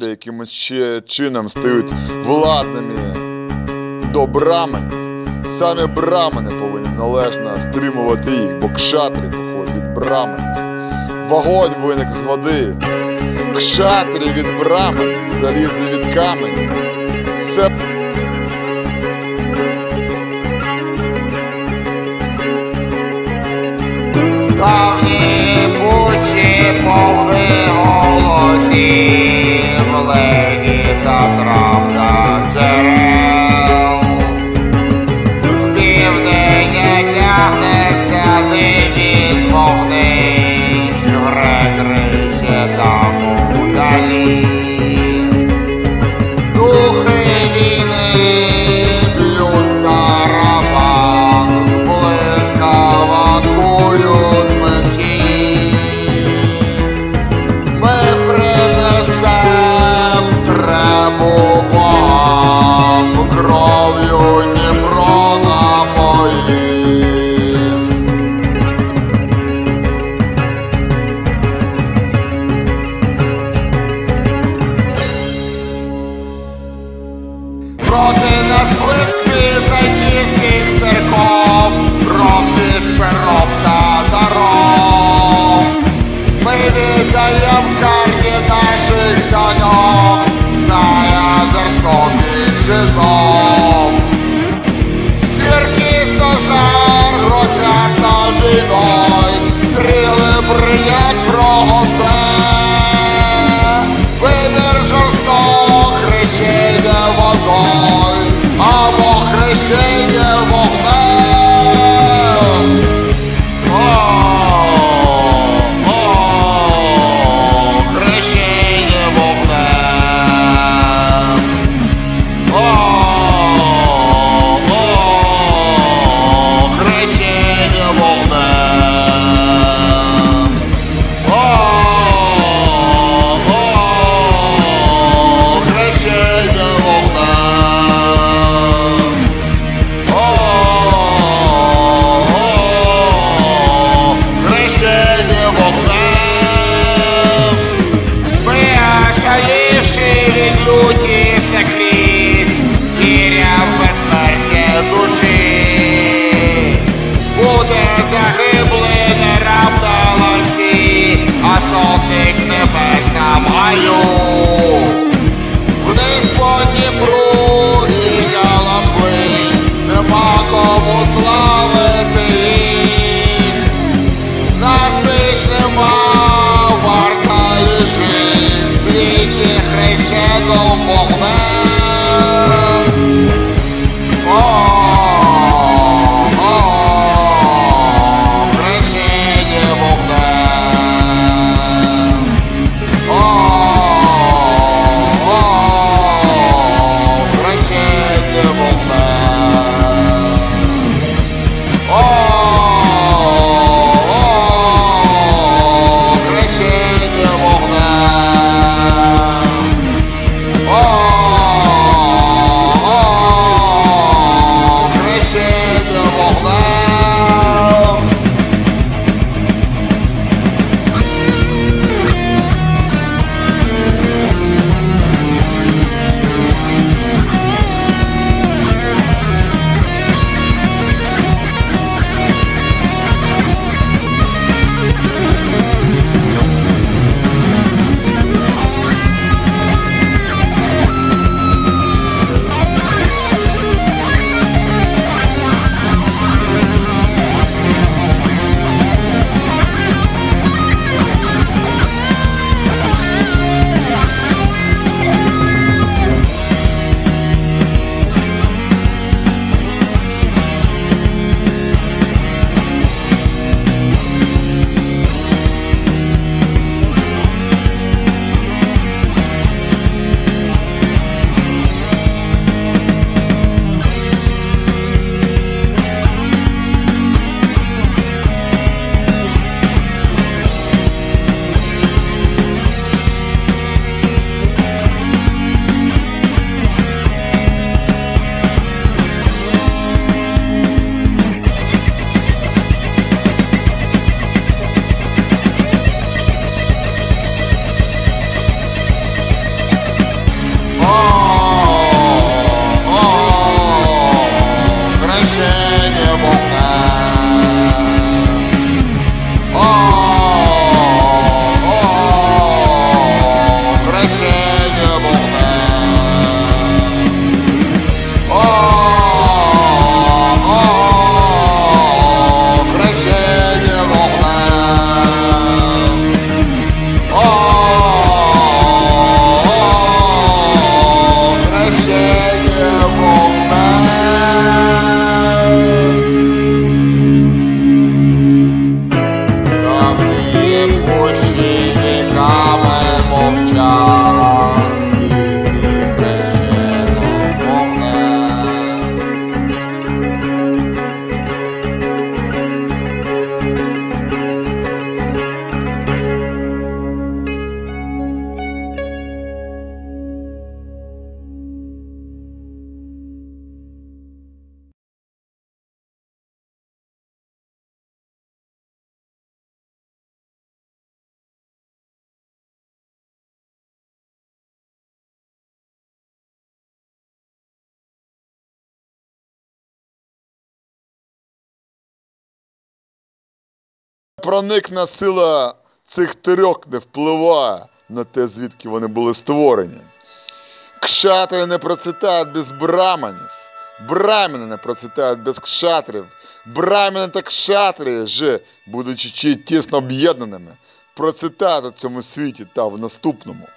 якимось чином стають владними до брамань. Саме брамани повинні належно стримувати їх, бо кшатри походять від брами, Вогонь виник з води, кшатрі від брами, залізли від камень. Все... Давні пущі повни голосів леді та трав. Проникна сила цих трьох не впливає на те, звідки вони були створені. Кшатри не процвітають без браманів, браміни не процвітають без кшатрів, браміни та кшатрі ж, будучи чи тісно об'єднаними, процвітають у цьому світі та в наступному.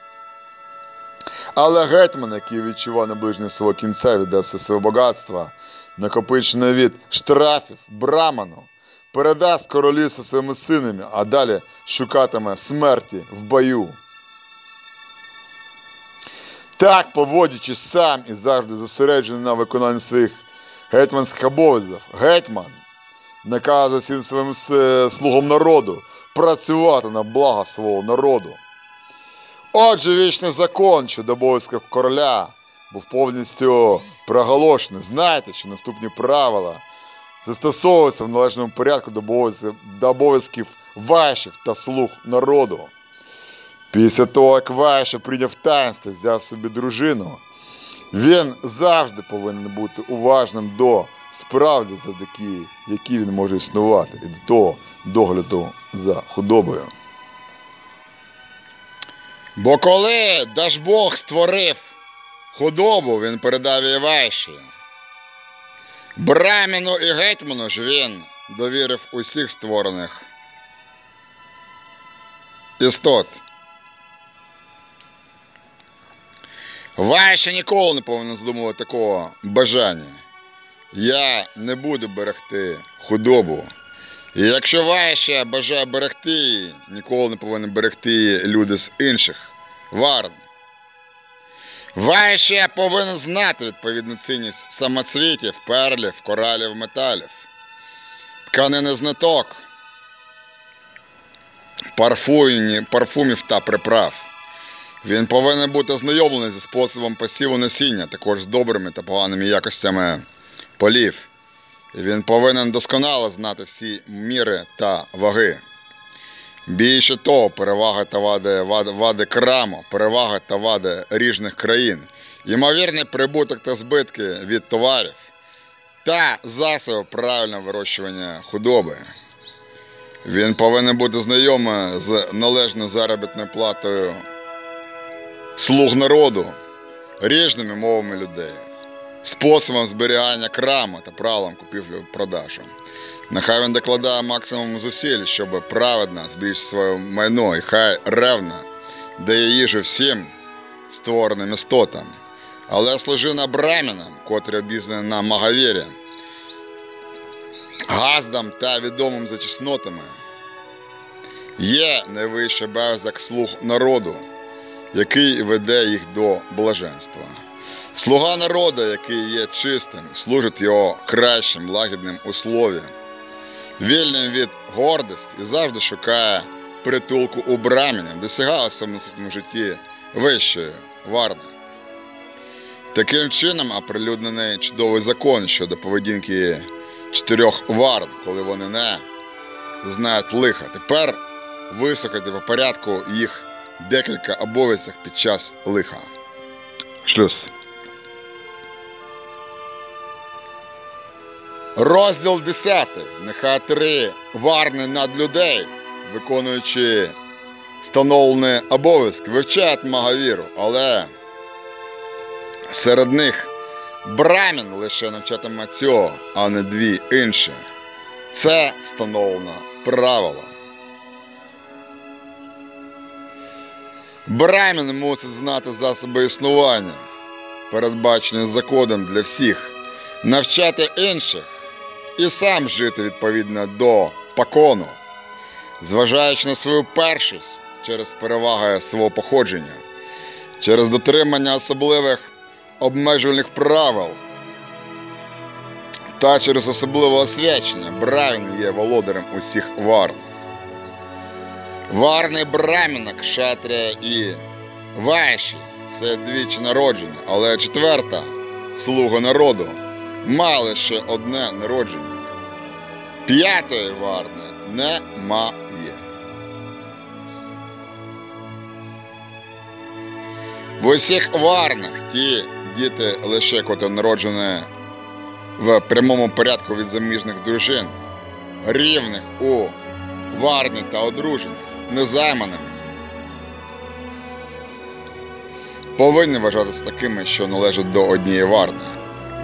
Але гетьман, який відчував наближення свого кінця, віддасть все своє багатство, накопичене від штрафів, браману, передасть королівство своїми синами, а далі шукатиме смерті в бою. Так, поводячись сам і завжди зосереджений на виконанні своїх гетьманських обов'язків, гетьман наказує всім своїм слугам народу працювати на благо свого народу. Отже, вічний закон щодо обов'язків короля був повністю проголошений. Знаєте, що наступні правила застосовуються в належному порядку до обов'язків, ваших та слуг народу. Після того, як Вайша прийняв таїнство, взяв собі дружину, він завжди повинен бути уважним до справді завдяки, які він може існувати, і до того догляду за худобою. Бо коли Дажбог створив худобу, він передав її Вайші. Браміну і гетьману ж він довірив усіх створених істот. Вайша ніколи не повинен здумувати такого бажання. Я не буду берегти худобу. І якщо Вайша бажає берегти її, ніколи не повинен берегти її люди з інших варн. Вайша повинен знати відповідну цінність самоцвітів, перлів, коралів, металів, тканини знаток, парфумів та приправ. Він повинен бути знайомлений зі способом посіву насіння, також з добрими та поганими якостями полів. І він повинен досконало знати всі міри та ваги. Більше того, переваги та вади, вади, вади краму, переваги та вади ріжних країн, ймовірний прибуток та збитки від товарів та засоби правильного вирощування худоби. Він повинен бути знайомий з належною заробітною платою слуг народу, ріжними мовами людей, способом зберігання краму та правилом купівлі-продажу. Нехай він докладає максимум зусиль, щоб праведно збільшити своє майно, і хай ревно дає їжу всім створеним істотам. Але служи на брамінам, котрі обізнані на Магавірі, газдам та відомим за чеснотами, є найвищий обов'язок слуг народу, який веде їх до блаженства. Слуга народу, який є чистим, служить його кращим лагідним условіям, вільним від гордості і завжди шукає притулку у браміні, досягає в своєму житті вищої варни. Таким чином оприлюднений чудовий закон щодо поведінки чотирьох варн, коли вони не знають лиха. Тепер вислухайте по порядку їх декілька обов'язків під час лиха. Шлюз. Розділ 10. Нехай три варни над людей, виконуючи встановлені обов'язки, вивчають Магавіру, але серед них брамін лише навчатиме цього, а не дві інші. Це встановлено правило. Брамін мусить знати засоби існування, передбачені законом для всіх, навчати інших і сам жити відповідно до покону, зважаючи на свою першість через переваги свого походження, через дотримання особливих обмежувальних правил та через особливе освячення Брамін є володарем усіх варн. Варни Браміна, Кшатрія і Вайші це двічі народження, але четверта слуга народу має лише одне народження. П'ятої варни немає. В усіх варнах ті діти лише котрі народжені в прямому порядку від заміжних дружин, рівних у варні та одружені, незайманими. Повинні вважатися такими, що належать до однієї варни,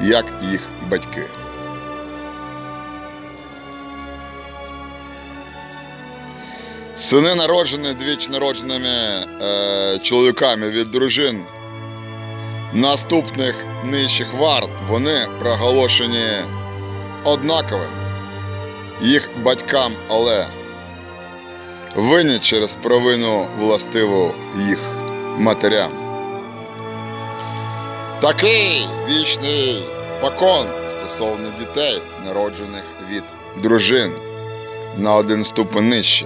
як їх батьки. Сини народжені двічі народженими е, чоловіками від дружин наступних нижчих варт, вони проголошені однаковими їх батькам, але винні через провину властиву їх матерям. Такий вічний покон стосовно дітей, народжених від дружин на один ступень нижче,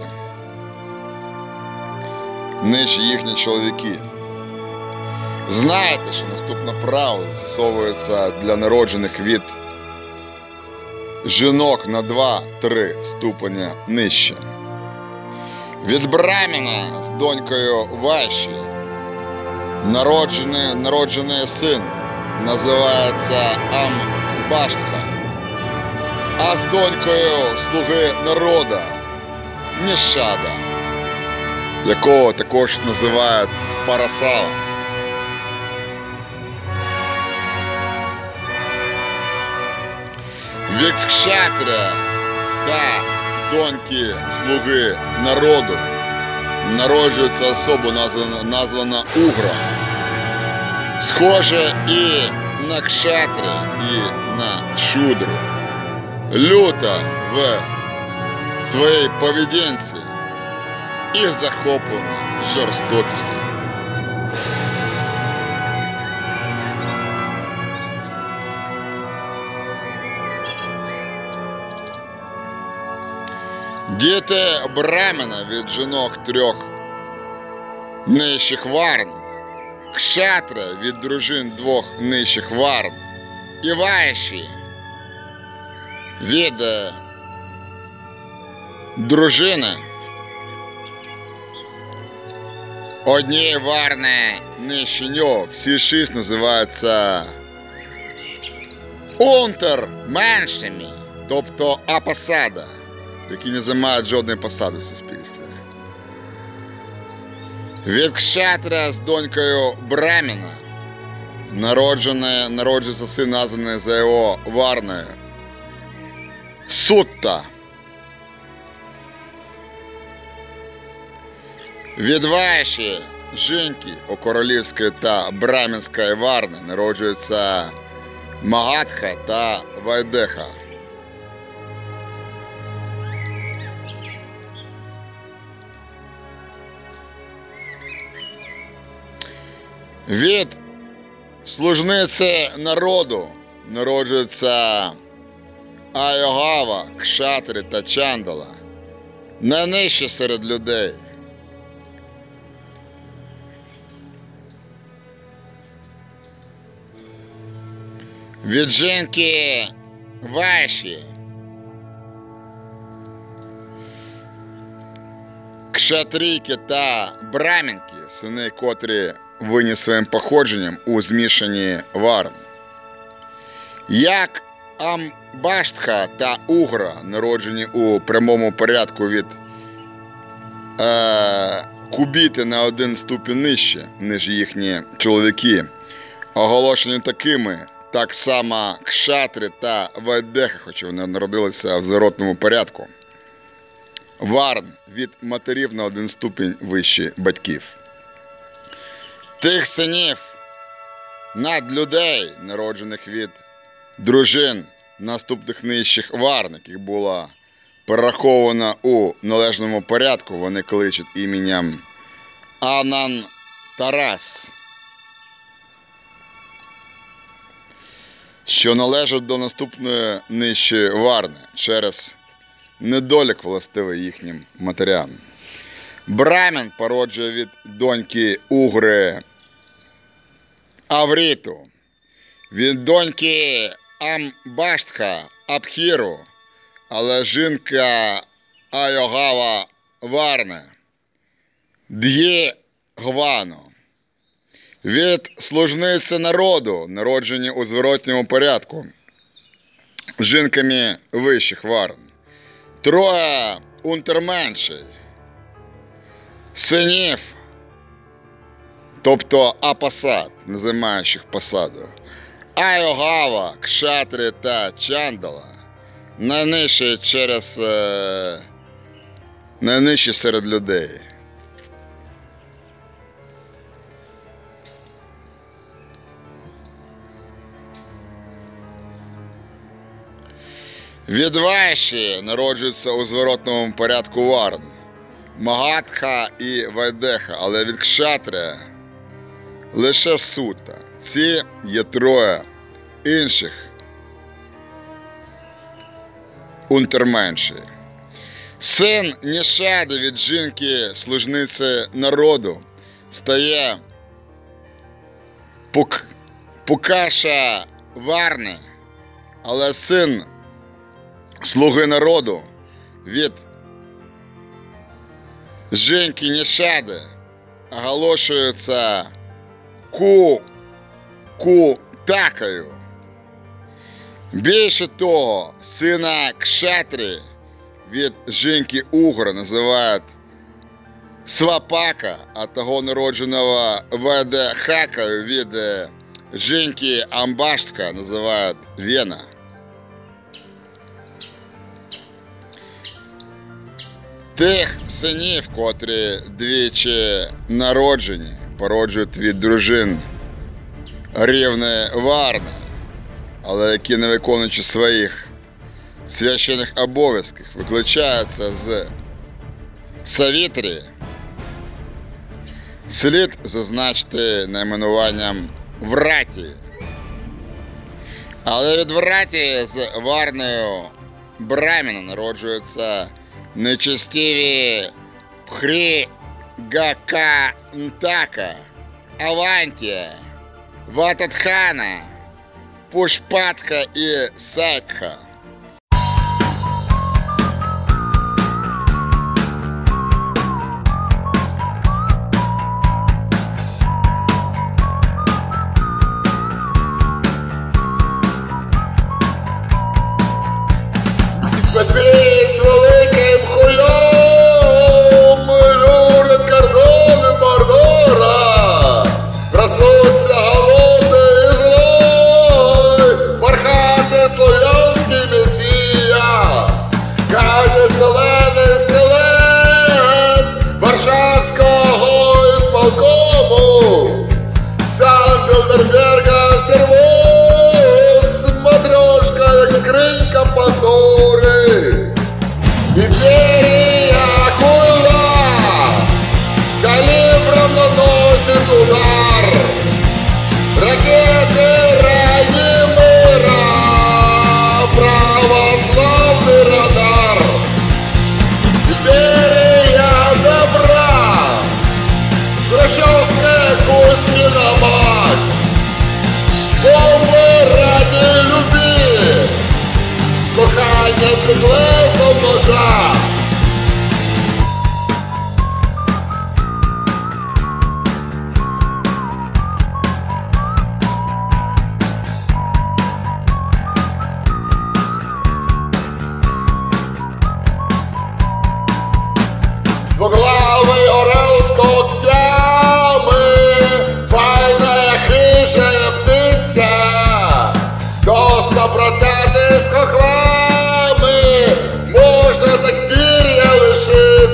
ніж їхні чоловіки. Знаєте, що наступне право застосовується для народжених від жінок на 2-3 ступеня нижче. Від Браміна з донькою Ваші народжений, народжений син називається Амбаштха, а з донькою слуги народа Нішада, якого також називають Парасалом. Від та доньки слуги народу народжується особа, названа, названа Угра. Схоже і на кшатря, і на шудру. Люта в своїй поведінці і захоплена жорстокістю. Діти Брамена від жінок трьох нижчих варн, кшатра від дружин двох нижчих варн, і Вайші від е, дружини однієї варни нижче нього. Всі шість називаються унтерменшими, тобто апосада Які не займають жодної посади в суспільстві. Від кшатра з донькою Браміна народжується син, названий за його варною. Сутта. Від Ваші жінки у королівської та брамінської варни народжуються Магатха та Вайдеха. Від служниці народу народжується Айогава, Кшатри та Чандала, найнижче серед людей. Від жінки Ваші Кшатрійки та Брамінки, сини котрі винні своїм походженням у змішані варн. Як Амбаштха та Угра, народжені у прямому порядку від е, Кубіти на один ступінь нижче, ніж їхні чоловіки, оголошені такими, так само Кшатри та Вайдеха, хоча вони народилися в зародному порядку. Варн від матерів на один ступінь вище батьків. Тих синів над людей, народжених від дружин наступних нижчих варн, яких була перерахована у належному порядку, вони кличуть іменем Анан Тарас, що належать до наступної нижчої варни через недолік властивий їхнім матерям. Брамен породжує від доньки Угри Авріту, від доньки Амбаштха Абхіру, але жінка Айогава Варне, Д'є Гвану. Від служниці народу, народжені у зворотньому порядку, жінками вищих варн. Троє унтерменший, синів, тобто апосад, не займаючих посаду, Айогава, Кшатрі та Чандала найнижчі через е, найнижчі серед людей. Відвайші народжуються у зворотному порядку варн. Магатха і Вайдеха, але від Кшатря лише сута. Ці є троє інших унтерменші. Син Нішади від жінки служниці народу стає Пук... Пукаша Варни, але син слуги народу від жінки Нішади оголошується ку кутакою. Більше того, сина Кшатрі від жінки Угра називають Свапака, а того народженого Веде Хакою від е, жінки Амбаштка називають Вена. Тих синів, котрі двічі народжені, породжують від дружин рівне Варна, але які не виконуючи своїх священних обов'язків, виключаються з Савітрі, слід зазначити найменуванням Враті. Але від Враті з Варною Браміна народжуються нечестиві Пхрі Гака Нтака, Авантия, Вататхана, Пушпатха и Сакха. Під лезом ножа. Двуглавый орел с когтями, файная хижая птиця, доступ братати можна так пір'я лишитись.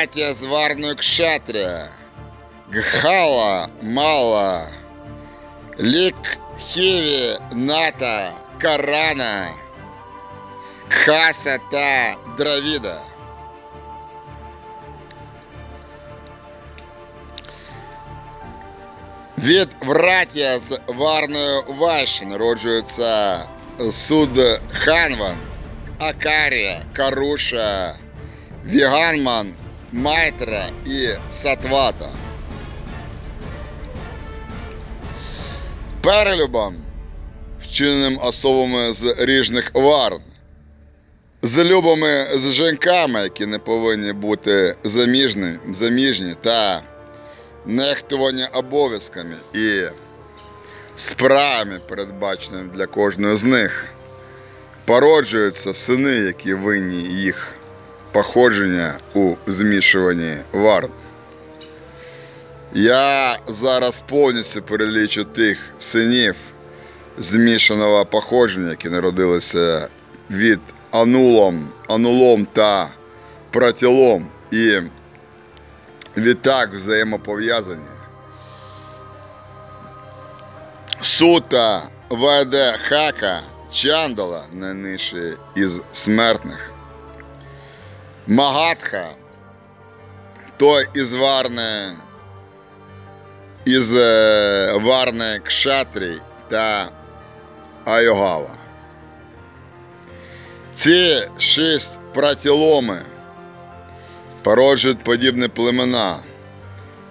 Враття з Варної Кшатря, Гхала Мала, Лік Хіві Ната, Карана, Хаса та Дравіда. Від браття з Варною Вайші народжується Суд Ханван, Акарія, Каруша, Віганман, Майтра і Сатвата. Перелюбом, вчиненим особами з ріжних варн, з любами з жінками, які не повинні бути заміжні, заміжні та нехтування обов'язками і справами, передбаченими для кожної з них, породжуються сини, які винні їх походження у змішуванні варн. Я зараз повністю перелічу тих синів змішаного походження, які народилися від анулом, анулом та протілом і відтак взаємопов'язані. Сута веде хака Чандала найнижчий із смертних. Магатха той із Варни, із е, Варни Кшатрі та Айогава. Ці шість пратіломи породжують подібні племена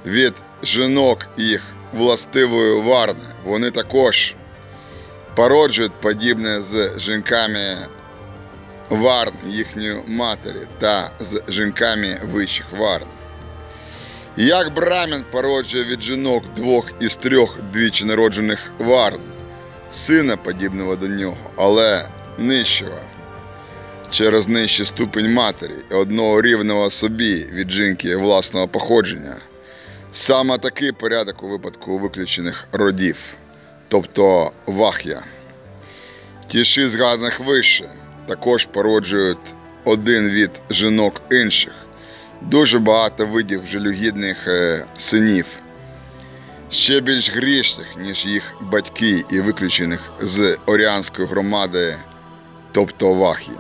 від жінок їх властивої варни. Вони також породжують подібне з жінками варн їхньої матері та з жінками вищих варн. Як брамін породжує від жінок двох із трьох двічі народжених варн, сина подібного до нього, але нижчого через нижчий ступень матері і одного рівного собі від жінки власного походження. Саме такий порядок у випадку виключених родів, тобто вах'я. Ті шість згаданих вище також породжують один від жінок інших, дуже багато видів жалюгідних е, синів, ще більш грішних, ніж їх батьки і виключених з оріанської громади, тобто вах'ї.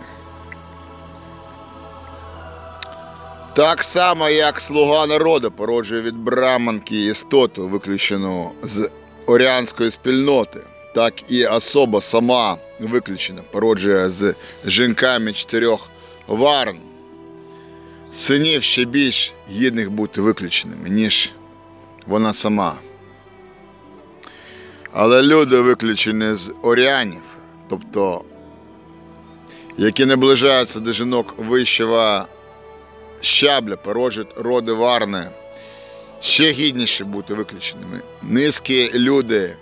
Так само, як слуга народу породжує від браманки істоту, виключену з оріанської спільноти, так і особа сама виключена, породжує з жінками чотирьох варн. Синів ще більш гідних бути виключеними, ніж вона сама. Але люди виключені з оріанів, тобто які наближаються до жінок вищого щабля породжують роди варни, ще гідніше бути виключеними. Низькі люди,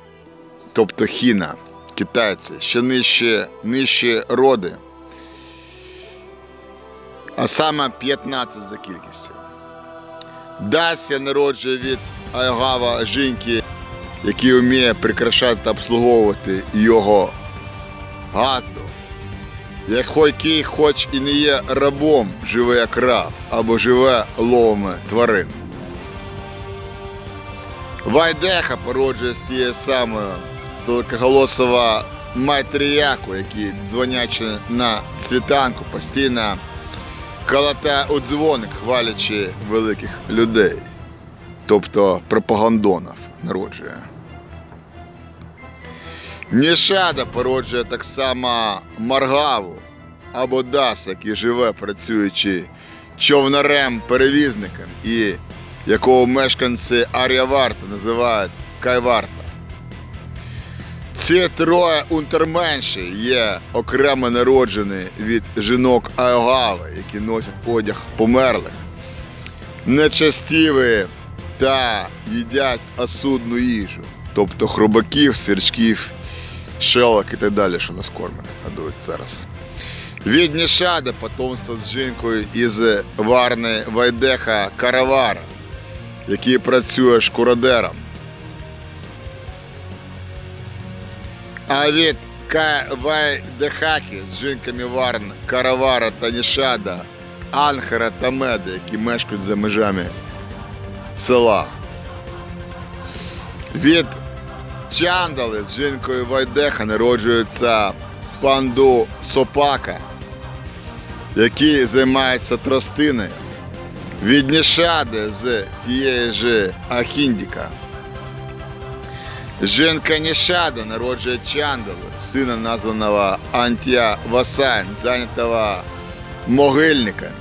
тобто хіна, китайці, ще нижче, нижчі роди, а саме 15 за кількістю. Дася народжує від Айгава жінки, який вміє прикрашати та обслуговувати його газду. Як який хоч і не є рабом, живе як раб, або живе ловами тварин. Вайдеха породжує з тією самою силикоголосова майтріяку, який дзвонячи на світанку, постійно колота у дзвоник, хвалячи великих людей, тобто пропагандонів народжує. Нішада породжує так само Маргаву або Дас, який живе, працюючи човнарем-перевізником і якого мешканці Ар'яварта називають Кайварта. Ці троє унтерменші є окремо народжені від жінок Айогави, які носять одяг померлих, нечастіві та їдять осудну їжу, тобто хробаків, сирчків шелок і так далі, що нас кормить, гадують зараз. Від Нішада потомство з жінкою із Варни Вайдеха Каравара, який працює шкуродером. А від Вайдехаки з жінками Варн, Каравара та Нішада, Анхара та Меда, які мешкають за межами села. Від Чандали з жінкою Вайдеха народжується панду Сопака, який займається тростиною, від Нішади з тієї ж Ахіндіка. Жінка Нішада народжує Чандалу, сина названого Антія Васаль, зайнятого могильника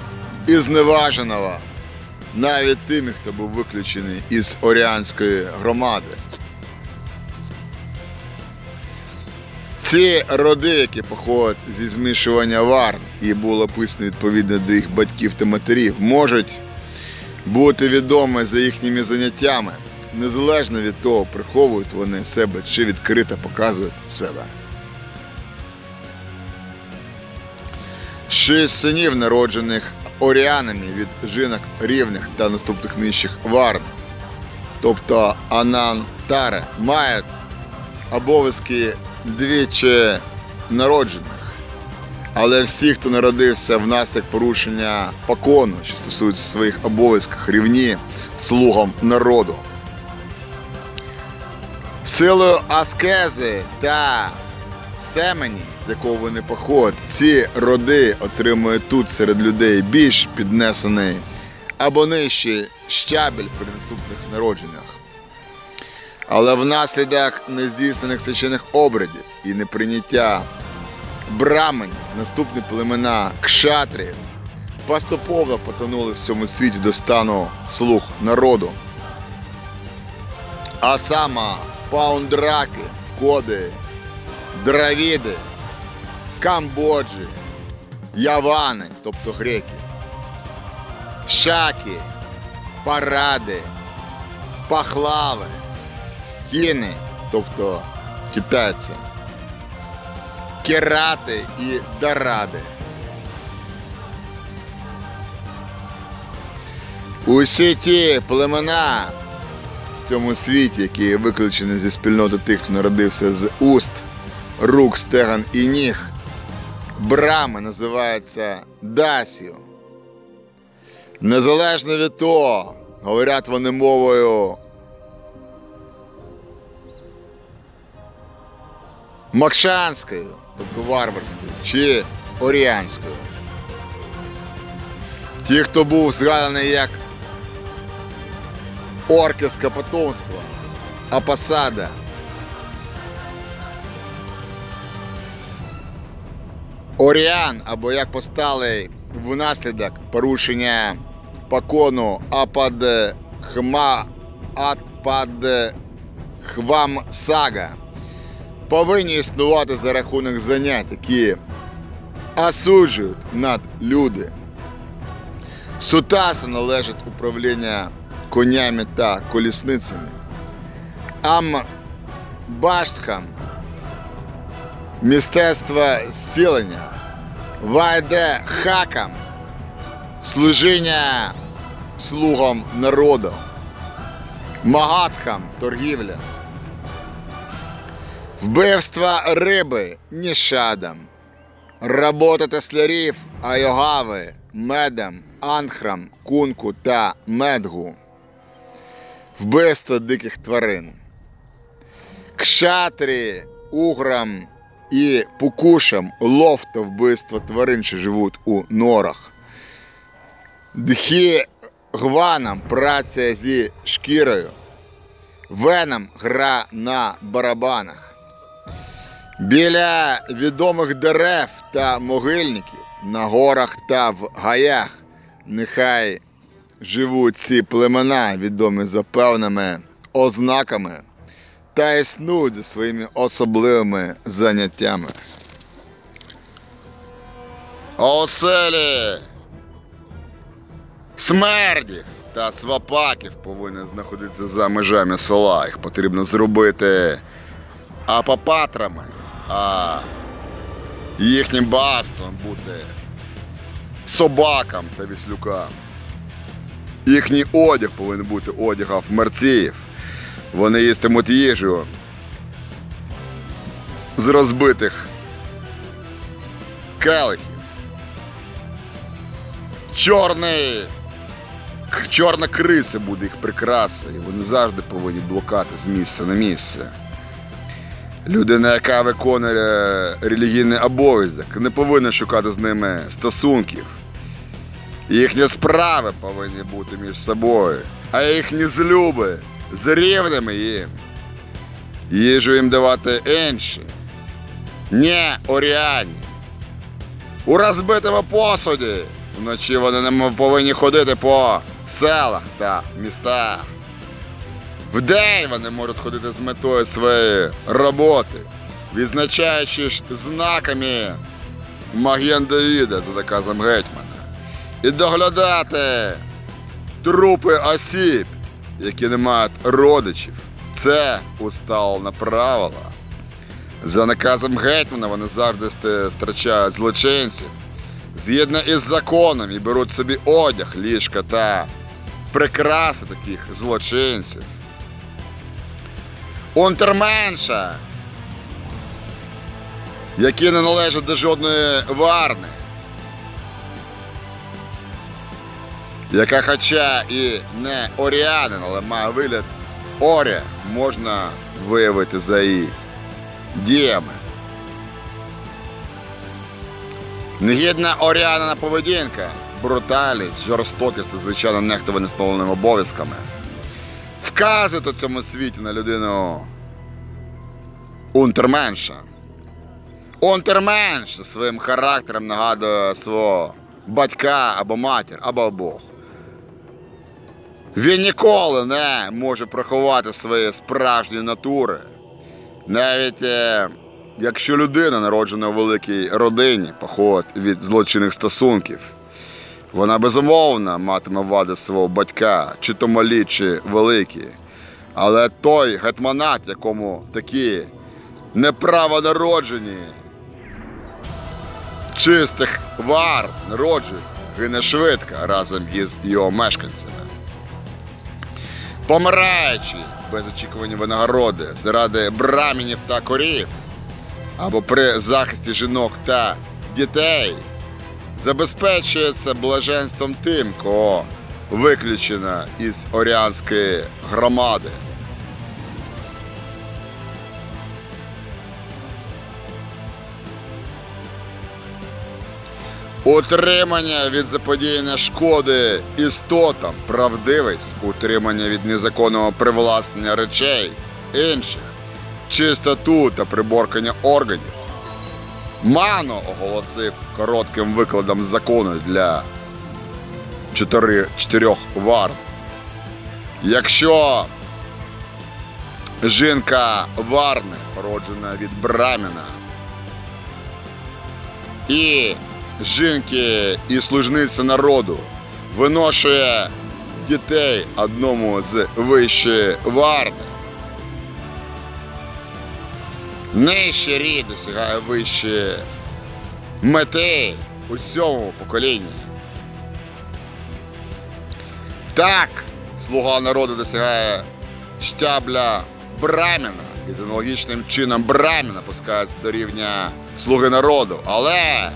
і зневаженого навіть тими, хто був виключений із оріанської громади. Ці роди, які походять зі змішування варн і було описано відповідно до їх батьків та матерів, можуть бути відомі за їхніми заняттями, незалежно від того, приховують вони себе чи відкрито показують себе. Шість синів, народжених оріанами від жінок рівних та наступних нижчих варн, тобто Анантари, мають обов'язки двічі народжених. Але всі, хто народився внаслідок порушення покону, що стосується своїх обов'язків, рівні слугам народу. Силою аскези та семені, з якого вони походять, ці роди отримують тут серед людей більш піднесений або нижчий щабель при наступних народженнях. Але внаслідок нездійснених священих обрядів і неприйняття брамень, наступні племена кшатрів поступово потонули в цьому світі до стану слуг народу. А саме паундраки, коди, дравіди, камбоджі, явани, тобто греки, шаки, паради, пахлави, кіни, тобто китайці, керати і даради. Усі ті племена цьому світі, які виключені зі спільноти тих, хто народився з уст, рук, стеган і ніг, брами називаються Дасію. Незалежно від того, говорять вони мовою Макшанською, тобто варварською, чи оріанською. Ті, хто був згаданий як орківське потомство, а посада. Оріан, або як посталий внаслідок порушення покону апад хма атпад хвам сага повинні існувати за рахунок занять, які осуджують над люди. Сутасу належить управління конями та колісницями. Амбаштхам мистецтво зцілення, Вайде хакам. Служіння слугам народу, Магатхам торгівля. Вбивства риби нішадам, робота теслярів айогави, медам, анхрам, кунку та медгу, вбивство диких тварин, кшатрі, уграм і пукушам лов та вбивство тварин, що живуть у норах, дхі гванам праця зі шкірою, венам гра на барабанах. Біля відомих дерев та могильників на горах та в гаях. Нехай живуть ці племена, відомі за певними ознаками, та існують за своїми особливими заняттями. Оселі смердів та свапаків повинні знаходитися за межами села. Їх потрібно зробити апопатрами, а їхнім багатством бути собакам та віслюкам. Їхній одяг повинен бути одягом мерців. Вони їстимуть їжу з розбитих келихів. Чорний чорна криця буде їх прикраса, і вони завжди повинні блукати з місця на місце. Людина, яка виконує релігійний обов'язок, не повинна шукати з ними стосунків. Їхні справи повинні бути між собою, а їхні злюби з рівними їм. Їжу їм давати інші, не оріані. У розбитому посуді вночі вони не повинні ходити по селах та містах. Вдень вони можуть ходити з метою своєї роботи, відзначаючи знаками Маген Давіда за наказом гетьмана. І доглядати трупи осіб, які не мають родичів. Це усталене правило. За наказом гетьмана вони завжди страчають злочинців. Згідно із законом і беруть собі одяг, ліжка та прикраси таких злочинців. Унтерменша, які не належать до жодної варни, яка хоча і не оріанин, але має вигляд оря, можна виявити за її діями. Негідна оріанина поведінка, брутальність, жорстокість звичайно нехтування встановленими обов'язками. Вказують у цьому світі на людину унтерменша. Унтерменш своїм характером нагадує свого батька або матір, або обох. Він ніколи не може приховати своєї справжньої натури. Навіть е, якщо людина, народжена у великій родині, походить від злочинних стосунків, вона безумовно матиме вади свого батька, чи то малі, чи великі. Але той гетманат, якому такі неправонароджені, чистих вар народжують, гине швидко разом із його мешканцями. Помираючи без очікування винагороди заради брамінів та корів, або при захисті жінок та дітей, забезпечується блаженством тим, кого виключено із оріанської громади. Утримання від заподіяння шкоди істотам, правдивість, утримання від незаконного привласнення речей інших, чистоту та приборкання органів. Мано оголосив коротким викладом закону для чотирьох вар. Якщо жінка варни, породжена від браміна, і жінки і служниця народу виношує дітей одному з вищої варни. Нижче рід досягає вищої мети у сьомому поколінні. Так, слуга народу досягає штабля Браміна і з аналогічним чином Браміна пускається до рівня слуги народу. Але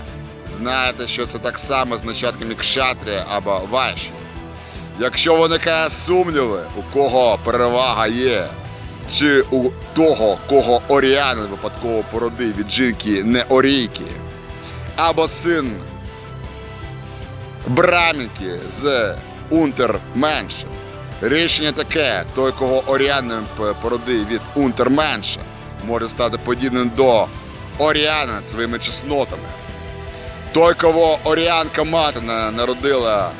знаєте, що це так само з нащадками кшатрія або вайші. Якщо виникає сумніви, у кого перевага є, чи у того, кого оріанин випадково породив від жінки не орійки, або син брамінки з унтерменша. Рішення таке: той, кого оріанин п- породив від унтерменша, може стати подібним до оріанина своїми чеснотами. Той, кого оріанка Матина народила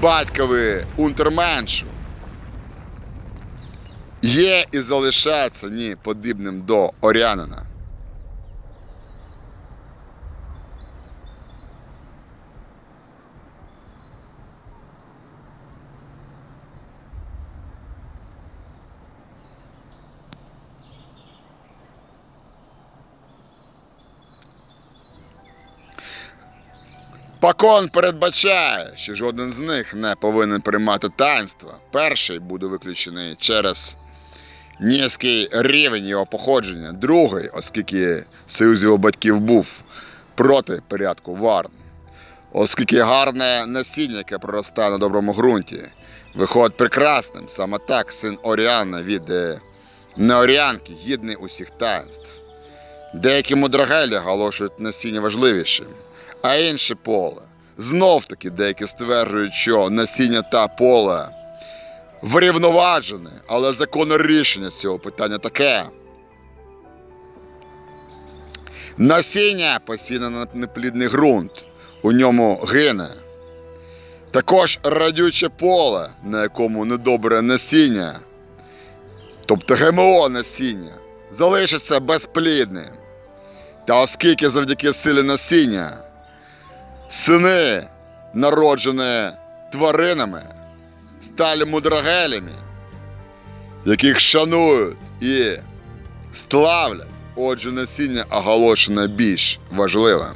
батькові унтерменшу, є і залишається ні подібним до оріанина. Покон передбачає, що жоден з них не повинен приймати таїнства. Перший буде виключений через низький рівень його походження. Другий, оскільки союз його батьків був проти порядку варн. Оскільки гарне насіння, яке проростає на доброму ґрунті, виходить прекрасним, саме так син Оріана від неоріанки гідний усіх таїнств. Деякі мудрагелі галошують насіння важливішим, а інше поле. Знов таки деякі стверджують, що насіння та поле врівноважене, але законне рішення цього питання таке. Насіння посіяне на неплідний ґрунт, у ньому гине. Також радюче поле, на якому недобре насіння, тобто ГМО насіння, залишиться безплідним. Та оскільки завдяки силі насіння сини, народжені тваринами, стали мудрагелями, яких шанують і славлять, отже насіння оголошене більш важливим.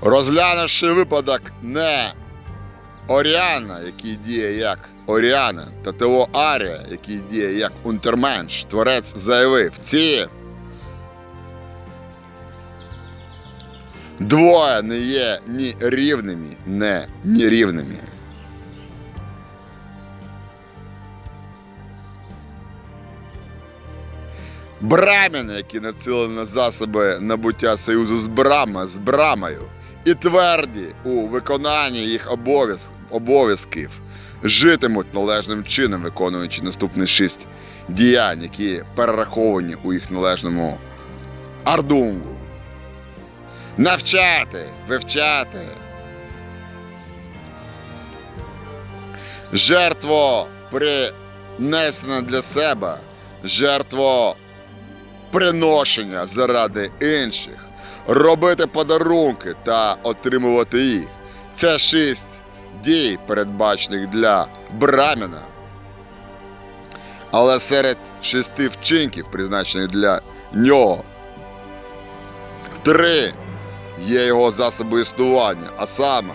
Розглянувши випадок не Оріана, який діє як Оріана, та того Арія, який діє як Унтерменш, творець заявив, ці двоє не є ні рівними, не ні рівними. Браміни, які націлені на засоби набуття союзу з Брама, з Брамою, і тверді у виконанні їх обов'язк- обов'язків, житимуть належним чином, виконуючи наступні шість діянь, які перераховані у їх належному ардунгу. Навчати, вивчати. Жертво принесене для себе, жертво приношення заради інших, робити подарунки та отримувати їх. Це шість дій, передбачених для браміна. Але серед шести вчинків, призначених для нього, три є його засоби існування, а саме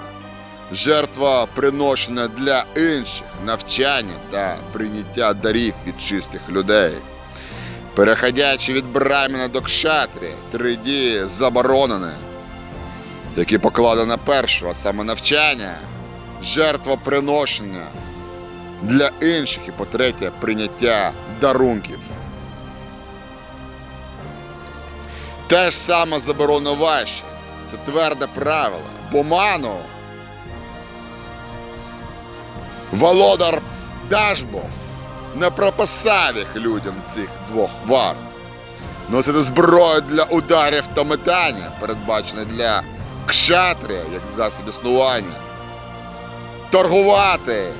жертва приношення для інших, навчання та прийняття дарів від чистих людей. Переходячи від браміна до кшатрі, три дії заборонені, які першу, а саме навчання, жертва приношення для інших і по-третє, прийняття дарунків. Те ж саме заборонено важче. Це тверде правило. Бо ману володар Дажбог не прописав їх людям цих двох вар. Носити зброю для ударів та метання, передбачене для кшатрія, як засіб існування. Торгувати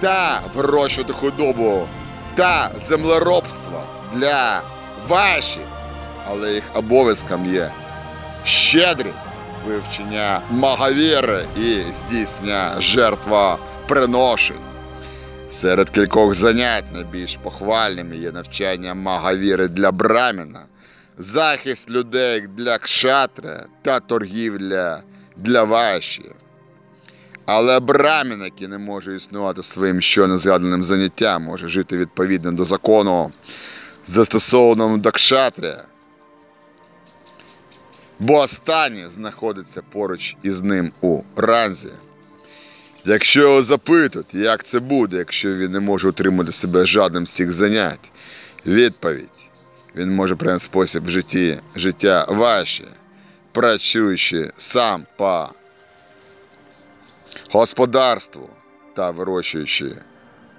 та вирощувати худобу та землеробство для ваших, але їх обов'язком є щедрість, вивчення магавіри і здійснення жертва приношень. Серед кількох занять найбільш похвальними є навчання магавіри для браміна, захист людей для кшатра та торгівля для ваші. Але брамін, який не може існувати своїм щойно згаданим заняттям, може жити відповідно до закону, застосованому до кшатря, бо останній знаходиться поруч із ним у ранзі. Якщо його запитують, як це буде, якщо він не може утримати себе жадним з цих занять, відповідь він може прийняти спосіб в житті, життя важче, працюючи сам по господарству та вирощуючи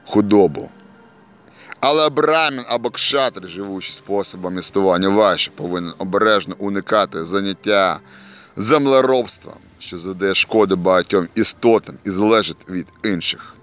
худобу. Але брамін або кшатр, живучи способом існування ваші, повинен обережно уникати заняття землеробством, що задає шкоди багатьом істотам і залежить від інших.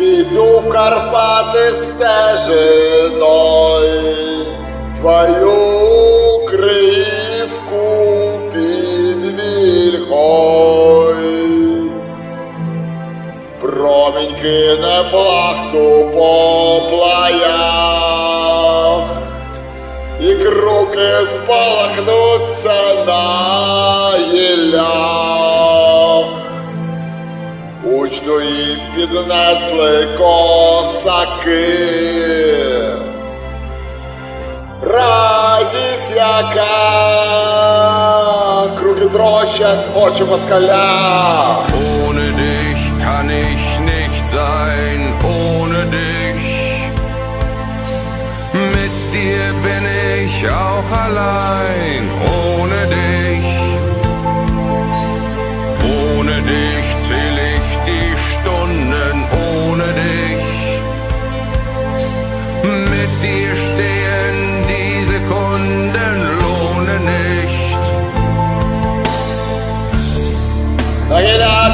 Піду в Карпати стежиною, в твою кривку під вільхой. Промінь кине плахту по плаях, і круки спалахнуться на гіллях. Учту і піднесли косаки. Радість яка круги трощать очі москаля. Ohne dich kann ich nicht sein, ohne dich. Mit dir bin ich auch allein,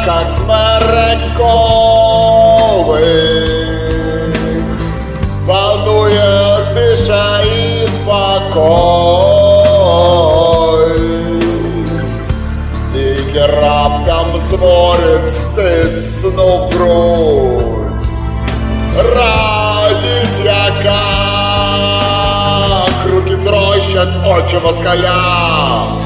Гіляках смерекових панує тиша і покой. Тільки раптом сморід стиснув грудь. Радість яка круки трощать очі москаля.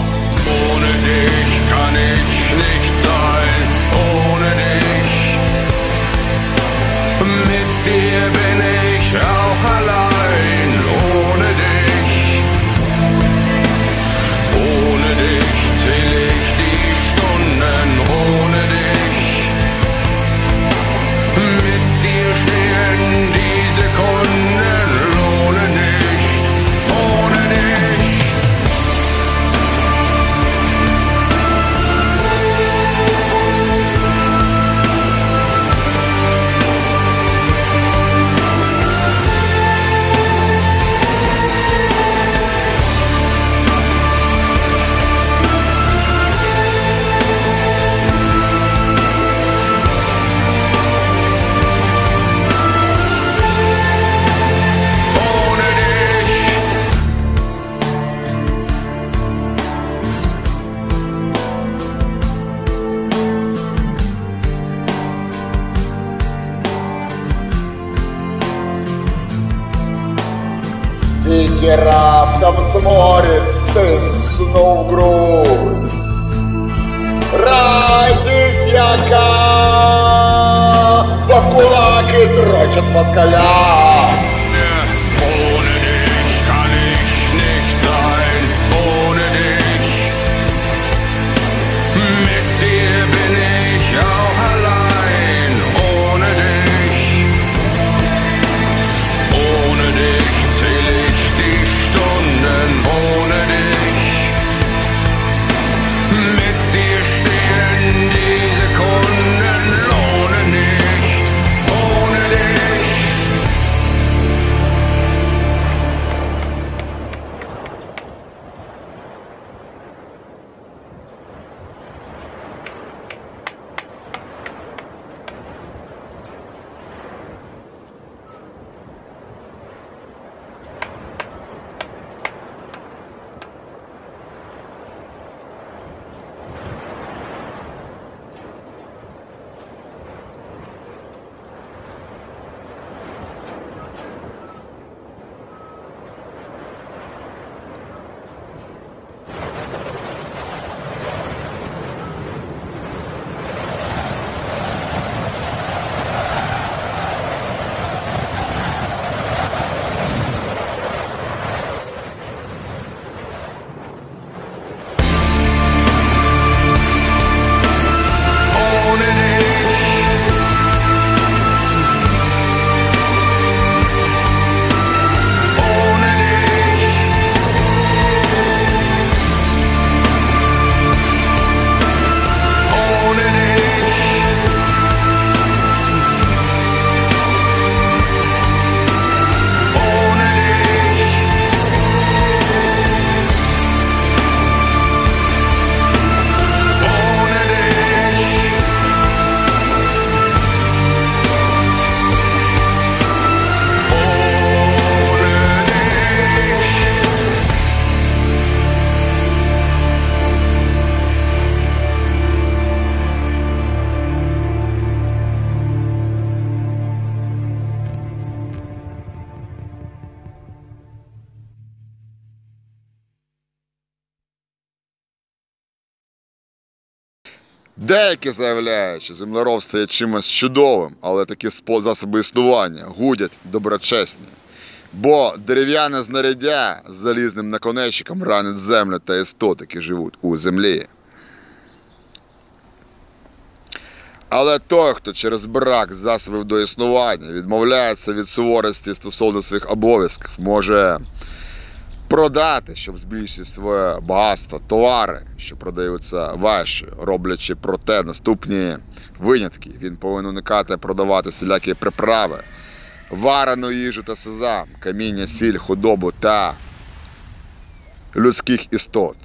Тільки раптом сморід стиснув грудь. Радість яка повкулаки трочать москаля. Деякі заявляють, що землеробство є чимось чудовим, але такі засоби існування гудять доброчесні. Бо дерев'яне знаряддя з залізним наконечником ранить землю та істот, які живуть у землі. Але той, хто через брак засобів до існування відмовляється від суворості стосовно своїх обов'язків, може продати, щоб збільшити своє багатство, товари, що продаються важче, роблячи проте наступні винятки. Він повинен уникати продавати всілякі приправи, варену їжу та сезам, каміння, сіль, худобу та людських істот.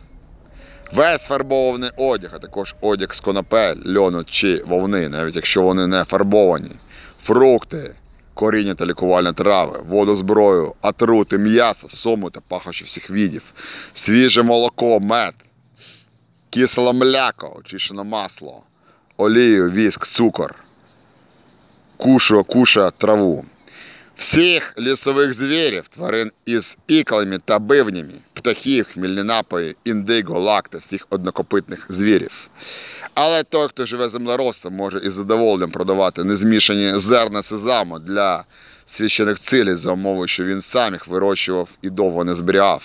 Весь фарбований одяг, а також одяг з конопель, льону чи вовни, навіть якщо вони не фарбовані, фрукти, коріння та лікувальні трави, воду зброю, атрути, м'ясо, сому та пахощі всіх видів, свіже молоко, мед, кисле мляко, очищене масло, олію, віск, цукор, кушу, куша, траву. Всіх лісових звірів, тварин із іклами та бивнями, птахів, хмільні напої, індиго, лак та всіх однокопитних звірів. Але той, хто живе землеробством, може із задоволенням продавати незмішані зерна сезаму для священих цілей за умови, що він сам їх вирощував і довго не зберігав.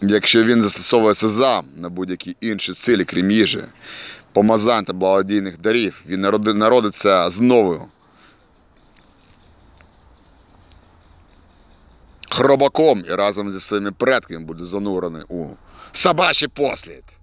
Якщо він застосовує сезам на будь-які інші цілі, крім їжі, помазань та благодійних дарів, він народиться знову хробаком і разом зі своїми предками буде занурений у собачий послід.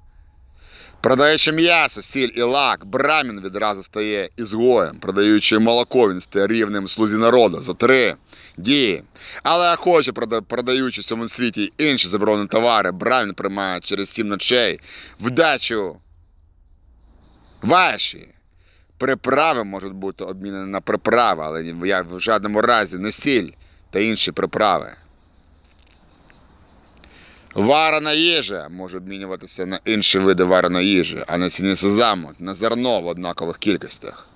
Продаючи м'ясо, сіль і лак, брамін відразу стає ізгоєм, продаючи молоко, він стає рівним слузі народу за три дії. Але охоче продаючи в цьому світі інші заборонені товари, брамін приймає через сім ночей вдачу ваші. Приправи можуть бути обмінені на приправи, але в жодному разі не сіль та інші приправи. Варена їжа може обмінюватися на інші види вареної їжі, а на ціні сезаму на зерно в однакових кількостях.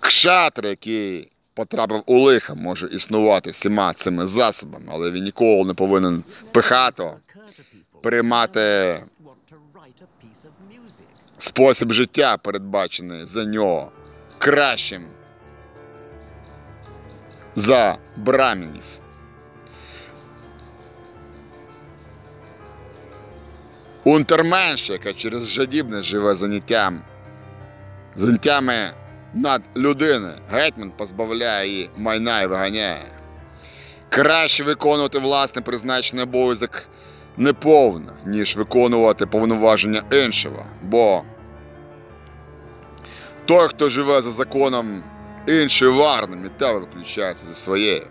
Кшатр, який потрапив у лиха, може існувати всіма цими засобами, але він ніколи не повинен пихато приймати спосіб життя, передбачений за нього кращим за брамінів. Унтерменша, яка через жадібне живе заняттям, заняттями над людини, гетьман позбавляє її майна і виганяє. Краще виконувати власне призначений обов'язок неповно, ніж виконувати повноваження іншого, бо той, хто живе за законом іншої варни, мітево виключається зі своєю.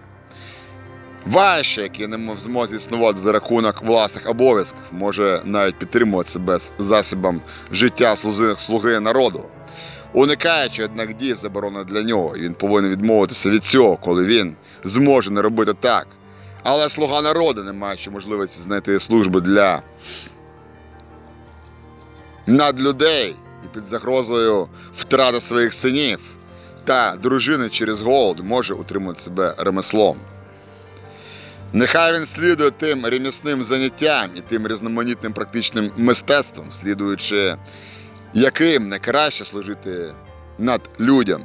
Важче, який не змозі існувати за рахунок власних обов'язків, може навіть підтримувати себе засобом життя слуги, слуги народу. Уникаючи, однак дій заборонено для нього, і він повинен відмовитися від цього, коли він зможе не робити так. Але слуга народу, не маючи можливості знайти службу для надлюдей і під загрозою втрати своїх синів та дружини через голод може утримувати себе ремеслом. Нехай він слідує тим ремісним заняттям і тим різноманітним практичним мистецтвом, слідуючи яким найкраще служити над людям.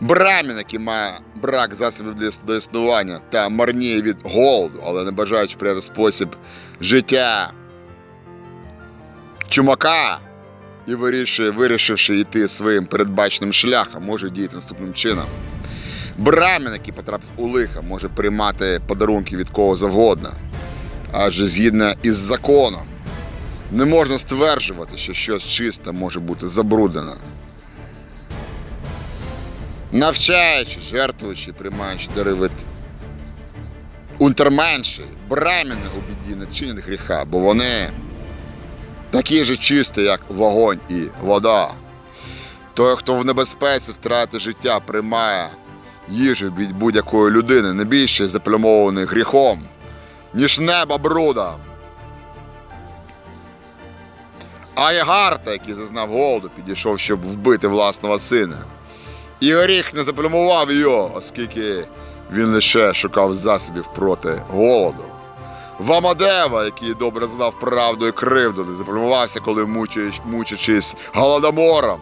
Брамін, який має брак засобів до існування та марніє від голоду, але не бажаючи прияти спосіб життя чумака і вирішивши йти своїм передбаченим шляхом, може діяти наступним чином. Брамін, який потрапив у лиха, може приймати подарунки від кого завгодно. Адже згідно із законом, не можна стверджувати, що щось чисте може бути забруднено. Навчаючи, жертвуючи, приймаючи від унтерменші, браміни у біді не чинять гріха, бо вони такі ж чисті, як вогонь і вода. Той, хто в небезпеці втрати життя, приймає їжу від будь-якої людини, не більше заплямований гріхом, ніж небо брудом. А Ягарта, який зазнав голоду, підійшов, щоб вбити власного сина. І горіх не заплямував його, оскільки він лише шукав засобів проти голоду. Вамадева, який добре знав правду і кривду, не заплюмувався, коли мучач- мучачись голодомором.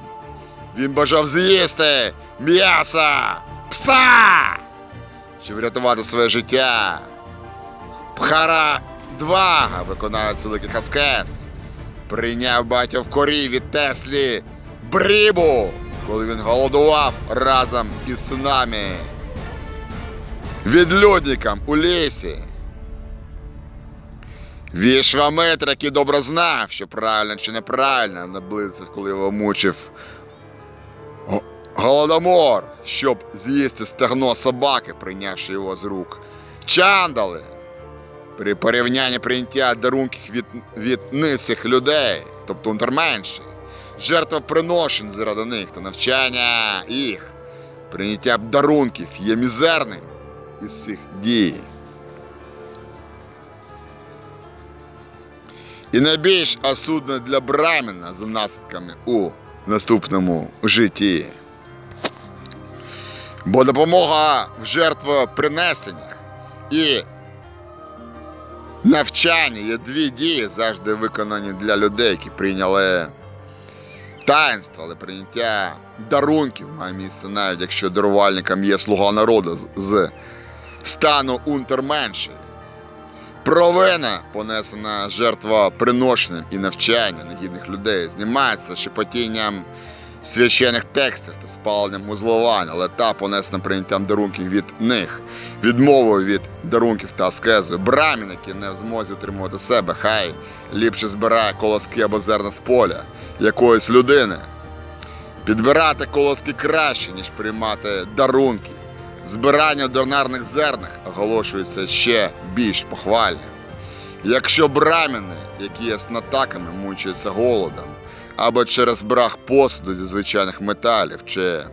Він бажав з'їсти м'яса пса, щоб врятувати своє життя. Пхара Двага, виконавець великих аскез, прийняв багатьох корів від Теслі Брібу, коли він голодував разом із синами. Відлюдникам у лісі. Вішваметр, який добре знав, що правильно чи неправильно наблизився, коли його мучив голодомор, щоб з'їсти стегно собаки, прийнявши його з рук. Чандали. При порівнянні прийняття дарунків від, від низьких людей, тобто унтерменші, жертвоприношень заради них та навчання їх. Прийняття дарунків є мізерним із цих дій. І найбільш осудне для Браміна за наслідками у наступному житті. Бо допомога в жертвопринесеннях і навчання є дві дії завжди виконані для людей, які прийняли таїнство, але прийняття дарунків має місце навіть якщо дарувальником є слуга народу з, стану унтерменші. Провина, понесена жертва приношенням і навчанням негідних людей, знімається шепотінням священих текстів та спаленням узловань, але та понесена прийняттям дарунків від них, відмовою від дарунків та аскезою. Брамін, який не в змозі утримувати себе, хай ліпше збирає колоски або зерна з поля якоїсь людини. Підбирати колоски краще, ніж приймати дарунки. Збирання донарних зернах оголошується ще більш похвальним. Якщо браміни, які є снатаками, мучаються голодом, або через брак посуду зі звичайних металів чи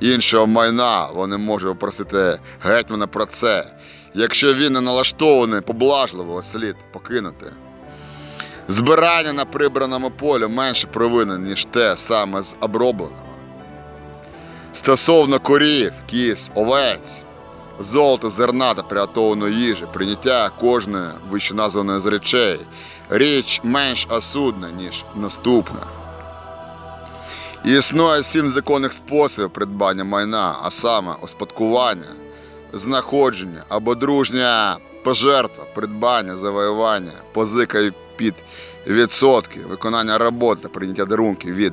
іншого майна, вони можуть попросити гетьмана про це. Якщо він не налаштований поблажливо, слід покинути. Збирання на прибраному полі менше провини, ніж те саме з обробленого. Стосовно корів, кіз, овець, золота, зерна та приготованої їжі, прийняття кожної вищеназваної з речей, річ менш осудна, ніж наступна. Існує сім законних способів придбання майна, а саме успадкування, знаходження або дружня пожертва, придбання, завоювання, позика під відсотки, виконання роботи прийняття дарунків від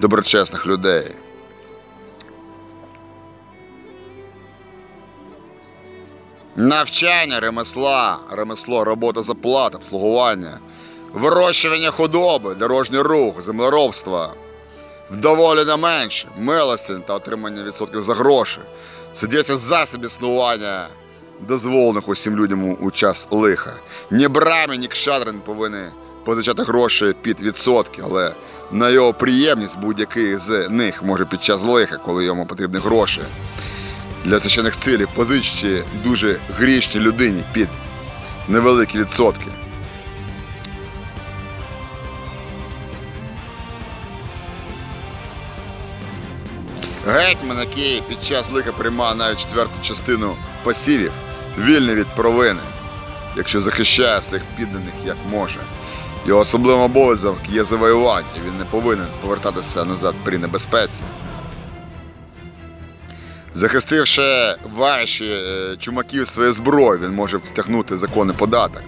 доброчесних людей. Навчання, ремесла, ремесло, робота за плату, обслугування, вирощування худоби, дорожній рух, землеробство, вдоволення менше, милостин та отримання відсотків за гроші. Це 10 засобів існування, дозволених усім людям у- час лиха. Ні брамі, ні кшадри не повинні позичати гроші під відсотки, але на його приємність будь-який з них може під час лиха, коли йому потрібні гроші для священих цілей позичити дуже грішній людині під невеликі відсотки. Гетьман, який під час лиха приймає навіть четверту частину пасівів, вільний від провини, якщо захищає своїх підданих як може. Його особливим обов'язок є завоювання, він не повинен повертатися назад при небезпеці. Захистивши ваші е, чумаків своєю зброєю, він може стягнути законний податок.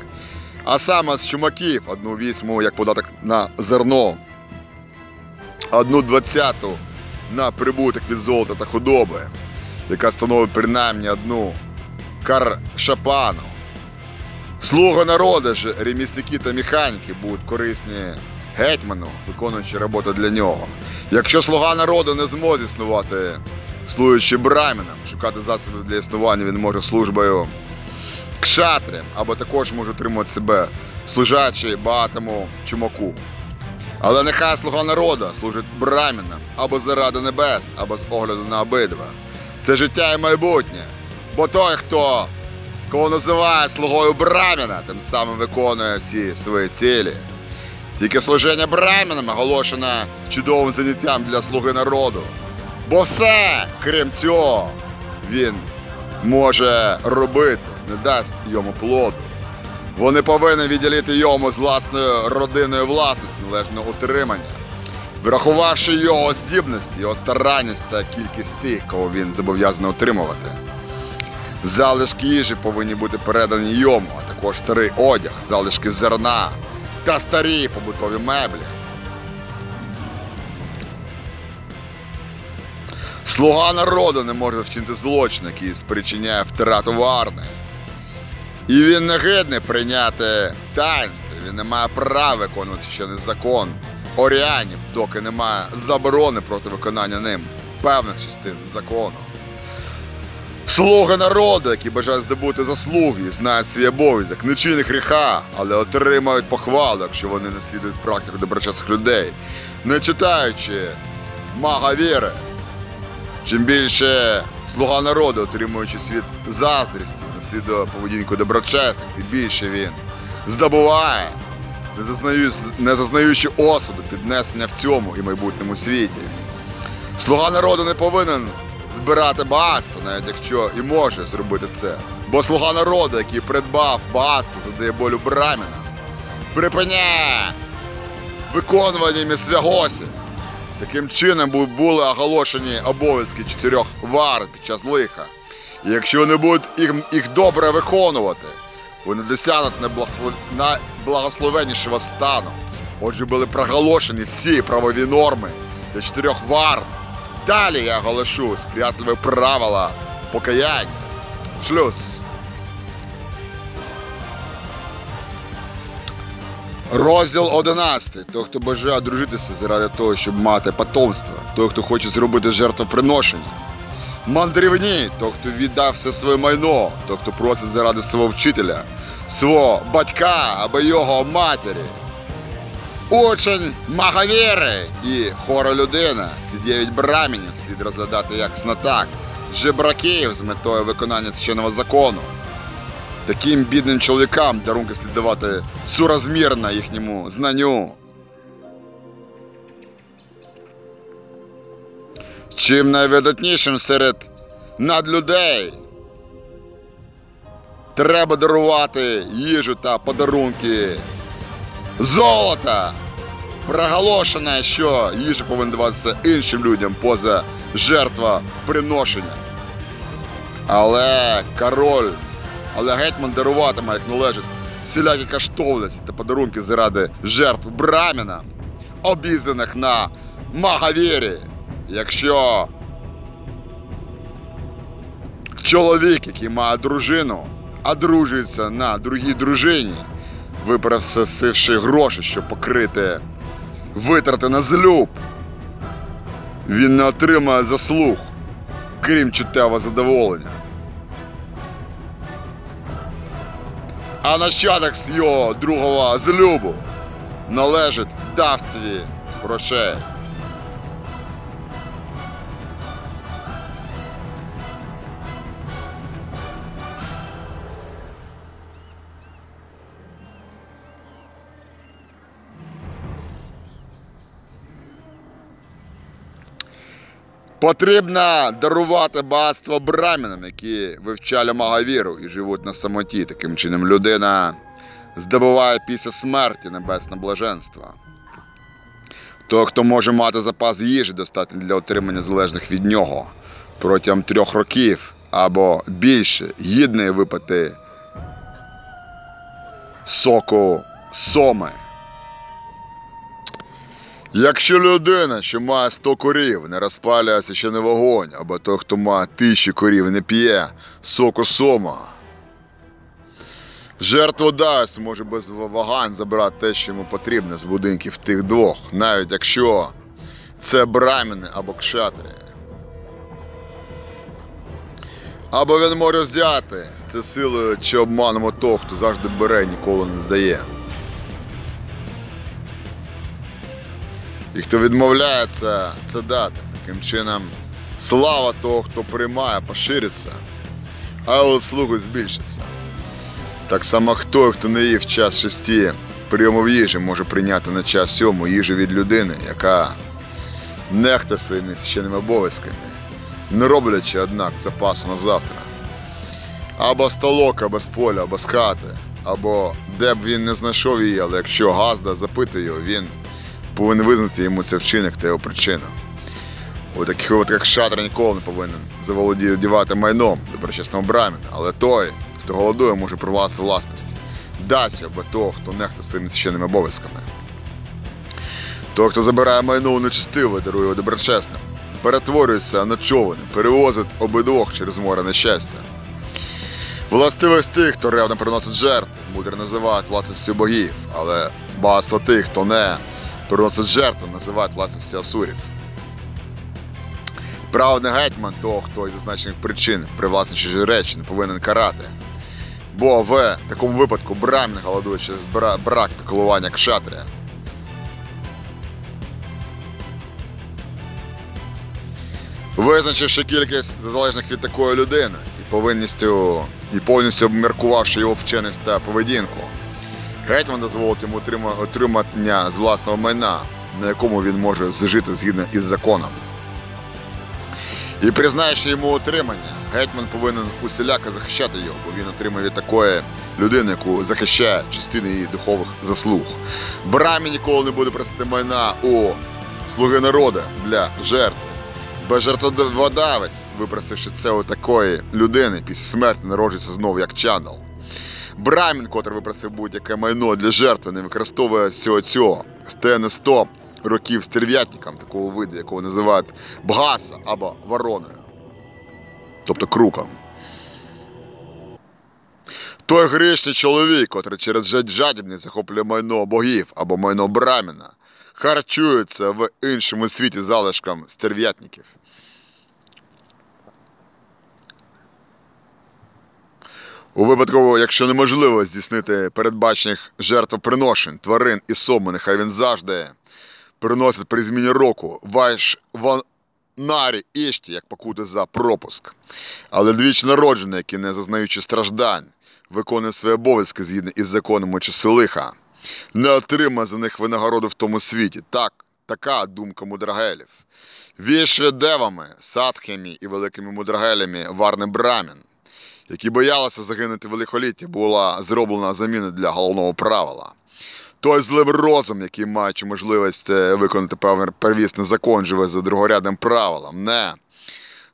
А саме з чумаків одну вісьму як податок на зерно, одну двадцяту на прибуток від золота та худоби, яка становить принаймні одну каршапану. Слуги народу ж, ремісники та механіки будуть корисні гетьману, виконуючи роботу для нього. Якщо слуга народу не зможе існувати служачи брамінам, шукати засоби для існування він може службою кшатрям, або також може отримувати себе служачи багатому чумаку. Але нехай слуга народу служить брамінам або заради небес, або з огляду на обидва. Це життя і майбутнє. Бо той, хто кого називає слугою браміна, тим самим виконує всі свої цілі. Тільки служення брамінам оголошено чудовим заняттям для слуги народу. Бо все, крім цього, він може робити, не дасть йому плоду. Вони повинні відділити йому з власної родинної власності належного утримання, врахувавши його здібності, його старанність та кількість тих, кого він зобов'язаний утримувати. Залишки їжі повинні бути передані йому, а також старий одяг, залишки зерна та старі побутові меблі. Слуга народу не може вчинити злочин, який спричиняє втрату варни. І він не гидний прийняти таїнство, він не має права виконувати священний закон оріанів, доки немає заборони проти виконання ним певних частин закону. Слуги народу, які бажають здобути заслуги, знають свій обов'язок, не чинять гріха, але отримають похвалу, якщо вони не слідують практику доброчесних людей, не читаючи мага віри. Чим більше слуга народу, отримуючи світ заздрісті, наслідує поведінку доброчесних, тим більше він здобуває, не, зазнаю, не зазнаючи осуду, піднесення в цьому і майбутньому світі. Слуга народу не повинен збирати багатство, навіть якщо і може зробити це. Бо слуга народу, який придбав багатство, задає болю браміна, припиняє виконування місвягосі. Таким чином були оголошені обов'язки чотирьох вар під час лиха. Якщо вони будуть їх, їх добре виконувати, вони досягнуть найблагословеннішого стану. Отже, були проголошені всі правові норми для чотирьох вар. Далі я оголошу сприятливі правила покаяння. Шлюз. Розділ 11. Той, хто бажає одружитися заради того, щоб мати потомство. Той, хто хоче зробити жертвоприношення. Мандрівні, той, хто віддав все своє майно, той, хто просить заради свого вчителя, свого батька або його матері. Учень Магавіри і хора людина. Ці дев'ять брамінів слід розглядати як знатак, жебраків з метою виконання священного закону. Таким бідним чоловікам дарунки слід давати сурозмірно їхньому знанню. Чим найвидатнішим серед надлюдей треба дарувати їжу та подарунки золота. Проголошено, що їжа повинна даватися іншим людям поза жертва приношення. Але король але гетьман даруватиме, як належить, всілякі коштовності та подарунки заради жертв браміна, обізнаних на Магавірі. Якщо чоловік, який має дружину, одружується на другій дружині, випросивши гроші, щоб покрити витрати на злюб, він не отримає заслуг, крім чуттєвого задоволення. а нащадок з його другого злюбу належить давцеві грошей. Потрібно дарувати багатство брамінам, які вивчали магавіру і живуть на самоті. Таким чином, людина здобуває після смерті небесне блаженство. Той, хто може мати запас їжі, достатньо для отримання залежних від нього протягом трьох років або більше, гідний випити соку соми. Якщо людина, що має 100 корів, не розпалює священий вогонь, або той, хто має тисячі корів, не п'є соку сома, жертводасть може без вагань забрати те, що йому потрібно з будинків тих двох, навіть якщо це браміни або кшатри. Або він може взяти це силою чи обманом того, хто завжди бере ніколи не здає. І хто відмовляється це дати, таким чином слава того, хто приймає, пошириться, а услуги збільшиться. Так само хто, хто не їв час шесті прийомів їжі, може прийняти на час сьому їжу від людини, яка нехтує своїми священними обов'язками, не роблячи, однак, запасу на завтра. Або з толока, або з поля, або з хати, або де б він не знайшов її, але якщо Газда запитує його, він повинен визнати йому це вчинок та його причину. У таких випадках шатер ніколи не повинен заволодівати майном доброчесного браміна, але той, хто голодує, може привласти власності. Дасть або того, хто нехто своїми священними обов'язками. Той, хто забирає майно у нечистиве, дарує його доброчесним, перетворюється на човен, перевозить обидвох через море нещастя. Властивість тих, хто ревно приносить жертви, мудро називають власністю богів, але багатство тих, хто не приносить жертви, називають власністю асурів. Правний гетьман того, хто із зазначених причин привласнює чужі речі, не повинен карати. Бо в такому випадку брамін голодує через брак піклування кшатрія. Визначивши кількість залежних від такої людини і повинністю і повністю обміркувавши його вченість та поведінку, гетьман дозволить йому отримання з власного майна, на якому він може зжити згідно із законом. І признаючи йому отримання, гетьман повинен усіляко захищати його, бо він отримає від такої людини, яку захищає частини її духових заслуг. Брамі ніколи не буде просити майна у слуги народу для жертви. Бо жертводавець, випросивши це у такої людини, після смерті народжується знову як чанел. Брамін, котрий випросив будь-яке майно для жертви, не використовує всього цього, стає на 100 років стерв'ятником такого виду, якого називають бгаса або вороною, тобто круком. Той грішний чоловік, котрий через жад- жадібність захоплює майно богів або майно браміна, харчується в іншому світі залишком стерв'ятників. У випадку, якщо неможливо здійснити передбачених жертвоприношень, тварин і соми, нехай він завжди приносить при зміні року ваш ванарі ішті, як покути за пропуск. Але двічі народжений, які, не зазнаючи страждань, виконує свої обов'язки згідно із законом часи лиха, не отримає за них винагороду в тому світі. Так, така думка мудрагелів. Вішведевами, садхами і великими мудрагелями Варни Брамін, які боялися загинути в лихоліття, була зроблена заміна для головного правила. Той злив розум, який маючи можливість е, виконати первісний закон, живе за другорядним правилом, не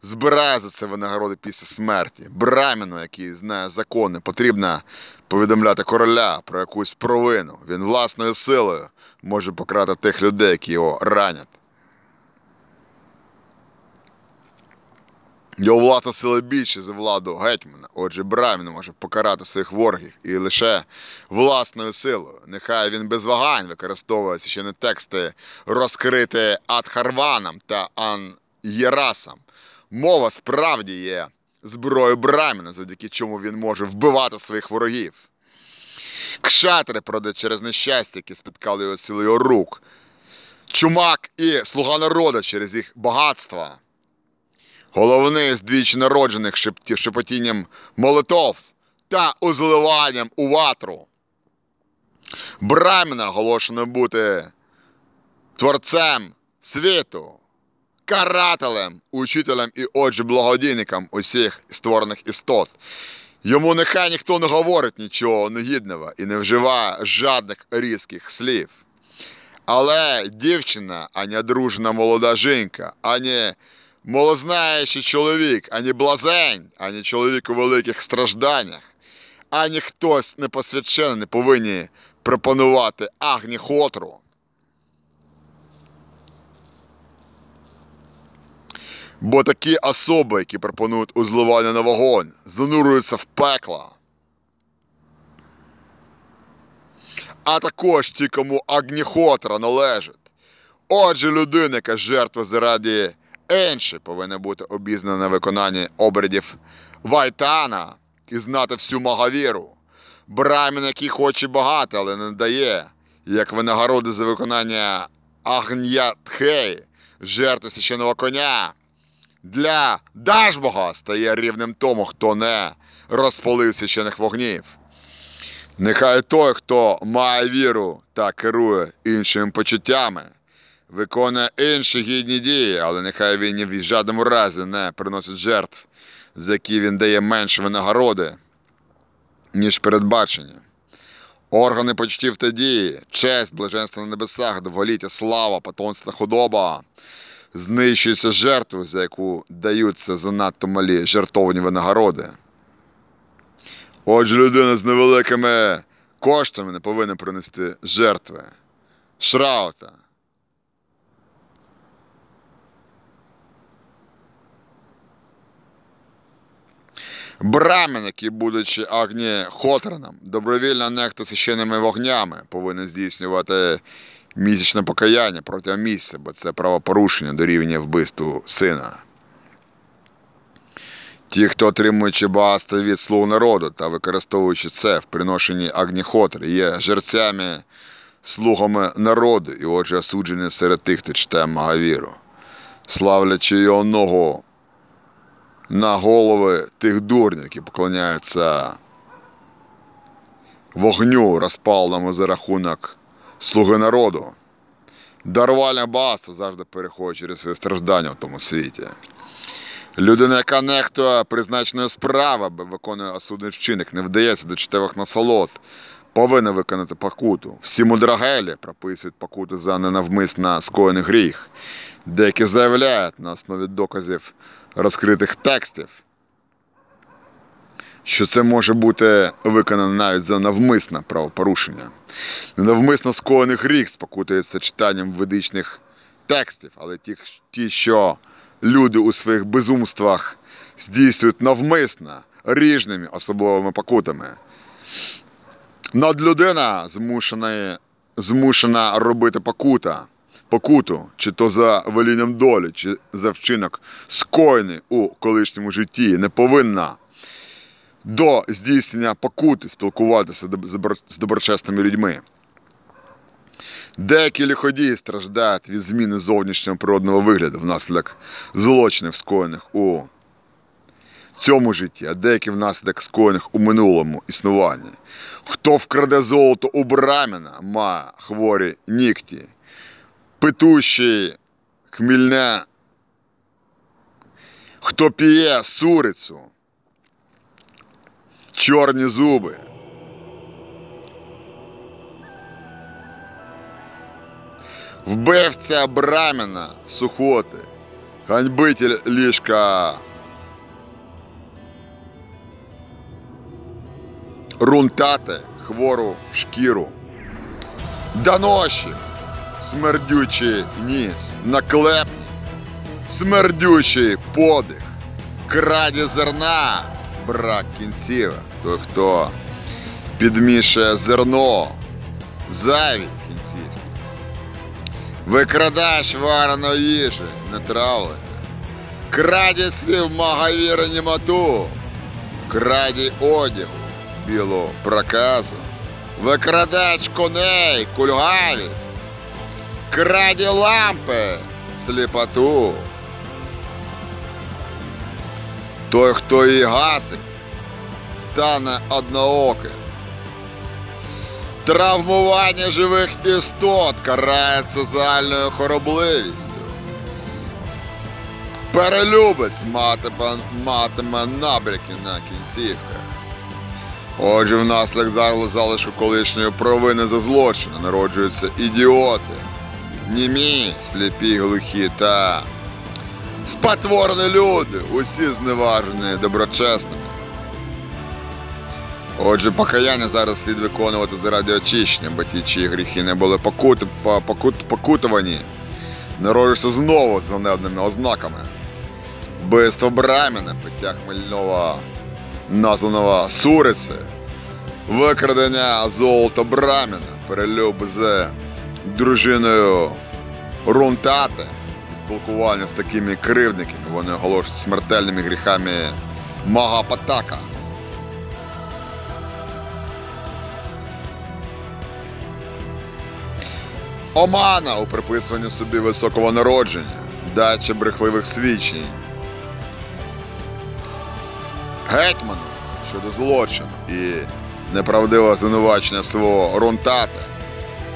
збирає за це винагороди після смерті. Браміну, який знає закони, потрібно повідомляти короля про якусь провину. Він власною силою може покарати тих людей, які його ранять. Його власна сила більше за владу гетьмана. Отже, Брамін може покарати своїх ворогів і лише власною силою. Нехай він без вагань використовує священні тексти, розкриті Адхарваном та Ан-Єрасом. Мова справді є зброєю Браміна, завдяки чому він може вбивати своїх ворогів. Кшатри, проде через нещастя, які спіткали його силою рук. Чумак і слуга народу через їх багатства. Головний з двічі народжених шепотінням молитов та узливанням у ватру. Браміна оголошено бути творцем світу, карателем, учителем і отже благодійником усіх створених істот. Йому нехай ніхто не говорить нічого негідного і не вживає жадних різких слів. Але дівчина, ані одружена молода жінка, ані малознаючий чоловік, ані блазень, ані чоловік у великих стражданнях, ані хтось непосвячений не повинні пропонувати агніхотру. Бо такі особи, які пропонують узливання на вогонь, занурюються в пекло. А також ті, кому агніхотра належить. Отже, людина, яка жертва заради іншої, повинна бути обізнана на виконанні обрядів Вайтана і знати всю магавіру. Брамін, який хоче багато, але не дає, як винагороди за виконання Агнятхеї, жертви священного коня. Для Дажбога стає рівнем тому, хто не розпалив священих вогнів. Нехай той, хто має віру та керує іншими почуттями, виконує інші гідні дії, але нехай він ні в жодному разі не приносить жертв, за які він дає менше винагороди, ніж передбачення. Органи почуттів та дії, честь, блаженство на небесах, довголіття, слава, потомство та худоба. Знищується жертву, за яку даються занадто малі жертовні винагороди. Отже, людина з невеликими коштами не повинна принести жертви. Шраута. Брамен, який, будучи Агні Хотраном, добровільно нехто священними вогнями, повинен здійснювати місячне покаяння протягом місяця, бо це правопорушення дорівнює вбивству сина. Ті, хто отримуючи багатство від слуг народу та використовуючи це в приношенні Агніхотри, є жерцями, слугами народу і отже осуджені серед тих, хто читає Магавіру, славлячи його ногу на голови тих дурнів, які поклоняються вогню, розпаленому за рахунок слуги народу. Дарувальне багатство завжди переходить через свої страждання в тому світі. Людина, яка нехтує призначеною справи, або виконує осудний вчинок, не вдається до чтевих насолод, повинна виконати покуту. Всі мудрагелі прописують покуту за ненавмисно скоєний гріх. Деякі заявляють на основі доказів розкритих текстів, що це може бути виконано навіть за навмисне правопорушення. Ненавмисно скоєний гріх спокутується читанням ведичних текстів, але ті, ті, що люди у своїх безумствах здійснюють навмисно ріжними особливими покутами. Надлюдина змушена, змушена робити покута, покуту, чи то за велінням долі, чи за вчинок скоєний у колишньому житті, не повинна до здійснення покути спілкуватися з доброчесними людьми. Деякі лиходії страждають від зміни зовнішнього природного вигляду внаслідок злочинів, скоєних у цьому житті, а деякі внаслідок скоєних у минулому існуванні. Хто вкраде золото у брамена, має хворі нігті, петущі хмільне, хто п'є сурицю, чорні зуби. Вбивця брамена сухоти, ганьбитель ліжка. Рунтати хвору шкіру, донощик, смердючий ніс, наклепні, смердючий подих, краді зерна, брак кінцівок, той, хто підмішує зерно, завідь кінцівки. Викрадач вареної їжі, не травлення. Краді слів магавіра німоту, краді одягу, білу проказу, викрадач коней, кульгавість, краді лампи, сліпоту. Той, хто її гасить, стане однооким. Травмування живих істот карається загальною хоробливістю. Перелюбець матиме, матиме набряки на кінцівках. Отже, внаслідок залишу колишньої провини за злочин народжуються ідіоти, німі, сліпі, глухі та спотворені люди, усі зневажені доброчесними. Отже, покаяння зараз слід виконувати заради очищення, бо ті, чиї гріхи не були покут, по- покут, покутувані, народжуються знову з ганебними ознаками. Вбивство Браміна, пиття хмельного названого Суриці, викрадення золота Браміна, перелюб з дружиною Рунтати, спілкування з такими кривдниками, вони оголошують смертельними гріхами Магапатака. Омана у приписуванні собі високого народження, дача брехливих свідчень. Гетьману щодо злочину і неправдивого звинувачення свого Рунтата,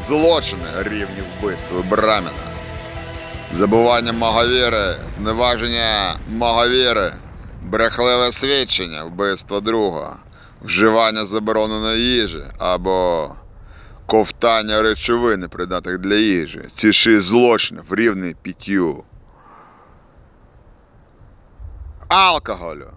злочини рівні вбивству Браміна, забування Магавіри, зневаження Магавіри, брехливе свідчення, вбивство друга, вживання забороненої їжі або ковтання речовини, придатних для їжі. Ці шість злочинів рівні п'ятью. Алкоголю.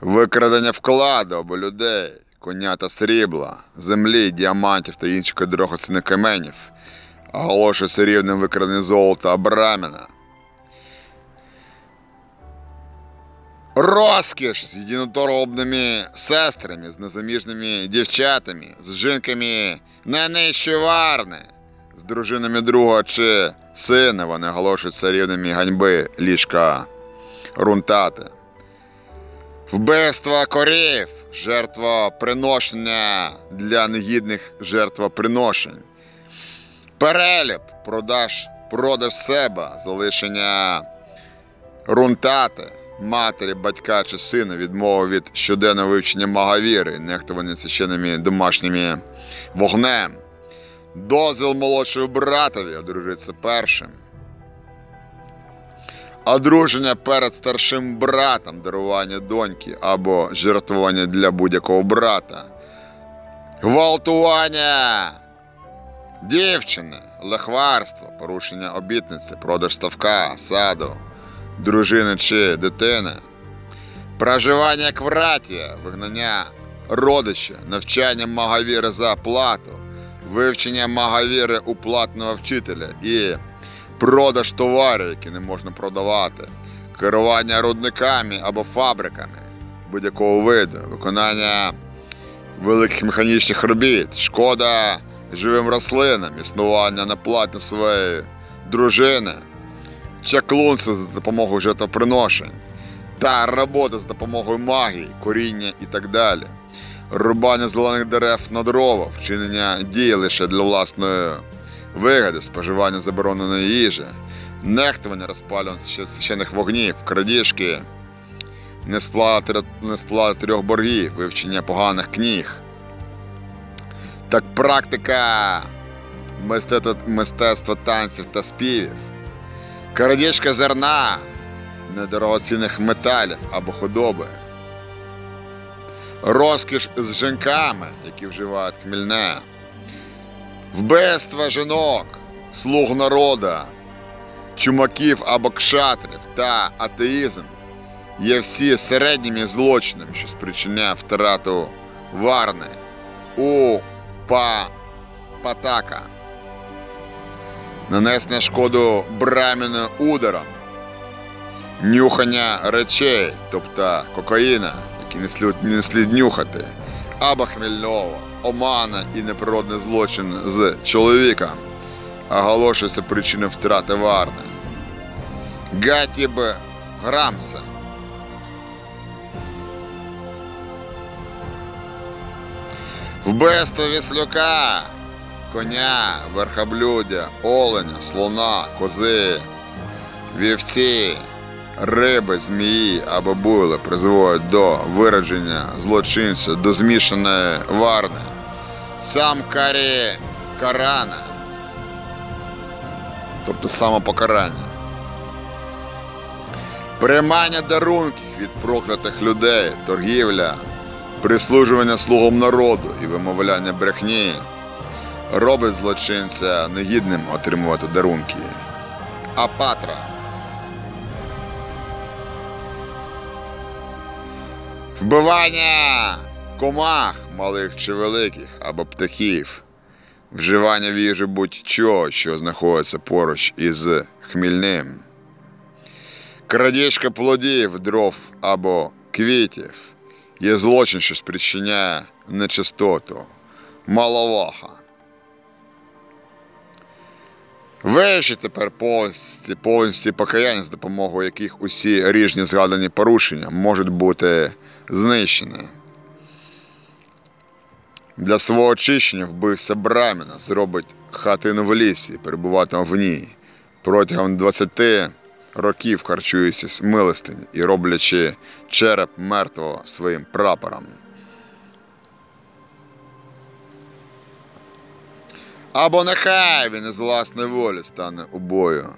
Викрадення вкладу або людей, коня та срібла, землі, діамантів та інших дорогоцінних каменів, оголошується рівнем викрадення золота або. Розкіш з єдиноторобними сестрами, з незаміжними дівчатами, з жінками не нижче варни, з дружинами друга чи сина вони оголошуються рівними ганьби ліжка рунтати. Вбивство корів, жертвоприношення для негідних жертвоприношень. Переліп, продаж, продаж себе, залишення рунтати, матері, батька чи сина, відмова від щоденного вивчення магавіри, нехтування священними домашніми вогнем, дозвіл молодшого братові одружитися першим. Одруження перед старшим братом, дарування доньки або жертвування для будь-якого брата. Гвалтування дівчини, лихварство, порушення обітниці, продаж ставка, саду, дружини чи дитини, проживання як вратія, вигнання родича, навчання магавіри за плату, вивчення магавіри у платного вчителя і продаж товарів, які не можна продавати, керування рудниками або фабриками будь-якого виду, виконання великих механічних робіт, шкода живим рослинам, існування неплатне своєї дружини, чаклунство за допомогою жертвоприношень та робота з допомогою магії, коріння і так далі. Рубання зелених дерев на дрова, вчинення дій лише для власної вигоди, споживання забороненої їжі, нехтування розпалювання священних вогнів, крадіжки, несплата, трьох боргів, вивчення поганих книг. Так практика мистецтва танців та співів, крадіжка зерна, недорогоцінних металів або худоби, розкіш з жінками, які вживають хмільне, вбивство жінок, слуг народа, чумаків або кшатрів та атеїзм є всі середніми злочинами, що спричиняє втрату варни у па патака. Нанесення шкоду браміну ударом, нюхання речей, тобто кокаїна, які не слід, не слід нюхати, або хмельного, омана і неприродний злочин з чоловіком, оголошується причиною втрати варни. Гатіб Грамса. Вбивство віслюка, коня, верхоблюдя, оленя, слона, кози, вівці, риби, змії або буйли призводять до виродження злочинця, до змішаної варни. Сам карі карана, тобто самопокарання. Приймання дарунків від проклятих людей, торгівля, прислужування слугам народу і вимовляння брехні робить злочинця негідним отримувати дарунки. Апатра. Вбивання комах, малих чи великих, або птахів, вживання в будь-чого, що знаходиться поруч із хмільним, крадіжка плодів, дров або квітів є злочин, що спричиняє нечистоту, маловаха. Вищі тепер повністю, повністю покаяння, з допомогою яких усі ріжні згадані порушення можуть бути знищені. Для свого очищення вбився Браміна, зробить хатину в лісі, перебуватиме в ній. Протягом 20 років харчуючись з милостині і роблячи череп мертвого своїм прапором. Або нехай він із власної волі стане убою,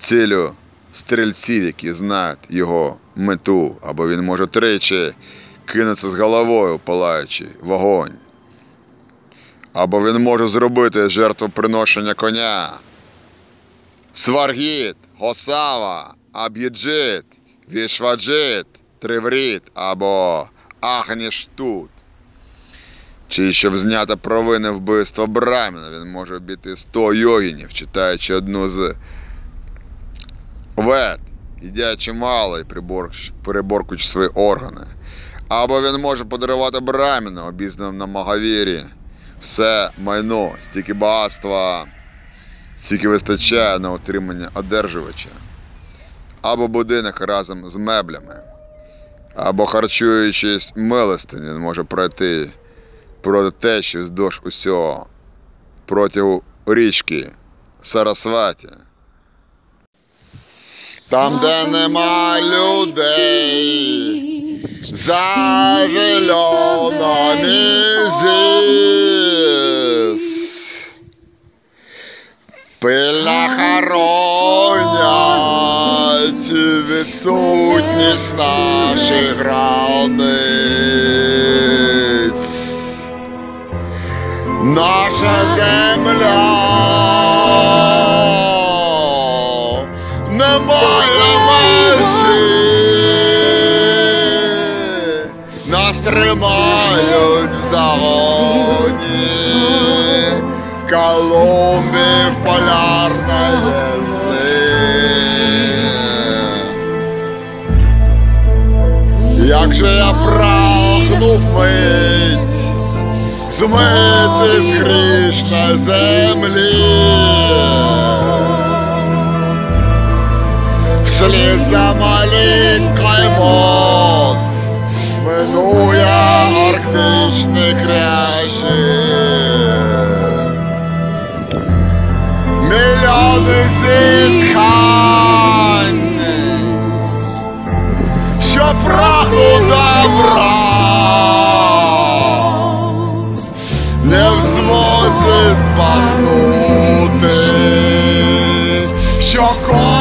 цілю стрільців, які знають його мету, або він може тричі кинутися з головою, палаючи вогонь, Або він може зробити жертвоприношення коня. Сваргіт, Госава, Аб'єджит, Вішваджит, Тривріт або Агніштут. Чи щоб зняти провини вбивства Браміна, він може вбити 100 йогінів, читаючи одну з вет, їдячи мало і переборкуючи свої органи. Або він може подарувати Браміну, обізнаному на Магавірі, все майно, стільки багатства, стільки вистачає на утримання одержувача. Або будинок разом з меблями. Або харчуючись милостинь, він може пройти проти течі вздовж усього проти річки Сарасваті. Там, де нема людей, за мізис. Пильно хоронять відсутність наших границь. Наша земля не має межі. Нас тримають в загоні. Колумбі в полярної сни. Як же я прагну мить змити з грішної землі. Вслід за маленькой мод минує арктичний кряжі. Мільйони зітхань, що прагну добра. не в змозі збагнути, що конфасу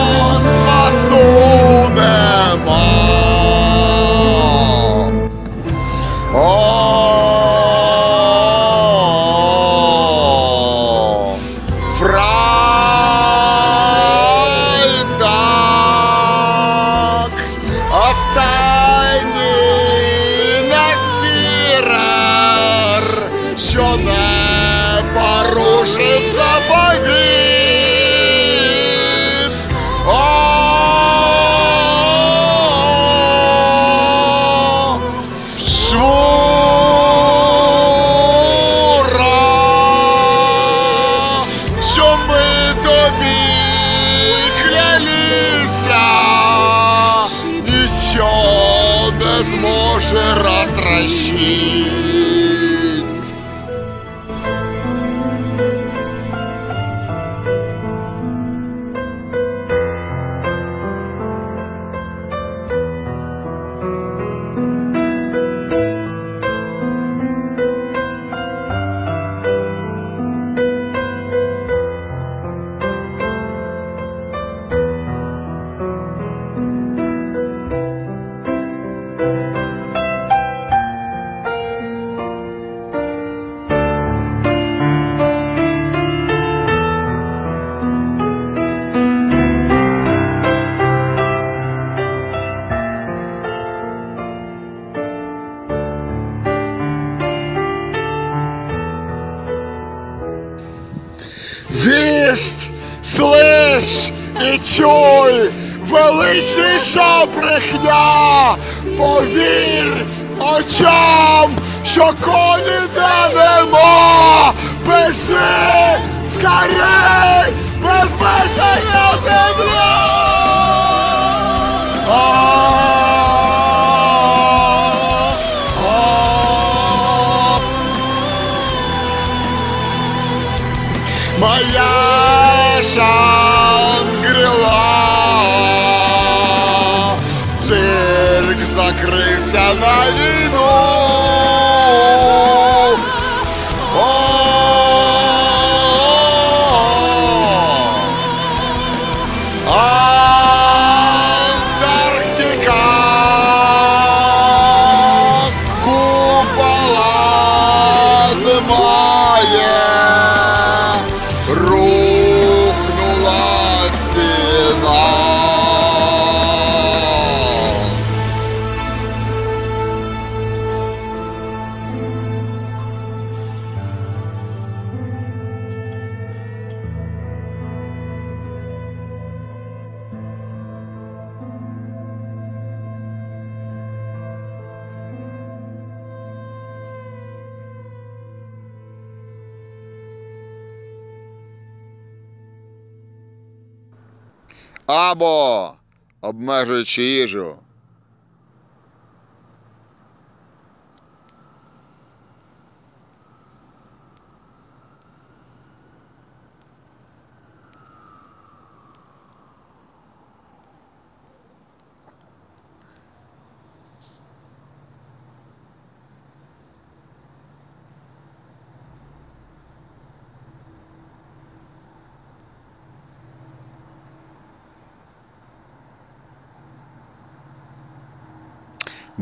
prestígio.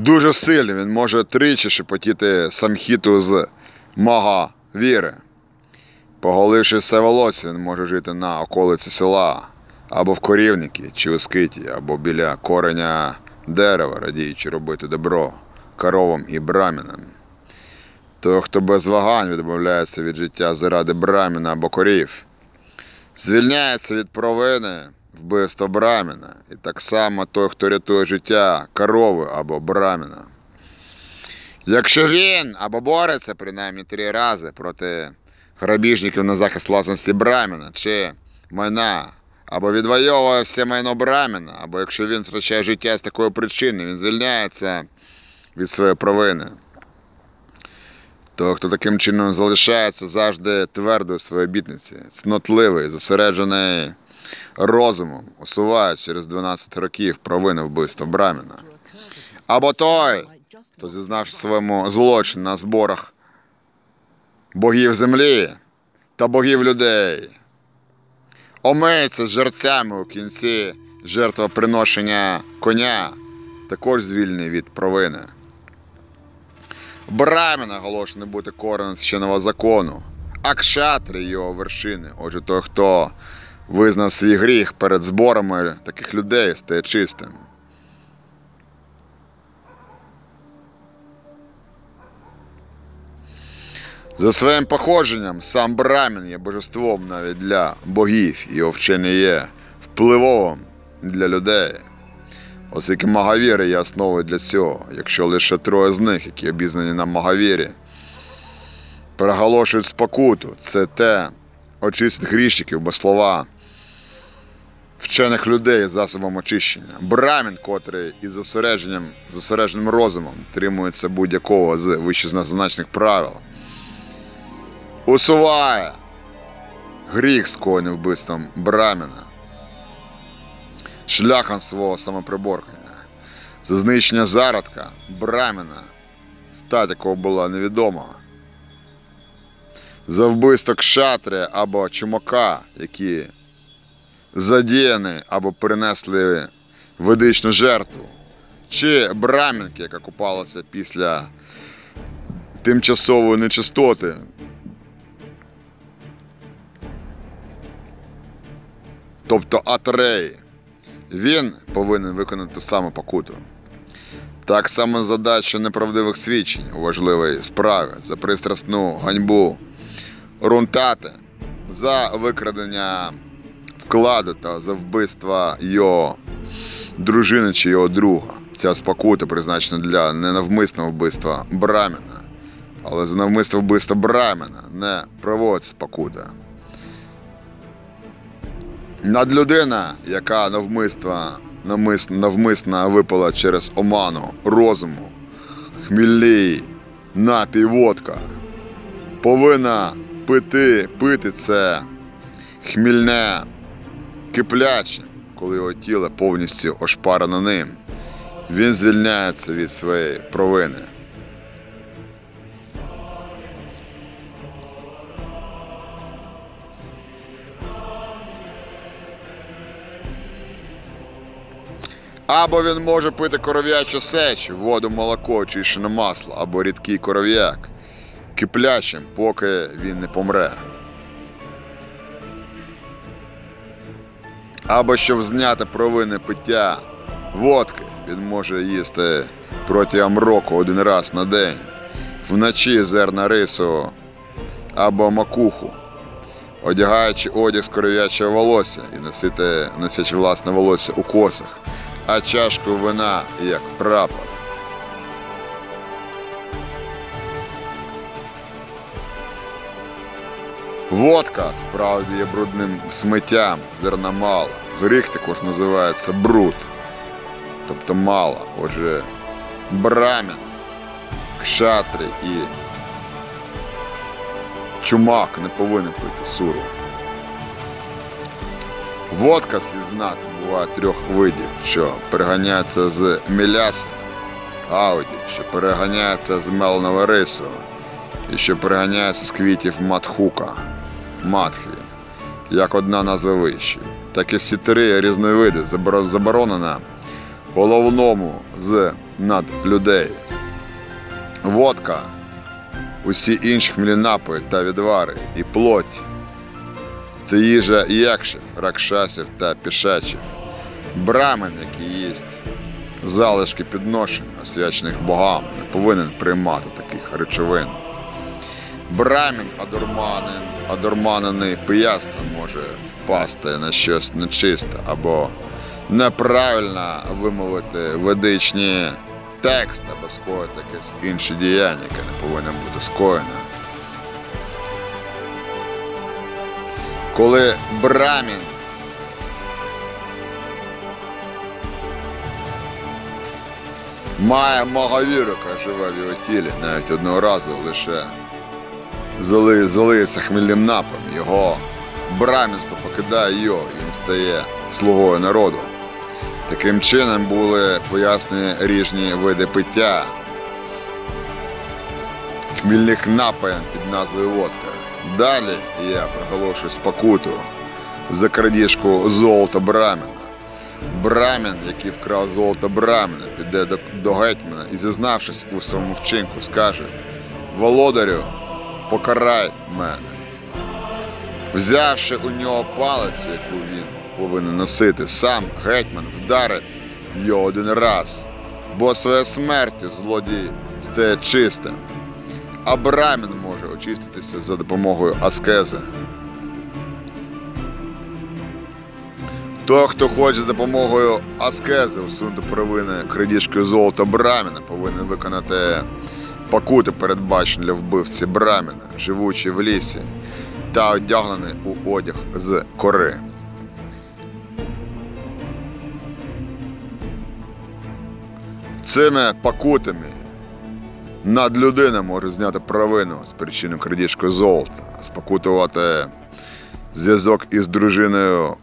Дуже сильний, він може тричі шепотіти самхіту з мага віри. Поголивши все волосся, він може жити на околиці села, або в корівникі, чи у скиті, або біля кореня дерева, радіючи робити добро коровам і брамінам. Той, хто без вагань відмовляється від життя заради браміна або корів, звільняється від провини вбивства браміна, і так само той, хто рятує життя корови або браміна. Якщо він або бореться принаймні три рази проти грабіжників на захист власності браміна чи майна, або відвоює все майно браміна, або якщо він втрачає життя з такої причини, він звільняється від своєї провини. Той, хто таким чином залишається завжди твердо в своїй обітниці, цнотливий, зосереджений розумом, усуває через 12 років провини вбивства Браміна. Або той, хто зізнавши своєму злочині на зборах богів землі та богів людей, омиється з жерцями у кінці жертвоприношення коня, також звільнений від провини. Брамін оголошений бути коренем священного закону, а кшатри його вершини. Отже, той, хто визнав свій гріх перед зборами таких людей, стає чистим. За своїм походженням сам Брамін є божеством навіть для богів, його вчення є впливовим для людей. Оскільки Магавіри є основою для цього, якщо лише троє з них, які обізнані на Магавірі, переголошують спокуту, це те очистить грішників, бо слова вчених людей засобом очищення. Брамін, котрий із зосередженням, зосередженим розумом тримується будь-якого з вищезазначених правил, усуває гріх скоєний вбивством Браміна шляхом свого самоприборкання. За знищення зародка Браміна, стать якого була невідома. За вбивство кшатри або чумака, які задіяні або принесли ведичну жертву, чи брамінки, яка купалася після тимчасової нечистоти. Тобто Атреї. Він повинен виконати ту саму покуту. Так само задача неправдивих свідчень у важливій справі за пристрасну ганьбу рунтати, за викрадення вкладу та за вбивство його дружини чи його друга. Ця спокута призначена для ненавмисного вбивства Браміна. Але за навмисне вбивство Браміна не проводиться спокута. Надлюдина, яка навмисно, навмисно випала через оману розуму, хмільний напій водка, повинна пити, пити це хмільне кипляче, коли його тіло повністю ошпарено ним. Він звільняється від своєї провини. Або він може пити коров'ячу сеч, воду, молоко, чищене масло, або рідкий коров'як, киплячим, поки він не помре. Або щоб зняти провини пиття водки, він може їсти протягом року один раз на день, вночі зерна рису або макуху, одягаючи одяг з коров'ячого волосся і носити, носячи власне волосся у косах, а чашку вина як прапор. Водка справді є брудним сміттям, зерна мало. Гріх також називається бруд, тобто мало. Отже, брамін, кшатри і чумак не повинен пити суру. Водка, слід знати, буває трьох видів, що переганяється з міляса, ауді, що переганяється з меленого рису, і що переганяється з квітів матхука, матхві, як одна назва вищі. Так і всі три різновиди заборонена головному з над людей. Водка, усі інші хмільні напої та відвари і плоть. Це їжа якшів, ракшасів та пішачів. Брамен, який їсть залишки підношень, освячених богам, не повинен приймати таких речовин. Брамін адурманин, адурманений пияцтво може впасти на щось нечисте або неправильно вимовити ведичні тексти або скоїти якесь інше діяння, яке не повинно бути скоєне. Коли брамін має магавіру, яка живе в його тілі, навіть одного разу лише залиється хмільним напом, його брамінство покидає його, він стає слугою народу. Таким чином були пояснені різні види пиття хмільних напоїв під назвою водка. Далі я проголошую спокуту за крадіжку золота Браміна. Брамін, який вкрав золото Браміна, піде до, до гетьмана і, зізнавшись у своєму вчинку, скаже Володарю, покарай мене. Взявши у нього палицю, яку він повинен носити, сам гетьман вдарить його один раз, бо своєю смертю злодій стає чистим. А брамін може очиститися за допомогою аскези. Той, хто хоче за допомогою аскези усунути провини крадіжкою золота Браміна, повинен виконати покути, передбачені для вбивці Браміна, живучи в лісі, та одягнений у одяг з кори. Цими покутами над людина може зняти провину з причини крадіжки золота, спокутувати зв'язок із дружиною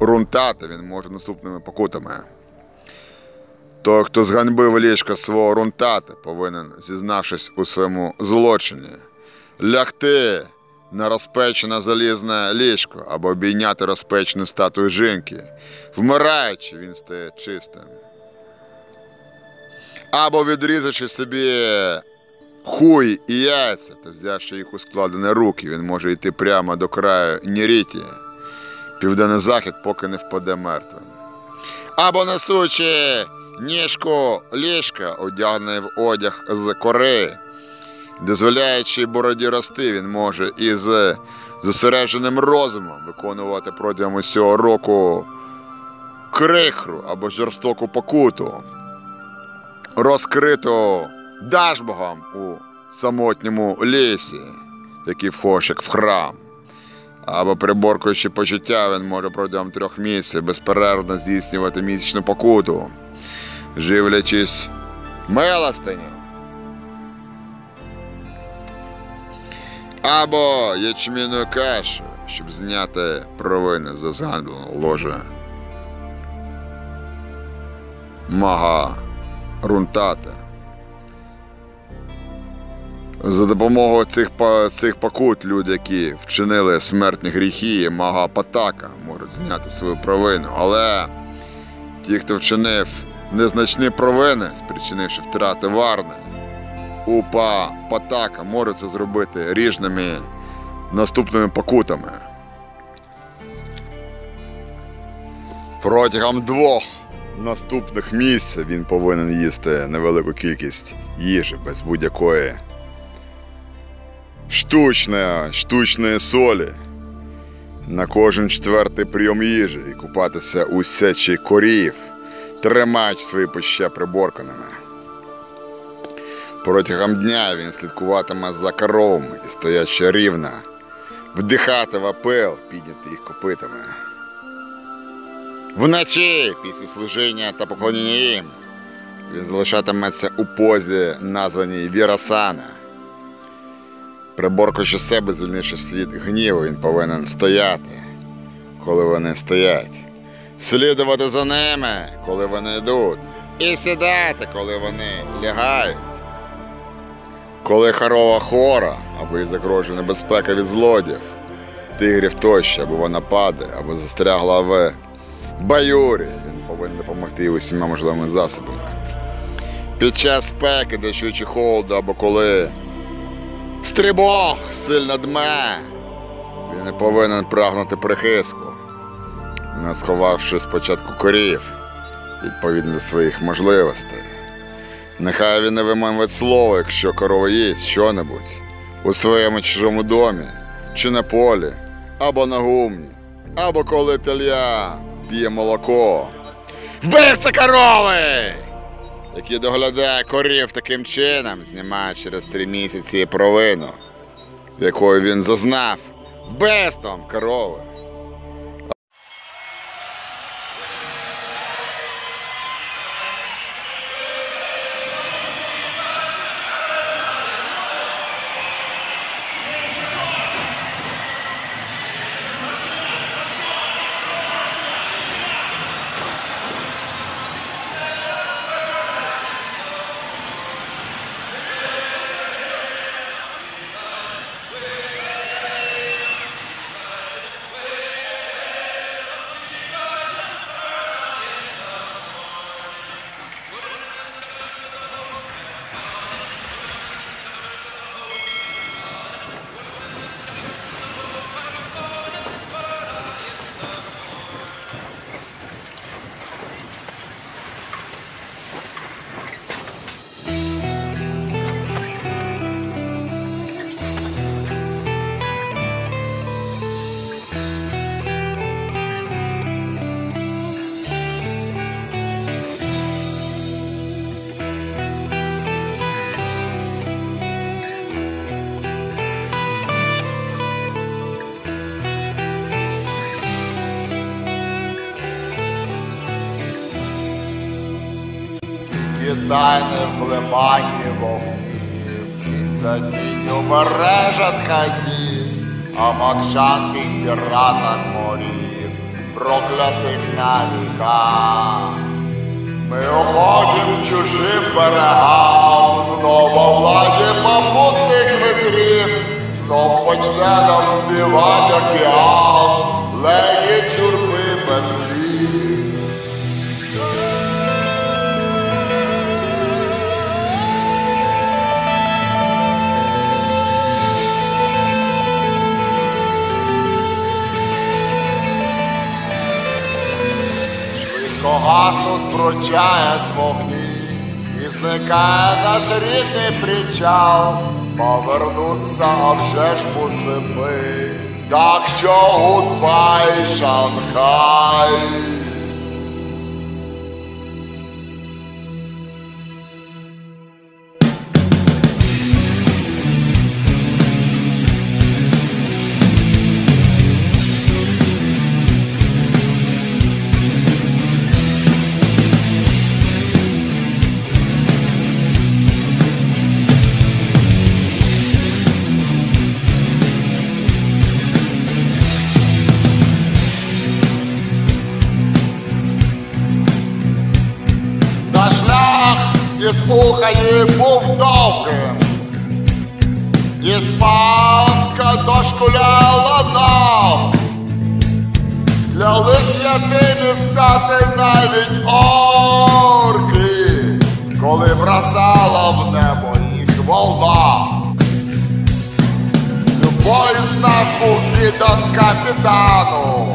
рунтати він може наступними покутами. Той, хто зганьбив ліжка свого рунтата, повинен, зізнавшись у своєму злочині, лягти на розпечене залізне ліжко або обійняти розпечену статую жінки. Вмираючи, він стає чистим. Або відрізавши собі хуй і яйця та взявши їх у складені руки, він може йти прямо до краю Ніріті, південний захід, поки не впаде мертвим. Або несучи ніжку ліжка, одягнений в одяг з кори, дозволяючи бороді рости, він може із зосередженим розумом виконувати протягом усього року крихру або жорстоку покуту. Розкрито дажбогом у самотньому лісі, який вхож в храм. Або приборкуючи почуття, він може протягом трьох місяців безперервно здійснювати місячну покуту, живлячись милостиню. Або ячміною кашею, щоб зняти провини за згадлену ложе. Мага рунтати. За допомогою цих, цих покут люди, які вчинили смертні гріхи, мага Патака, можуть зняти свою провину. Але ті, хто вчинив незначні провини, спричинивши втрати варни, упа Патака може це зробити ріжними наступними покутами. Протягом двох наступних місць він повинен їсти невелику кількість їжі без будь-якої штучної, штучної солі. На кожен четвертий прийом їжі і купатися у сечі корів, тримаючи свої пища приборканими. Протягом дня він слідкуватиме за коровами і стоячи рівно вдихати вапел, підняти їх копитами. Вночі, після служіння та поклоніння їм, він залишатиметься у позі, названій Вірасана. Приборкуючи себе, звільнивши світ гніву, він повинен стояти, коли вони стоять, слідувати за ними, коли вони йдуть, і сідати, коли вони лягають. Коли хорова хора, або їй загрожує небезпека від злодів, тигрів тощо, або вона падає, або застрягла в баюрі, він повинен допомогти усіма можливими засобами. Під час спеки, дощучи холоду, або коли стрибог сильно дме, він не повинен прагнути прихистку, не сховавши спочатку корів, відповідно до своїх можливостей. Нехай він не вимовить слово, якщо корова їсть що-небудь у своєму чужому домі, чи на полі, або на гумні, або коли телья п'є молоко. Вбивця корови! Який доглядає корів таким чином, знімає через три місяці провину, якою він зазнав вбивством корови. Тайне в блимані вогнів, тінь за тінню бережет хадіс, а макшанських піратах морів, проклятих на віка. Ми уходим чужим берегам, знову владі попутних витрів, знов почне нам співать океан, легіть журби без слів. Гаснуть з вогні, і зникає наш рідний причал. Повернуться, вже ж мусимо ми, так що гудбай, Шанхай. Із Ухаї був довгим, іспанка дошкуляла нам, Кляли святими стати навіть орки, коли бросала в небо їх волна. Любой з нас був віддан капітану.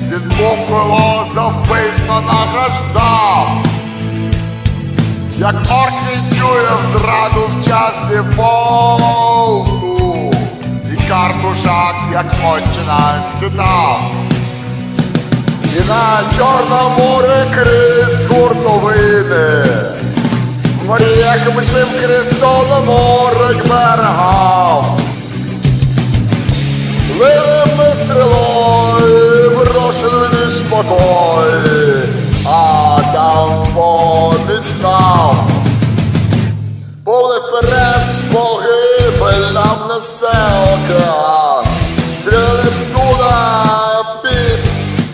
Він був за вбивство награждав. Як орк чує в зраду в час дефолту І картушак, як отче читав. І на Чорному крізь гуртовини В морях мчив крізь Соломорик берегав. Виними стрілою брошений спокой, а там в поміч нам. Повне вперед, погибель нам несе океан. Стріли Нептуна піп,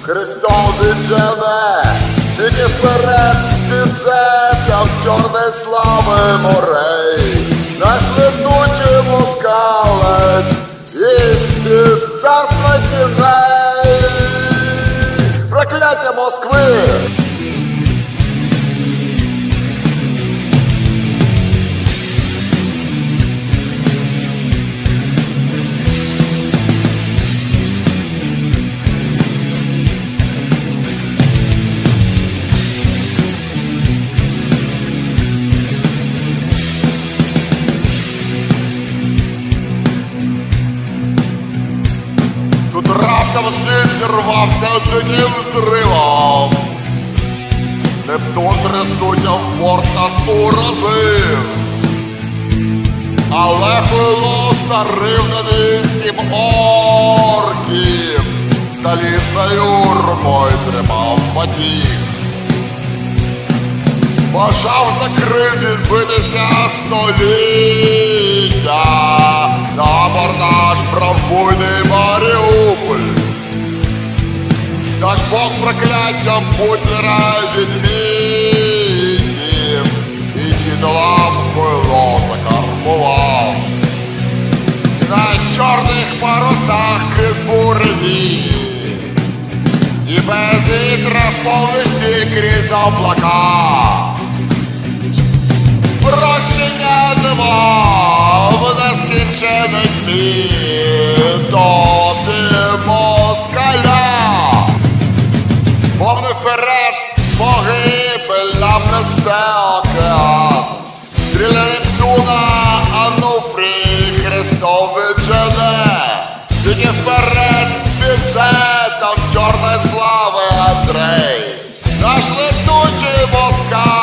Христом віджене, тільки вперед піде там чорної слави морей. Наш летучий москалець, єсть із царства тіней. Прокляття Москви! Світ зірвався диким зривом. Нептун трясуття в борт нас уразив. Але хвило царив над війським орків. Залізною рукою тримав батіг. Бажав за Крим відбитися століття, на абордаж брав буйний Маріуполь. Наш Бог прокляттям Путлера відмітів, і дідолам хуйло закарбував. І на чорних парусах крізь буреві, і без вітра повнищі крізь облака. Прощення нема в нескінченій тьмі тобі москаля. Повний вперед, погибель нам несе океан. Стріля Нептуна, Ануфрій, Христов віджене. Тільки вперед, під там чорної слави Андрей. Наш летучий москалець,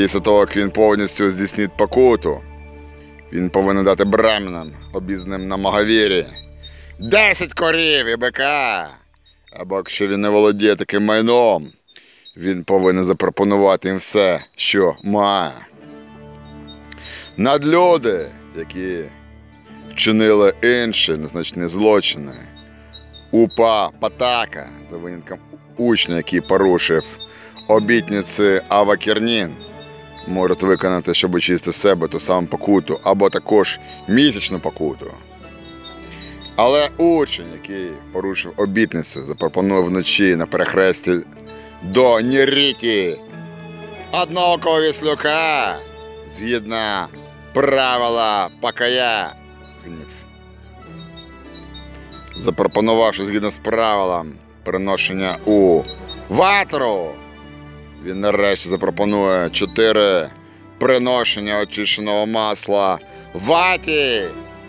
після того, як він повністю здійснить покуту, він повинен дати брамінам, обізнаним на Магавірі, 10 корів і бика. Або якщо він не володіє таким майном, він повинен запропонувати їм все, що має. Надлюди, які вчинили інші незначні злочини, упа Патака за винятком учня, який порушив обітниці Авакернін можуть виконати, щоб очистити себе ту саму покуту, або також місячну покуту. Але учень, який порушив обітницю, запропонує вночі на перехресті до Ніріті одного віслюка згідно правила покая гнів. Запропонувавши згідно з правилом приношення у ватру, він нарешті запропонує чотири приношення очищеного масла ваті,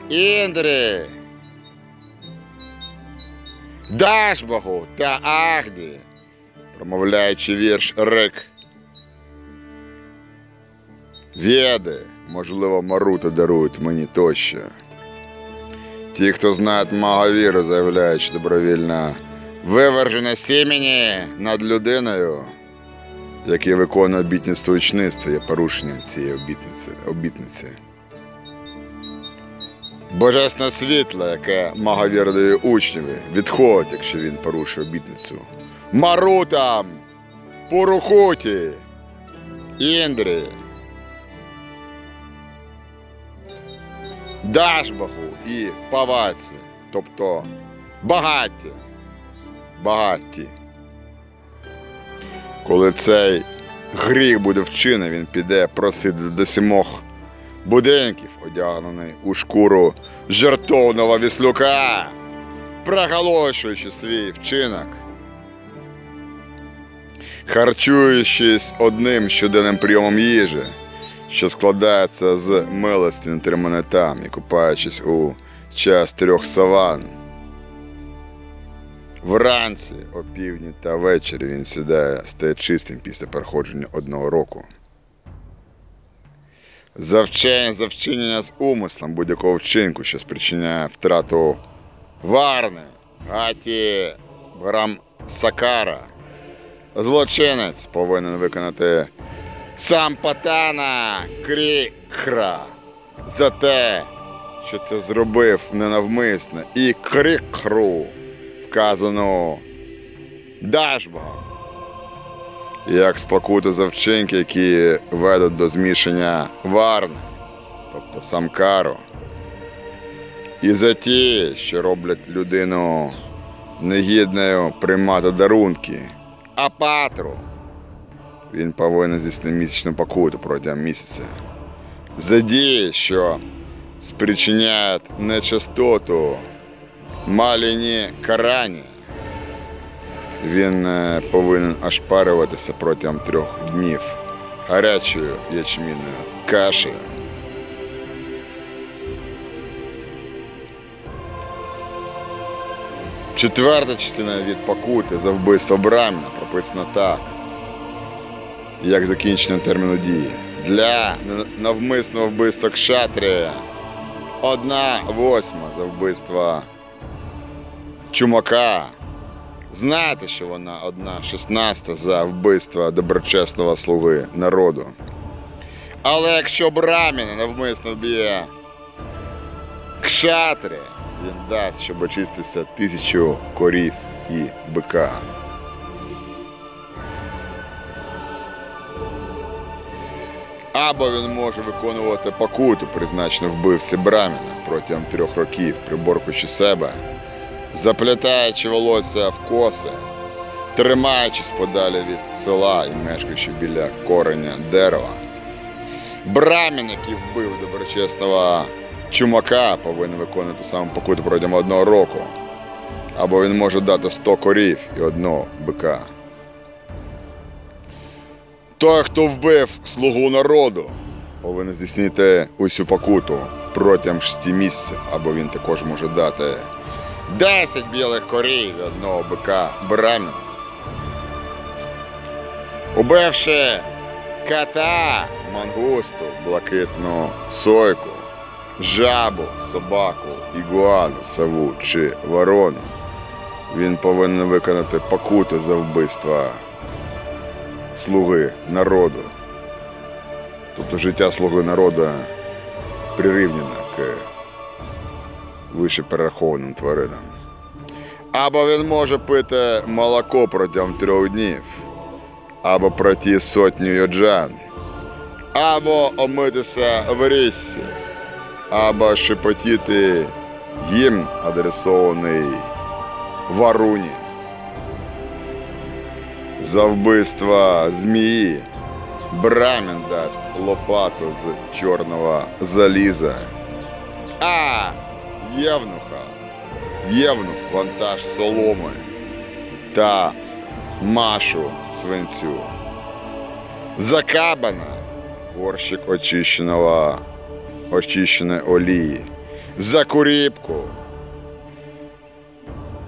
індрі, Дашбогу та Агді, промовляючи вірш Рик. Веди, можливо, Марута дарують мені тощо. Ті, хто знають Магавіру, заявляють, що добровільно вивержене сімені над людиною, який виконує обітництво учництва, є порушенням цієї обітниці. обітниці. Божественне світло, яке Магавір дає учневі, відходить, якщо він порушує обітницю. Марутам, Пурухуті, Індрі, Дашбаху і Паваці, тобто багаті, багаті. Коли цей гріх буде вчинений, він піде просити до сімох будинків, одягнений у шкуру жертовного віслюка, проголошуючи свій вчинок, харчуючись одним щоденним прийомом їжі, що складається з милості нетримане там і купаючись у час трьох саван. Вранці, опівдні та ввечері він сідає, стає чистим після проходження одного року. За вчення, за вчинення з умислом будь-якого вчинку, що спричиняє втрату варни, гаті, грам сакара. Злочинець повинен виконати сам патана крікра за те, що це зробив ненавмисно, і крикру вказано Дашбогом. Як спокути за вчинки, які ведуть до змішання варни, тобто самкару. І за ті, що роблять людину негідною приймати дарунки, апатру. Він повинен здійснити місячну покуту протягом місяця. За дії, що спричиняють нечистоту маліні карані, Він е, повинен ошпарюватися протягом трьох днів гарячою ячмінною кашею. Четверта частина від покути за вбивство Браміна прописана так, як закінчення терміну дії. Для навмисного вбивства Кшатрія одна восьма за вбивство Чумака. Знаєте, що вона одна шістнадцята за вбивство доброчесного слуги народу. Але якщо Браміна навмисно вб'є Кшатрія, він дасть, щоб очиститися тисячу корів і бика. Або він може виконувати покуту, призначену вбивці Браміна протягом трьох років, приборкуючи себе, заплітаючи волосся в коси, тримаючись подалі від села і мешкаючи біля кореня дерева. Брамін, який вбив доброчесного чумака, повинен виконувати саму покуту протягом одного року. Або він може дати 100 корів і одного бика. Той, хто вбив слугу народу, повинен здійснити усю покуту протягом 6 місяців, або він також може дати 10 білих корів і одного бика брамін. Убивши кота, мангусту, блакитну сойку, жабу, собаку, ігуану, сову чи ворону, він повинен виконати покуту за вбивство слуги народу. Тобто життя слуги народу прирівняно к вище перерахованим тваринам. Або він може пити молоко протягом трьох днів, або пройти сотню йоджан, або омитися в річці, або шепотіти гімн, адресований Варуні. За вбивство змії Брамін дасть лопату з чорного заліза. А Євнуха, Євнух вантаж соломи та машу свинцю. За кабана горщик очищеного, очищеної олії. За куріпку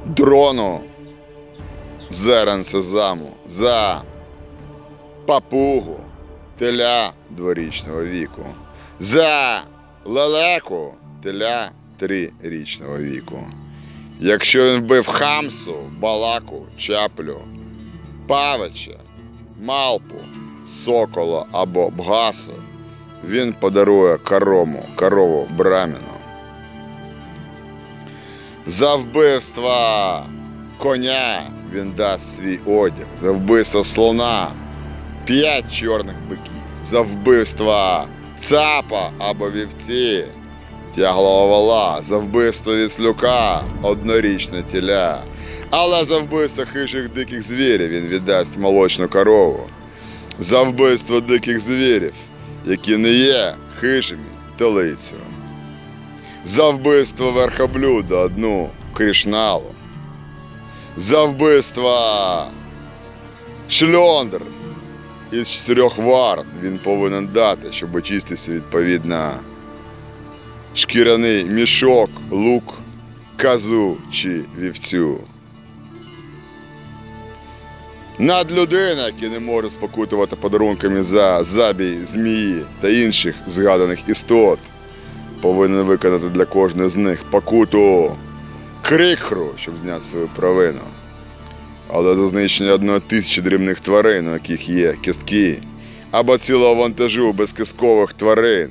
дрону зерен сезаму, за папугу теля дворічного віку, за лелеку теля трирічного віку. Якщо він вбив хамсу, балаку, чаплю, павича, малпу, сокола або бгасу, він подарує корому, корову браміну. За вбивство коня він дасть свій одяг, за вбивство слона п'ять чорних биків, за вбивство цапа або вівці, тяглого вола, за вбивство віслюка однорічне теля. Але за вбивство хижих диких звірів він віддасть молочну корову. За вбивство диких звірів, які не є хижими, телицю. За вбивство верхоблюда одну крішналу. За вбивство шльондр із чотирьох варт він повинен дати, щоб очиститися відповідно шкіряний мішок, лук, казу чи вівцю. Надлюдина, які не може спокутувати подарунками за забій змії та інших згаданих істот, повинен виконати для кожної з них покуту крикхру, щоб зняти свою провину. Але за знищення одної тисячі дрібних тварин, у яких є кістки, або цілого вантажу безкісткових тварин,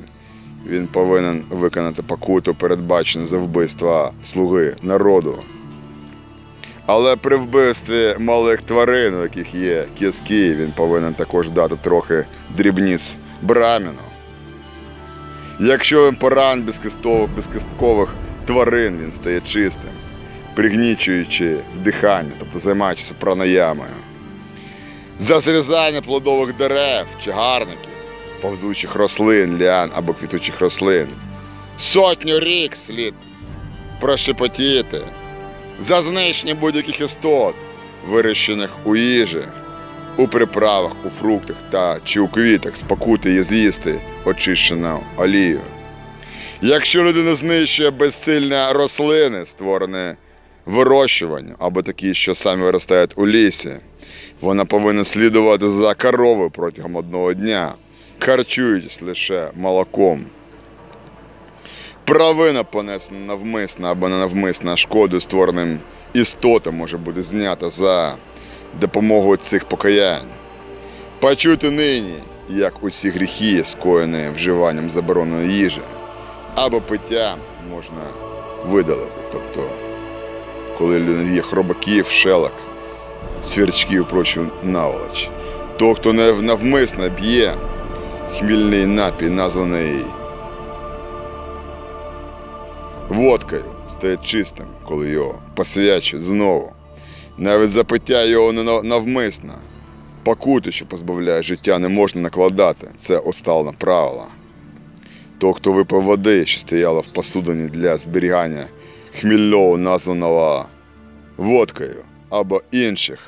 він повинен виконати покуту, передбачену за вбивство слуги народу. Але при вбивстві малих тварин, у яких є кістки, він повинен також дати трохи дрібніс браміну. Якщо він поран безкісткових, тварин, він стає чистим, пригнічуючи дихання, тобто займаючися пранаямою. За зрізання плодових дерев, чагарників, повзучих рослин, ліан або квітучих рослин. Сотню рік слід прощепотіти. За знищення будь-яких істот, вирощених у їжі, у приправах, у фруктах та чи у квітах спокути і з'їсти очищену олію. Якщо людина знищує безсильне рослини, створене вирощуванню, або такі, що самі виростають у лісі, вона повинна слідувати за коровою протягом одного дня, харчуючись лише молоком. Провина понесена навмисно або ненавмисна шкоду створеним істотам може бути знята за допомогою цих покаянь. Почути нині, як усі гріхи, скоєні вживанням забороненої їжі, або пиття можна видалити. Тобто, коли є хробаків, шелак, свірчків, прочу наволоч. То, хто навмисно б'є хмільний напій, названий водкою, стає чистим, коли його посвячують знову. Навіть запиття його не навмисно. Покути, що позбавляє життя, не можна накладати. Це усталне правило. То, хто випив води, що стояла в посудині для зберігання хмільного, названого водкою або інших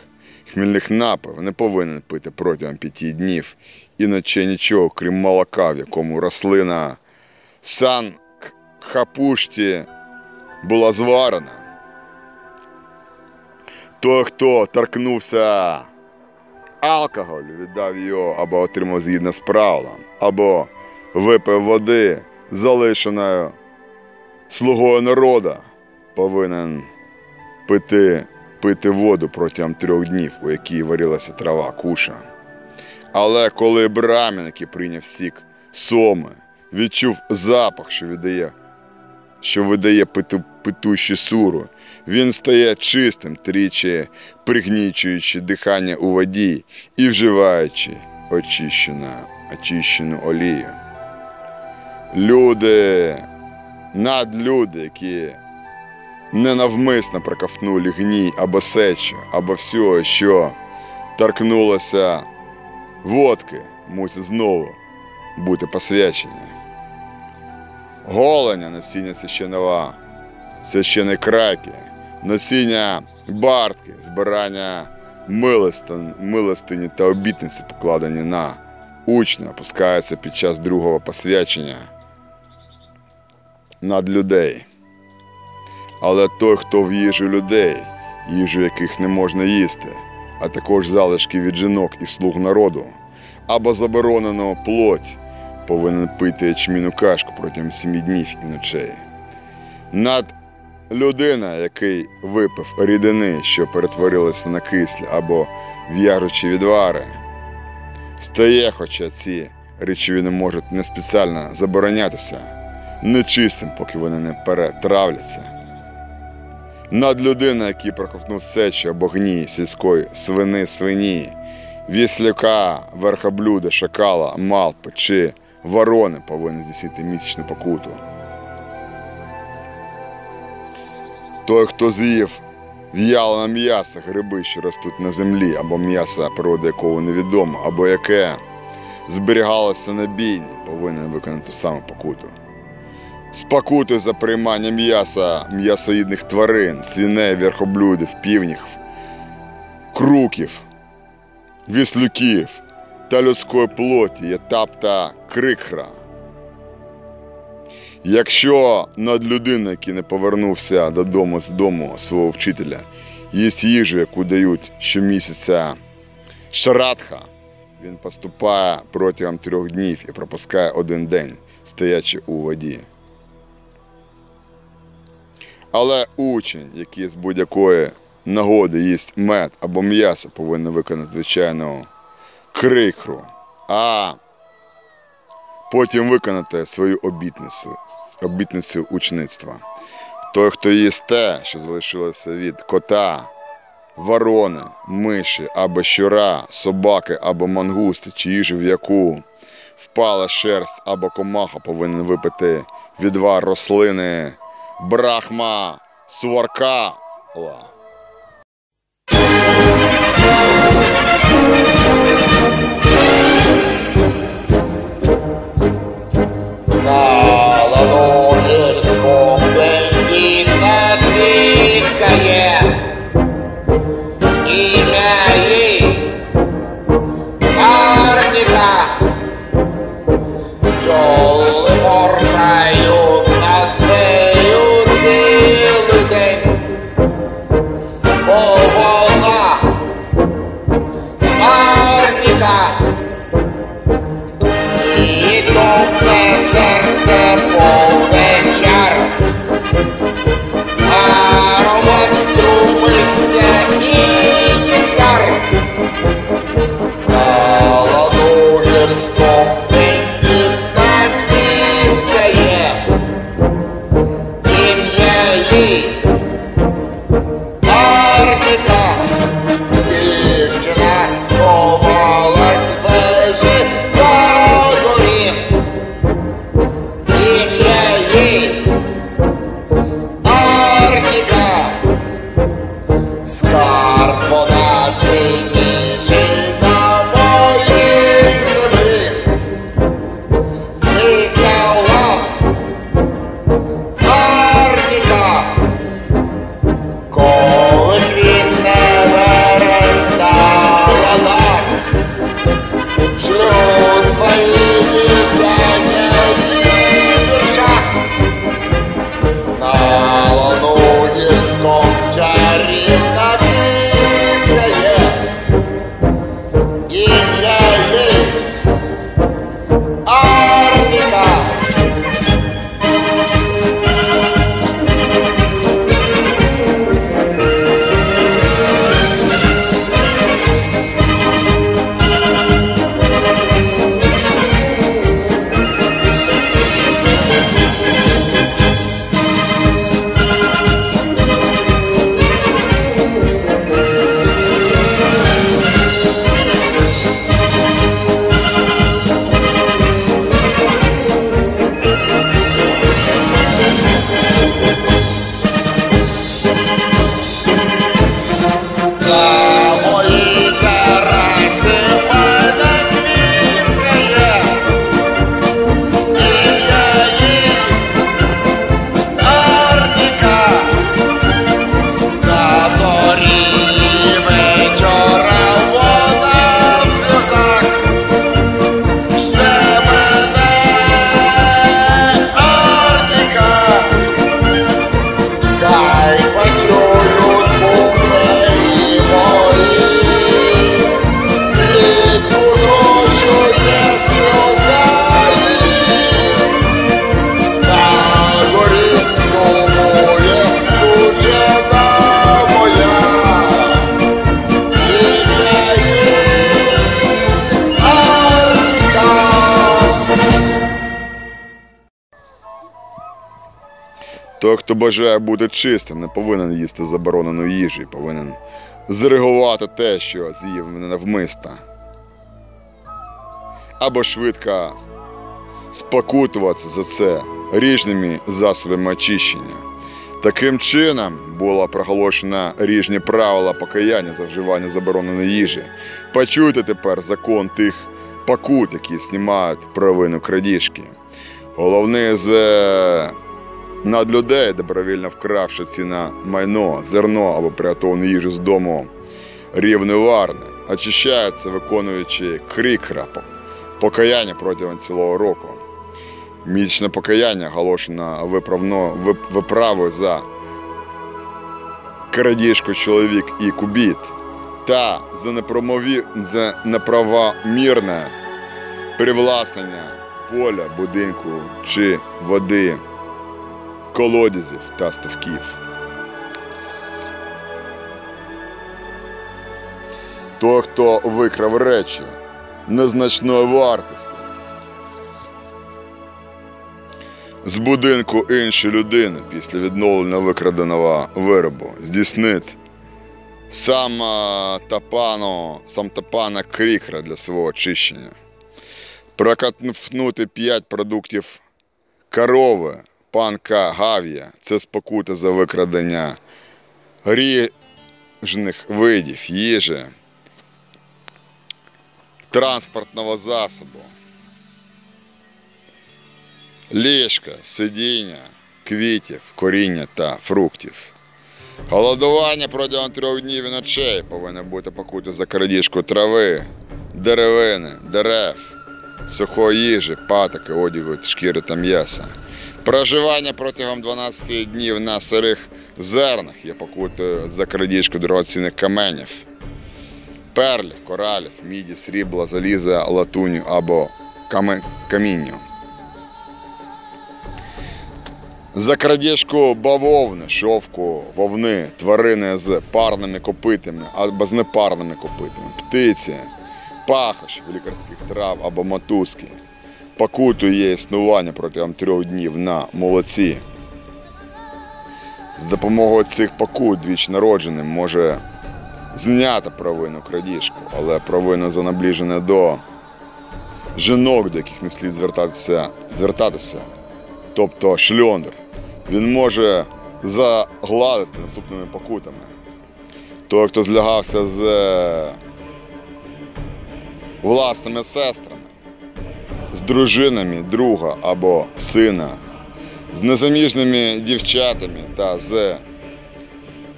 хмільних напів, не повинен пити протягом п'яти днів і ночей нічого, крім молока, в якому рослина сан хапушті була зварена. Той, хто торкнувся алкоголю, віддав його або отримав згідно з правилом, або випив води, залишеною слугою народа, повинен пити, пити воду протягом трьох днів, у якій варилася трава куша. Але коли брамін, який прийняв сік соми, відчув запах, що віддає, що видає питу, питущі суру, він стає чистим, тричі пригнічуючи дихання у воді і вживаючи очищену, очищену олію. Люди, надлюди, які ненавмисно проковтнули гній або сечу, або всього, що торкнулося водки, мусять знову бути посвячені. Голення насіння священного, священої краки, носіння бартки, збирання милостин, милостині та обітниці, покладені на учня, опускаються під час другого посвячення над людей. Але той, хто в їжу людей, їжу яких не можна їсти, а також залишки від жінок і слуг народу, або заборонену плоть, повинен пити ячміну кашку протягом сімі днів і ночей. Над людина, який випив рідини, що перетворилися на кислі або в'яжучі відвари, стає, хоча ці речовини можуть не спеціально заборонятися, нечистим, поки вони не перетравляться. Над людина, який проковтнув сечі або гній сільської свини свині, віслюка, верхоблюда, шакала, малпи чи ворони повинен здійснити місячну покуту. Той, хто з'їв в'ялене м'ясо, гриби, що ростуть на землі, або м'ясо, природа якого невідомо, або яке зберігалося на бійні, повинен виконати саму покуту. Спокуту за приймання м'яса м'ясоїдних тварин, свиней, верхоблюдів, півнів, круків, віслюків та людської плоті, є та крикра. Якщо над людиною, який не повернувся додому з дому свого вчителя, їсть їжу, яку дають щомісяця шарадха, він поступає протягом трьох днів і пропускає один день, стоячи у воді. Але учень, який з будь-якої нагоди їсть мед або м'ясо, повинен виконати звичайну крикру, а потім виконати свою обітницю, обітницю учництва. Той, хто їсть те, що залишилося від кота, ворони, миші або щура, собаки або мангусти, чи їжу, в яку впала шерсть або комаха, повинен випити відвар рослини Брахма Сварка. На ладогірському денді не квіткає ім'я їй Арніка Чолиморна. Villar. Той, хто бажає бути чистим, не повинен їсти заборонену їжу, і повинен зрегувати те, що з'їв навмисно. Або швидко спокутуватися за це ріжними засобами очищення. Таким чином було проголошено ріжні правила покаяння за вживання забороненої їжі. Почуйте тепер закон тих покут, які знімають провину крадіжки. Головний з е, над людей, добровільно вкравши ціна майно, зерно або приготовану їжу з дому рівневарне, очищаються, виконуючи крикра, по- покаяння протягом цілого року. Місячне покаяння оголошено виправно, вип- виправою за крадіжку чоловік і кубіт та за, непромові, за неправомірне привласнення поля, будинку чи води колодязів та ставків. Той, хто викрав речі незначної вартості з будинку іншої людини після відновлення викраденого виробу, здійснить сам тапано, сам тапана крікра для свого очищення, прокатнути 5 продуктів корови, панка гав'я це спокута за викрадення ріжних видів їжі, транспортного засобу, ліжка, сидіння, квітів, коріння та фруктів. Голодування протягом трьох днів і ночей повинно бути покута за крадіжку трави, деревини, дерев, сухої їжі, патоки, одягу, шкіри та м'яса. Проживання протягом 12 днів на сирих зернах є покутою за крадіжку дорогоцінних каменів, перлів, коралів, міді, срібла, заліза, латуню або камінню. За крадіжку бавовни, шовку, вовни, тварини з парними копитами або з непарними копитами, птиці, пахощ лікарських трав або мотузки. Покутує існування протягом трьох днів на молоці. З допомогою цих покут двіч народженим може зняти провину крадіжку, але провину за наближене до жінок, до яких не слід звертатися, звертатися, тобто шльондр, він може загладити наступними покутами. Той, хто злягався з е, власними сестрами, з дружинами друга або сина, з незаміжними дівчатами та з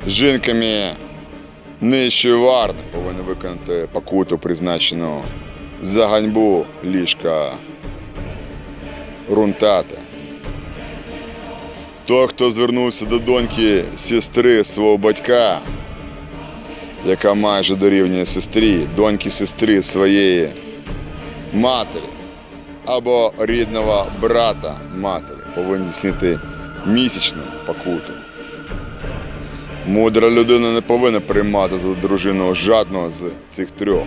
жінками нижчої варни повинен виконати покуту, призначену за ганьбу ліжка рунтати. Той, хто звернувся до доньки сестри свого батька, яка майже дорівнює сестрі, доньки сестри своєї матері або рідного брата матері, повинен здійснити місячну покуту. Мудра людина не повинна приймати за дружину жадного з цих трьох.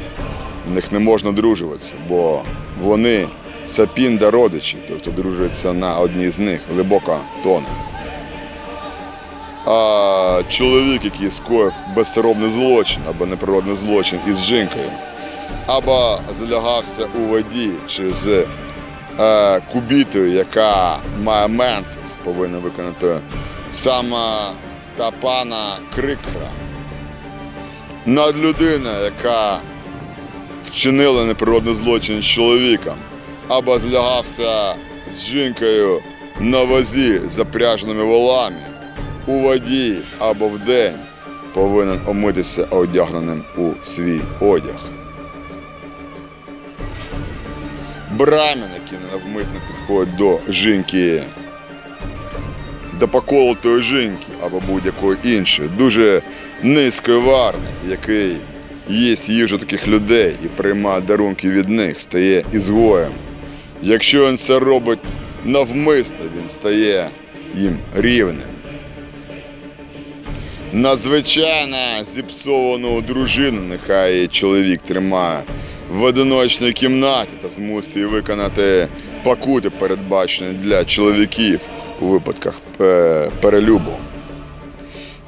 В них не можна дружуватися, бо вони сапінда родичі, той, хто дружиться на одній з них, глибоко тоне. А чоловік, який скоїв безсоромний злочин або неприродний злочин із жінкою, або залягався у воді чи з кубітою, яка має менсис, повинна виконати саме та пана Крикра. Надлюдина, яка вчинила неприродний злочин з чоловіком, або злягався з жінкою на возі з запряженими волами, у воді або вдень, повинен омитися одягненим у свій одяг. Брамін, який ненавмисно підходить до жінки, до поколотої жінки або будь-якої іншої, дуже низької варни, який їсть їжу таких людей і приймає дарунки від них, стає ізгоєм. Якщо він це робить навмисно, він стає їм рівним. Надзвичайно зіпсовану дружину нехай чоловік тримає в одиночній кімнаті та змусить виконати покути, передбачені для чоловіків у випадках е, перелюбу.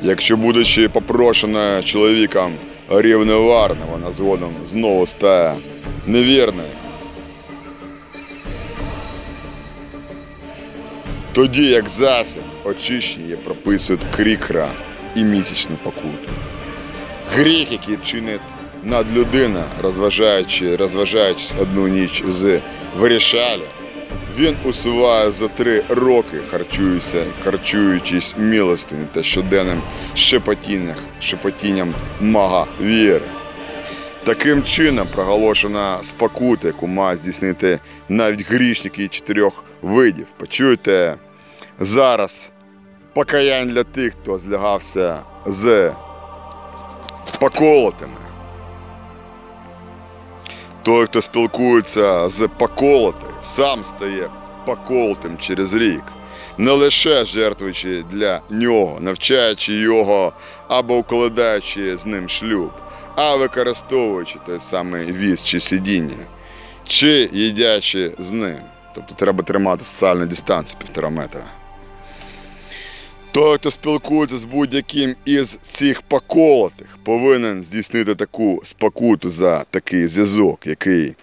Якщо, будучи попрошеною чоловіком рівневарна, вона згодом знову стає невірною. Тоді як засіб очищення прописують крікра і місячну покуту. Гріх, який чинить надлюдина, розважаючи, розважаючись одну ніч з вирішалі, він усуває за три роки, харчуючись милостиню та щоденним шепотінням, шепотінням мага віри. Таким чином проголошена спокута, яку має здійснити навіть грішники чотирьох видів. Почуєте зараз покаянь для тих, хто злягався з поколотими. Той, хто спілкується з поколотою, сам стає поколотим через рік, не лише жертвуючи для нього, навчаючи його або укладаючи з ним шлюб, а використовуючи той самий віз чи сидіння, чи їдячи з ним. Тобто треба тримати соціальну дистанцію півтора метра. Той, хто спілкується з будь-яким із цих поколотих, повинен здійснити таку спокуту за такий зв'язок, який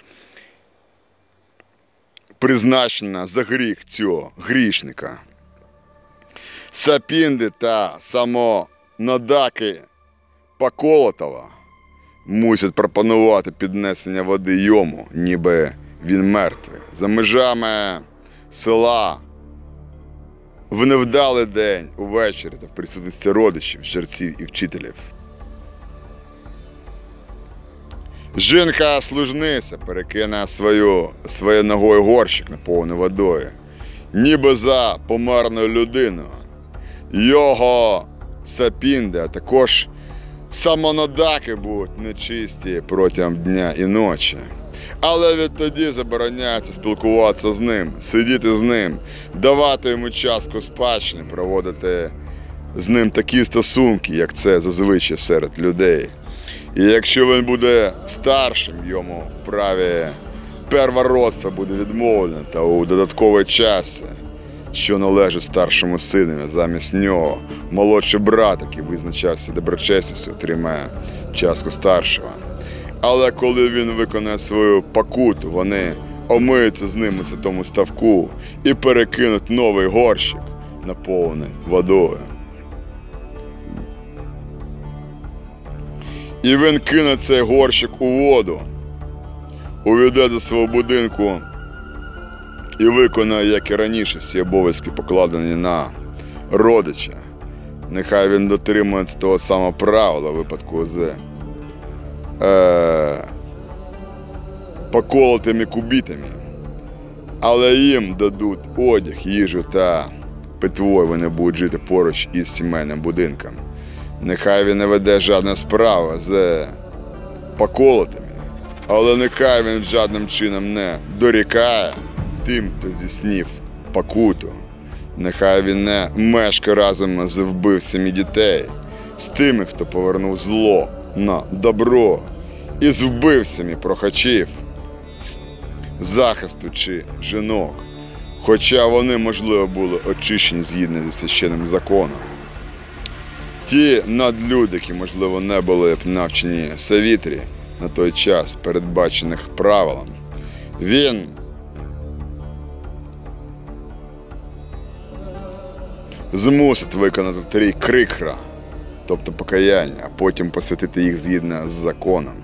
призначена за гріх цього грішника. Сапінди та самонадаки Поколотова мусять пропонувати піднесення води йому, ніби він мертвий. За межами села в невдалий день увечері та в присутності родичів, жерців і вчителів. Жінка служниця перекине свою, своєю ногою горщик наповнений водою, ніби за померною людиною. Його сапінди, а також самонадаки будуть нечисті протягом дня і ночі. Але відтоді забороняється спілкуватися з ним, сидіти з ним, давати йому частку спадщини, проводити з ним такі стосунки, як це зазвичай серед людей. І якщо він буде старшим, йому в праві первородства буде відмовлено та у додатковий час, що належить старшому синові, замість нього молодший брат, який визначався доброчесністю, отримає частку старшого. Але коли він виконає свою покуту, вони омиються з ним у святому ставку і перекинуть новий горщик, наповнений водою. І він кине цей горщик у воду, увійде до свого будинку і виконає, як і раніше, всі обов'язки, покладені на родича. Нехай він дотримується того самого правила випадку з е, поколотими кубітами, але їм дадуть одяг, їжу та питво, вони будуть жити поруч із сімейним будинком. Нехай він не веде жодної справи з поколотими, але нехай він жодним чином не дорікає тим, хто здійснив покуту. Нехай він не мешкає разом з вбивцями дітей, з тими, хто повернув зло на добро, і з вбивцями прохачів, захисту чи жінок, хоча вони, можливо, були очищені згідно зі священним законом. Ті надлюди, які, можливо, не були б навчені Савітрі на той час, передбачених правилам, він змусить виконати три крикра, тобто покаяння, а потім посвятити їх згідно з законом.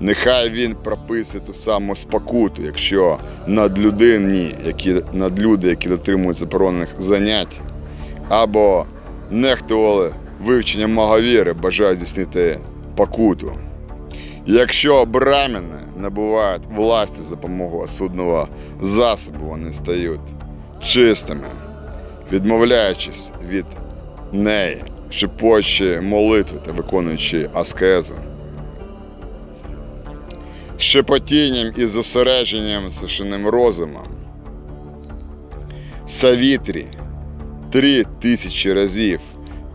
Нехай він прописує ту саму спокуту, якщо надлюдині, які надлюди, які дотримують заборонених занять, або нехтували вивченням маговіри, бажають здійснити покуту. Якщо браміни набувають власті за допомогою судного засобу, вони стають чистими, відмовляючись від неї, шепочі молитви та виконуючи аскезу. Шепотінням і зосередженням сушеним розумом. Савітрі три тисячі разів,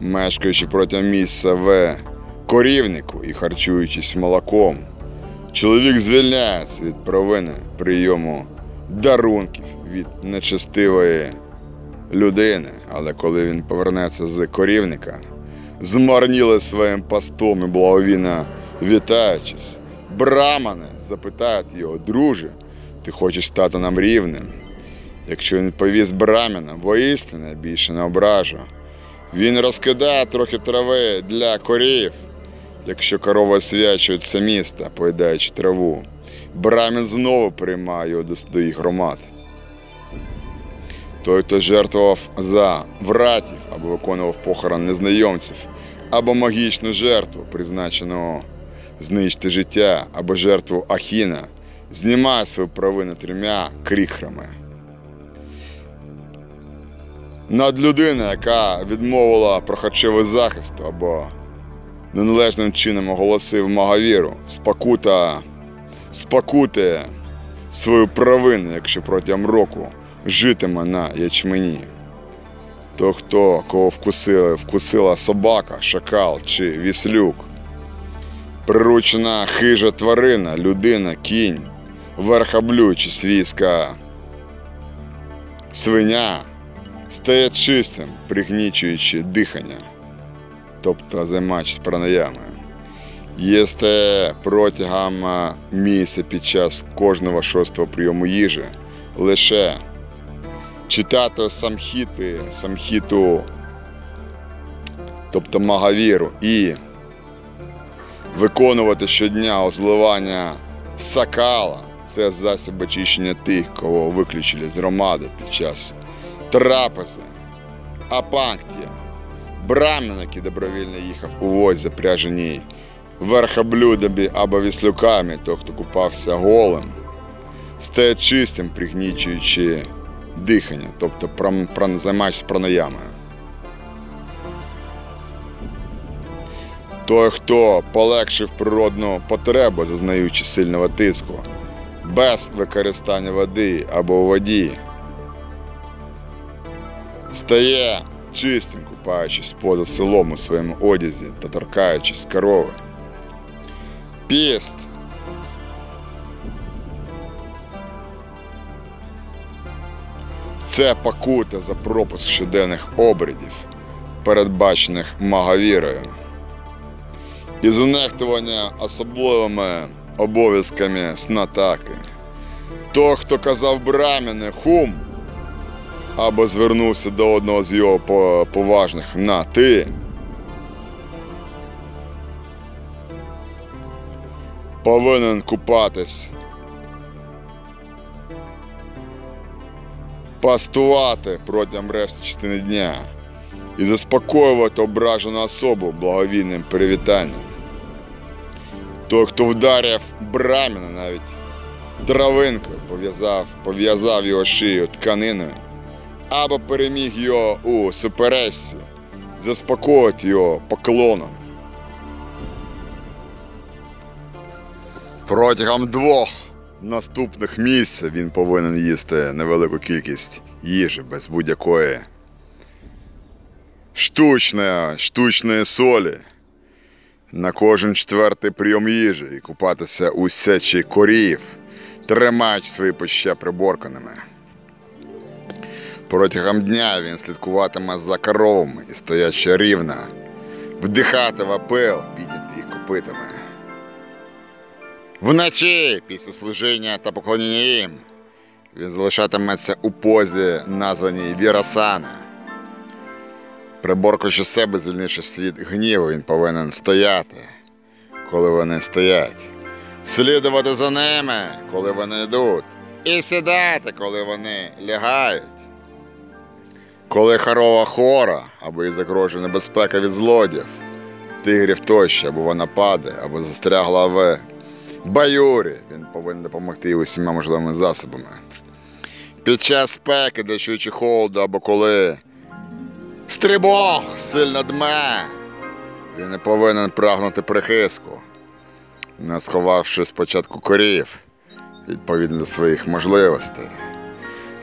мешкаючи протягом місяця в корівнику і харчуючись молоком, чоловік звільняється від провини прийому дарунків від нечестивої людини, але коли він повернеться з корівника, змарніли своїм постом і благовійно вітаючись, брамани запитають його, друже, ти хочеш стати нам рівним? Якщо він повість брамінам, воістину більше не ображу. Він розкидає трохи трави для корів, якщо корови освячують це місто, поїдаючи траву. Брамін знову приймає його до, до їх громад. Той, хто жертвував за братів або виконував похорон незнайомців, або магічну жертву, призначену знищити життя, або жертву Ахіна, знімає свою провину трьома кріхрами. Над людина, яка відмовила прохачевий захист або неналежним чином оголосив маговіру, спокута, спокутує свою провину, якщо протягом року житиме на ячмені. То хто, кого вкусила, вкусила собака, шакал чи віслюк, приручена хижа тварина, людина, кінь, верхоблюд чи свійська свиня, стає чистим, пригнічуючи дихання, тобто займаючись пранаямою. Їсте протягом місяця під час кожного шостого прийому їжі лише читати самхіти, самхіту, тобто магавіру, і виконувати щодня озливання сакала. Це засіб очищення тих, кого виключили з громади під час трапези, апанктія, брамін, який добровільно їхав у возі запряженій верхоблюдами або віслюками, той, хто купався голим, стає чистим, пригнічуючи дихання, тобто займаючись пранаямою. Той, хто полегшив природну потребу, зазнаючи сильного тиску, без використання води або у воді. Стає чистим, купаючись поза селом у своєму одязі та торкаючись корови. Піст. Це покута за пропуск щоденних обрядів, передбачених маговірою. І знехтування особливими обов'язками снатаки. То, хто казав браміни хум, або звернувся до одного з його поважних на ти. Повинен купатись. Пастувати протягом решти частини дня і заспокоювати ображену особу благовійним привітанням. Той, хто вдарив браміна навіть травинкою, пов'язав, пов'язав його шию тканиною, або переміг його у суперечці, заспокоїть його поклоном. Протягом двох наступних місяців він повинен їсти невелику кількість їжі без будь-якої штучної, штучної солі на кожен четвертий прийом їжі і купатися у сечі корів, тримаючи свої пища приборканими. Протягом дня він слідкуватиме за коровами і стоячи рівно, вдихати вапел, підняти їх копитами. Вночі, після служіння та поклоніння їм, він залишатиметься у позі, названій Вірасана. Приборкуючи себе, звільнивши світ гніву, він повинен стояти, коли вони стоять, слідувати за ними, коли вони йдуть, і сідати, коли вони лягають. Коли корова хора, або їй загрожує небезпека від злодів, тигрів тощо, або вона падає, або застрягла в баюрі, він повинен допомогти усіма можливими засобами. Під час спеки, дощучи холоду, або коли стрибок сильно дме, він не повинен прагнути прихистку, не сховавши спочатку корів відповідно до своїх можливостей.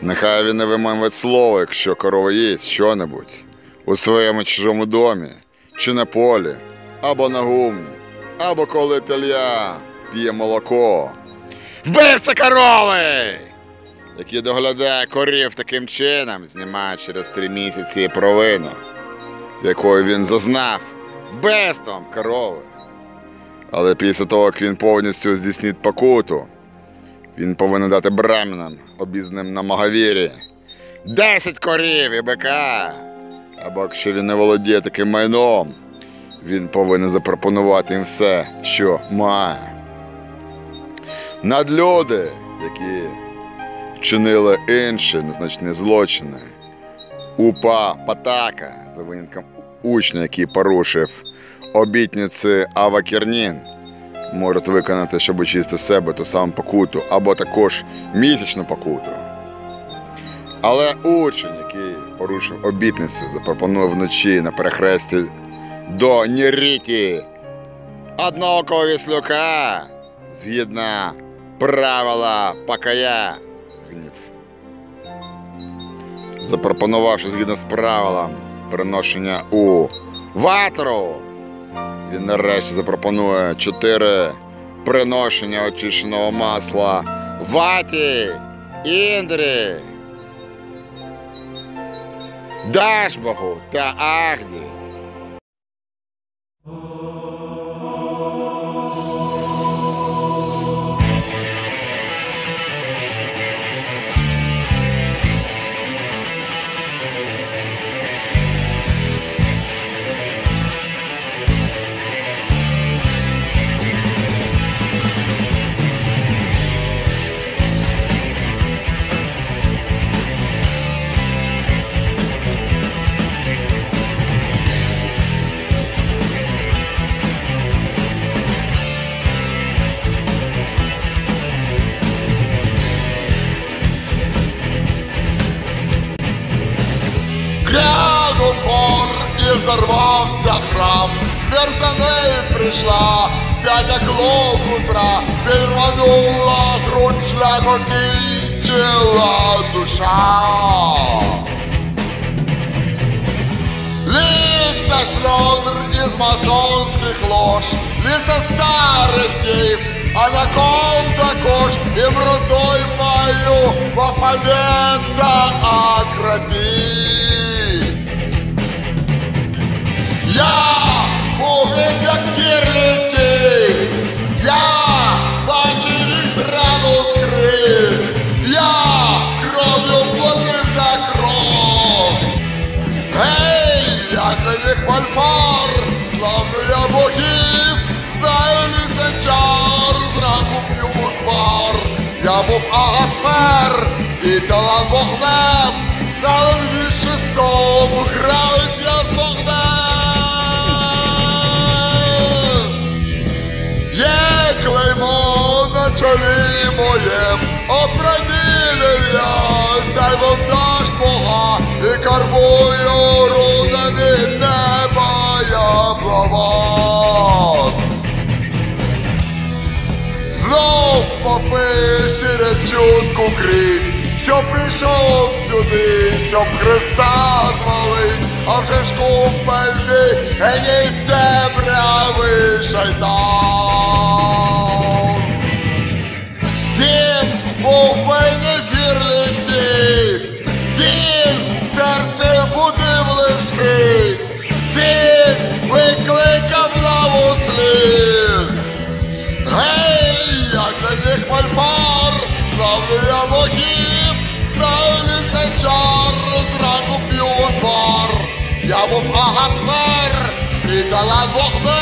Нехай він не вимовить слово, якщо корова їсть що-небудь у своєму чужому домі, чи на полі, або на гумні, або коли телья п'є молоко. Вбивця корови! Який доглядає корів таким чином, знімає через три місяці провину, якою він зазнав вбивством корови. Але після того, як він повністю здійснить покуту, він повинен дати брамінам, обізнаним на Маговірі, 10 корів і бика. Або якщо він не володіє таким майном, він повинен запропонувати їм все, що має. Надлюди, які вчинили інші незначні злочини. Упа Патака, за винятком учня, який порушив обітниці Авакернін, можуть виконати, щоб очистити себе ту саму покуту, або також місячну покуту. Але учень, який порушив обітницю, запропонує вночі на перехресті до Ніріті одного віслюка, згідно правила покая. Запропонувавши згідно з правилом приношення у ватру, він нарешті запропонує чотири приношення очищеного масла. Ваті, індрі, Дашбогу та Агді. Глянув гор і зарвався храм, смерть за нею прийшла, п'ять як локутра, підрванула грудь шлях окінчила душа. Лица шльондр із масонських лож, лица старих дів, а на ком також і брудой маю Бафавента Акропі. Я повинен як кірліті, я бачив їх рану скрит, я кров'ю платив за кров. Гей, я тобі фольфар, славлю я богів, знаю лише чар, зранку п'ю узвар. Я був агасфер, і талант вогнем, на леві Знов попиші чутку крізь, що прийшов сюди, щоб Христа звалить, а вже ж купельний, геній темряви шайтан. Він був невірлиців, Я був агасфер, і дала вогнем,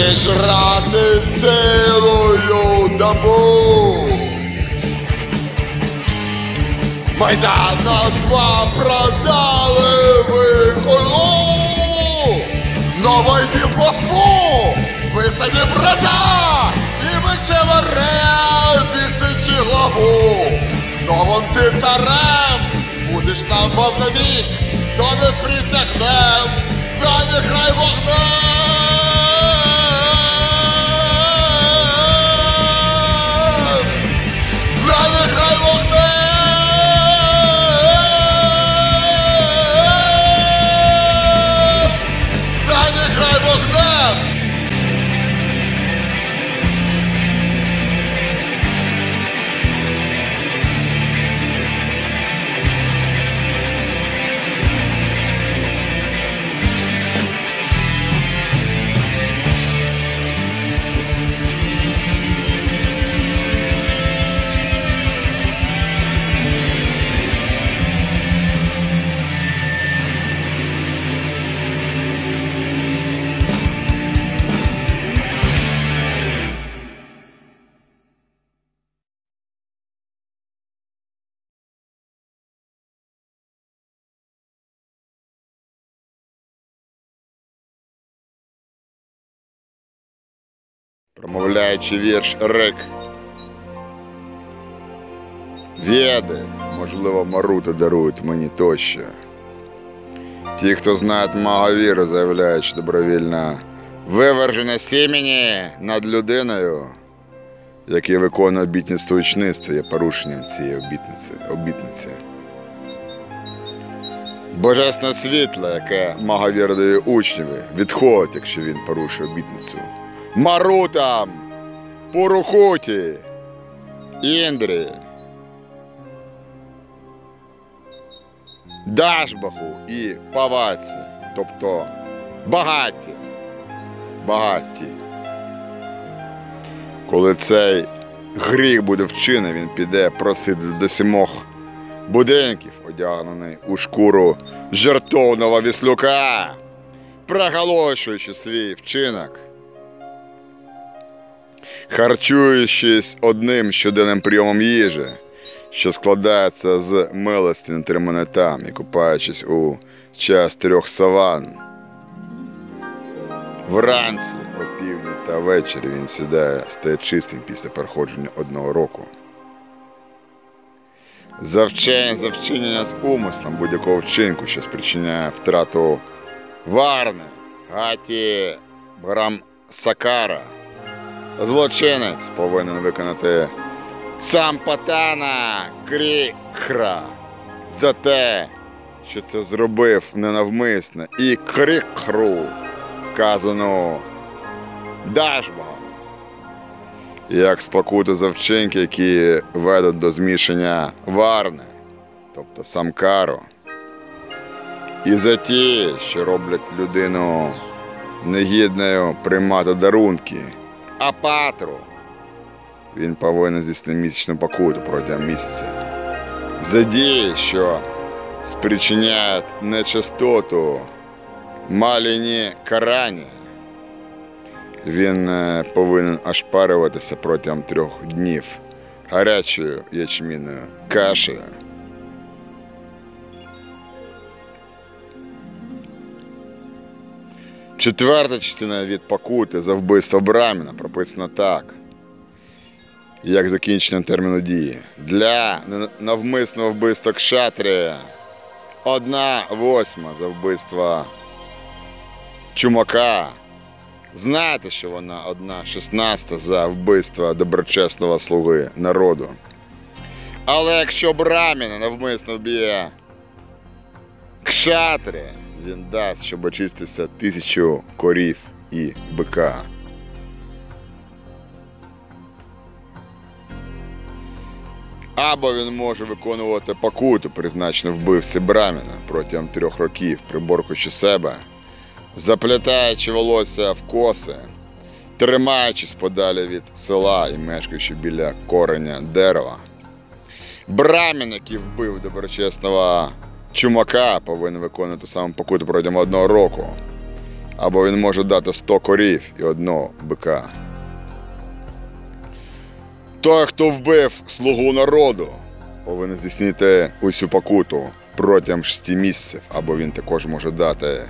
пити жрати цілую добу. Майдан на два продали ви хуйлу. Но войди в Москву, висаді брата, і вечевере відсичі главу. Новим ти царем, будеш нам вовновік, то не присягнем, та не грай вогнем. Промовляючи вірш рик. Веди, можливо, Марути дарують мені тощо. Ті, хто знають мага віру, заявляють, що добровільне виверження сімені над людиною, який виконує обітництво учництва, є порушенням цієї обітниці. обітниці. Божественне світло, яке мага дає учневі, відходить, якщо він порушує обітницю. Марутам, Пурухуті, Індрі, Дашбаху і Паваці, тобто багаті, багаті. Коли цей гріх буде вчинений, він піде просити до сімох будинків, одягнений у шкуру жертовного віслюка, проголошуючи свій вчинок. Харчуючись одним щоденним прийомом їжі, що складається з милості нетриманої там і купаючись у час трьох саван. Вранці, опівдні та ввечері він сідає, стає чистим після проходження одного року. За вчення, за вчинення з умислом будь-якого вчинку, що спричиняє втрату варни, гаті Брам Сакара. Злочинець повинен виконати сам Патана Крікхра за те, що це зробив ненавмисно, і Крікхру вказану Дашбогом. Як спокуту за вчинки, які ведуть до змішання варни, тобто самкару, і за ті, що роблять людину негідною приймати дарунки. Апатру. Він повинен здійснити місячну покуту протягом місяця. За дії, що спричиняють нечистоту маліні карані, Він е, повинен ошпарюватися протягом трьох днів гарячою ячмінною кашею. Четверта частина від покути за вбивство Браміна прописана так. Як закінчення терміну дії. Для навмисного вбивства Кшатрія одна восьма за вбивство Чумака. Знаєте, що вона одна шістнадцята за вбивство доброчесного слуги народу. Але якщо Браміна навмисно вб'є Кшатрі, він дасть, щоб очиститися тисячу корів і бика. Або він може виконувати покуту, призначену вбивці Браміна протягом трьох років, приборкуючи себе, заплітаючи волосся в коси, тримаючись подалі від села і мешкаючи біля кореня дерева. Брамін, який вбив доброчесного чумака, повинен виконувати ту саму покуту протягом одного року. Або він може дати 100 корів і одного бика. Той, хто вбив слугу народу, повинен здійснити усю покуту протягом 6 місяців, або він також може дати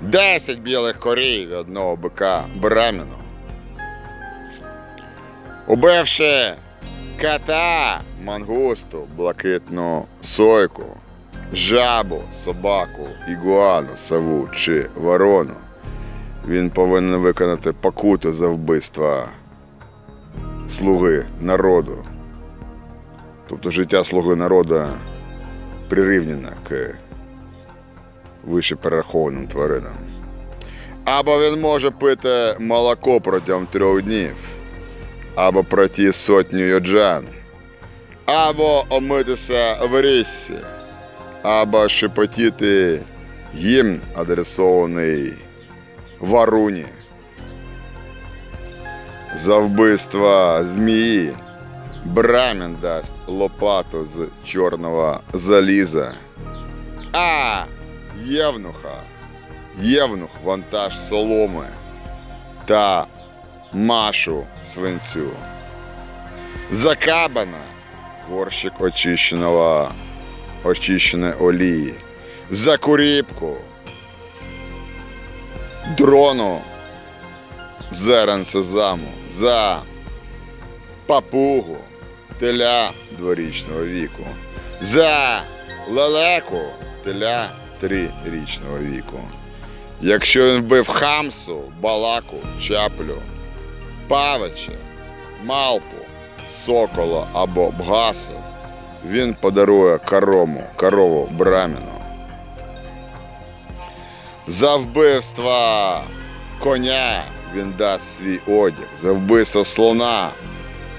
10 білих корів і одного бика браміну. Убивши кота, мангусту, блакитну сойку, жабу, собаку, ігуану, сову чи ворону, він повинен виконати покуту за вбивство слуги народу. Тобто життя слуги народу прирівняно к вище перерахованим тваринам. Або він може пити молоко протягом трьох днів, або пройти сотню йоджан, або омитися в річці, або шепотіти гімн, адресований Варуні. За вбивство змії Брамін дасть лопату з чорного заліза. А Євнуха, Євнух вантаж соломи та машу свинцю. За кабана горщик очищеного очищеної олії. За куріпку дрону. Зерен сезаму, за папугу. Теля дворічного віку, за лелеку. Теля трирічного віку. Якщо він вбив хамсу, балаку, чаплю, павича, малпу, сокола або бгасу, він подарує корому, корову браміну. За вбивство коня він дасть свій одяг, за вбивство слона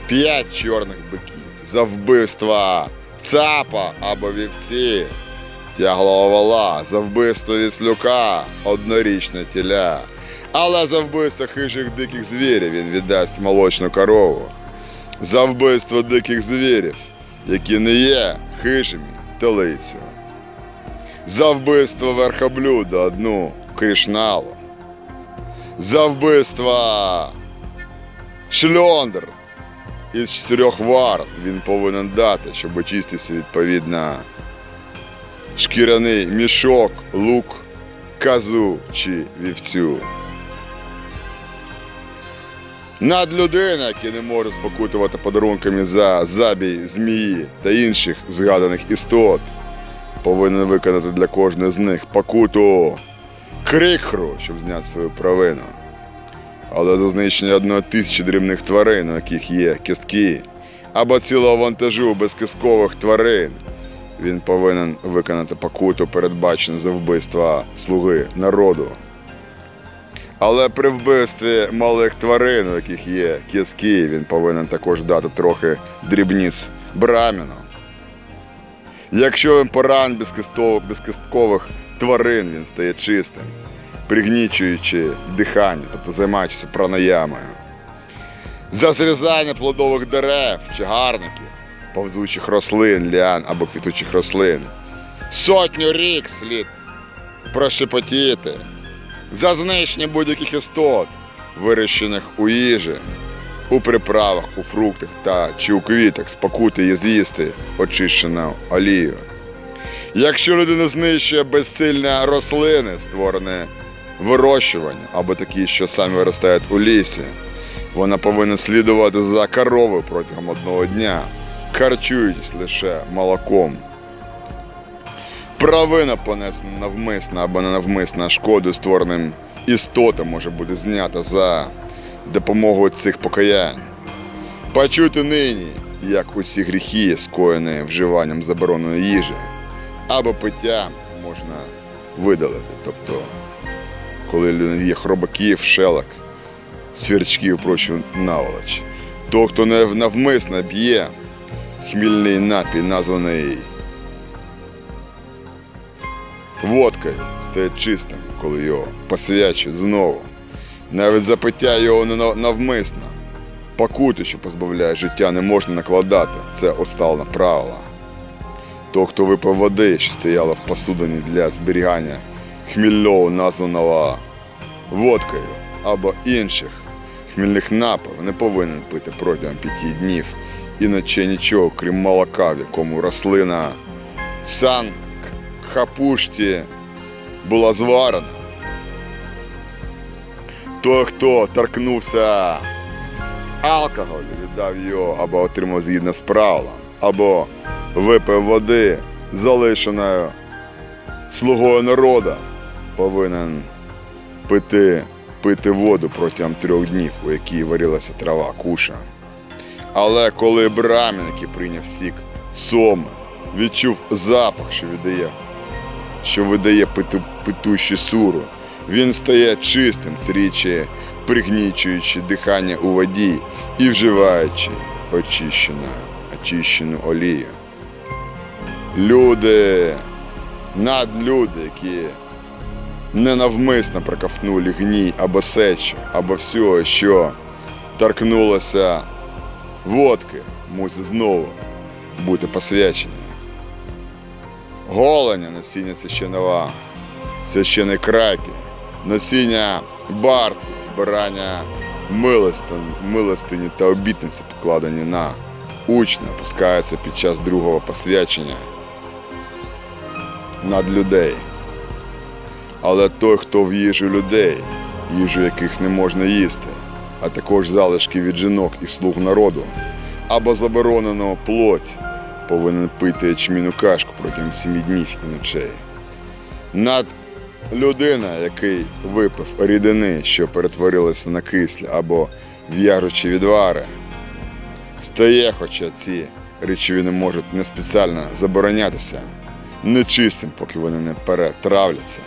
п'ять чорних биків, за вбивство цапа або вівці, тяглого вола, за вбивство віслюка однорічне теля. Але за вбивство хижих диких звірів він віддасть молочну корову. За вбивство диких звірів, які не є хижими, телицю. За вбивство верхоблюда одну крішналу. За вбивство шльондр із чотирьох вар він повинен дати, щоб очиститися відповідно шкіряний мішок, лук, казу чи вівцю. Надлюдина, який не може спокутувати подарунками за забій змії та інших згаданих істот, повинен виконати для кожної з них покуту крикхру, щоб зняти свою провину. Але за знищення одної тисячі дрібних тварин, у яких є кістки, або цілого вантажу безкісткових тварин, він повинен виконати покуту, передбачену за вбивство слуги народу. Але при вбивстві малих тварин, у яких є кістки, він повинен також дати трохи дрібніць браміну. Якщо він поран безкісткових тварин, він стає чистим, пригнічуючи дихання, тобто займаючись пранаямою. За зрізання плодових дерев, чагарників, повзучих рослин, ліан або квітучих рослин. Сотню рік слід прошепотіти. За знищення будь-яких істот, вирощених у їжі, у приправах, у фруктах та чи у квітах, спокути і з'їсти очищену олію. Якщо людина знищує безсильне рослини, створене вирощування, або такі, що самі виростають у лісі, вона повинна слідувати за коровою протягом одного дня, харчуючись лише молоком. Провина понесена навмисна або ненавмисна шкоду створеним істотам може бути знята за допомогою цих покаянь. Почути нині, як усі гріхи, скоєні вживанням забороненої їжі, або пиття можна видалити. Тобто, коли є хробаків, шелок, свірчків, прочу наволоч. То, хто навмисно б'є хмільний напій, названий водкою, стає чистим, коли його посвячують знову. Навіть за пиття його не навмисно. Покути, що позбавляє життя, не можна накладати. Це осталне правило. То, хто випив води, що стояла в посудині для зберігання хмільного, названого водкою або інших хмільних напів, не повинен пити протягом п'яти днів і ночей нічого, крім молока, в якому рослина сан хапушті була зварена. Той, хто торкнувся алкоголю, віддав його або отримав згідно з правилом, або випив води, залишеною слугою народу, повинен пити, пити воду протягом трьох днів, у якій варилася трава куша. Але коли брамін, який прийняв сік соми, відчув запах, що віддає, що видає питу, питущу суру, він стає чистим, тричі пригнічуючи дихання у воді і вживаючи очищену, очищену олію. Люди, надлюди, які ненавмисно проковтнули гній або сечу, або всього, що торкнулося водки, мусить знову бути посвячені. Голення насіння священова, священої краки, носіння барти, збирання милостин- милостині та обітниці, покладені на учня, опускаються під час другого посвячення над людей. Але той, хто в їжу людей, їжу яких не можна їсти, а також залишки від жінок і слуг народу, або забороненого плоть, повинен пити ячміну кашку протягом сімі днів і ночей. Над людина, який випив рідини, що перетворилися на кислі або в'яжучі відвари, стає, хоча ці речовини можуть не спеціально заборонятися, нечистим, поки вони не перетравляться.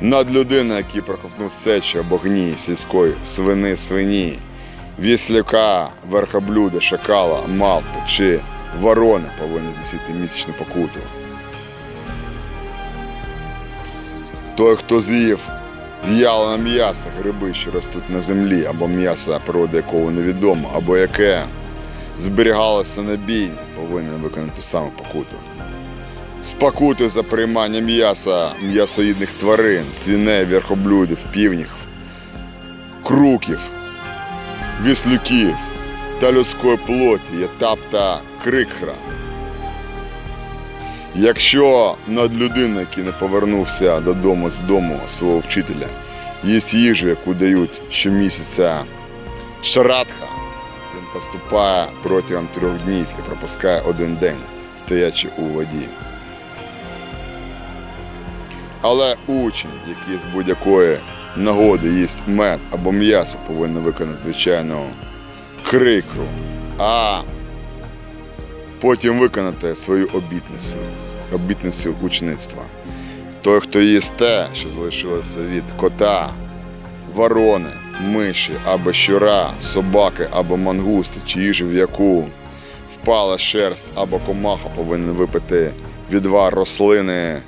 Над людина, який проковтнув сечу або гній сільської свини свині, віслюка, верхоблюда, шакала, малпи чи ворони повинен здійснити місячну покуту. Той, хто з'їв в'ялене м'ясо, гриби, що ростуть на землі, або м'ясо, природа якого невідомо, або яке зберігалося на бійні, повинен виконати саму покуту. Спокуту за приймання м'яса м'ясоїдних тварин, свиней, верхоблюдів, півнів, круків, віслюків та людської плоті, етап та крикра. Якщо над людиною, який не повернувся додому з дому свого вчителя, їсть їжу, яку дають щомісяця шарадха, він поступає протягом трьох днів і пропускає один день, стоячи у воді. Але учень, який з будь-якої нагоди їсть мед або м'ясо, повинен виконати звичайну крикру, а потім виконати свою обітницю, обітницю учництва. Той, хто їсть те, що залишилося від кота, ворони, миші або щура, собаки або мангусти, чи їжу, в яку впала шерсть або комаха, повинен випити відвар рослини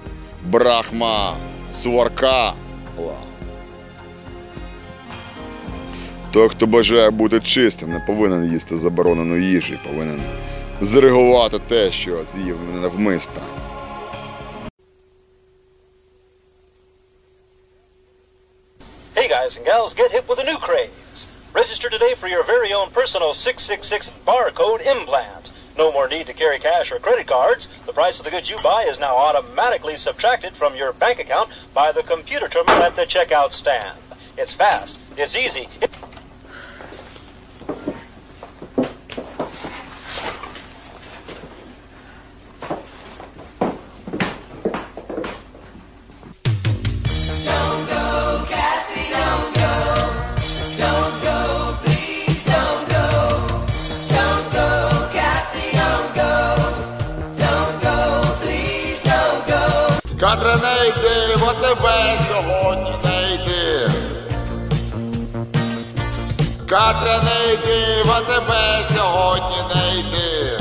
брахма, суварка. Той, хто бажає бути чистим, не повинен їсти заборонену їжу, повинен зрегувати те, що з'їв навмисно. Hey guys and gals, get hip with a new craze. Register today for your very own personal 666 barcode implant. No more need to carry cash or credit cards. The price of the goods you buy is now automatically subtracted from your bank account by the computer terminal at the checkout stand. It's fast. It's easy. Катре йди, бо тебе сьогодні не йди. Катре не йди, бо тебе сьогодні не йди.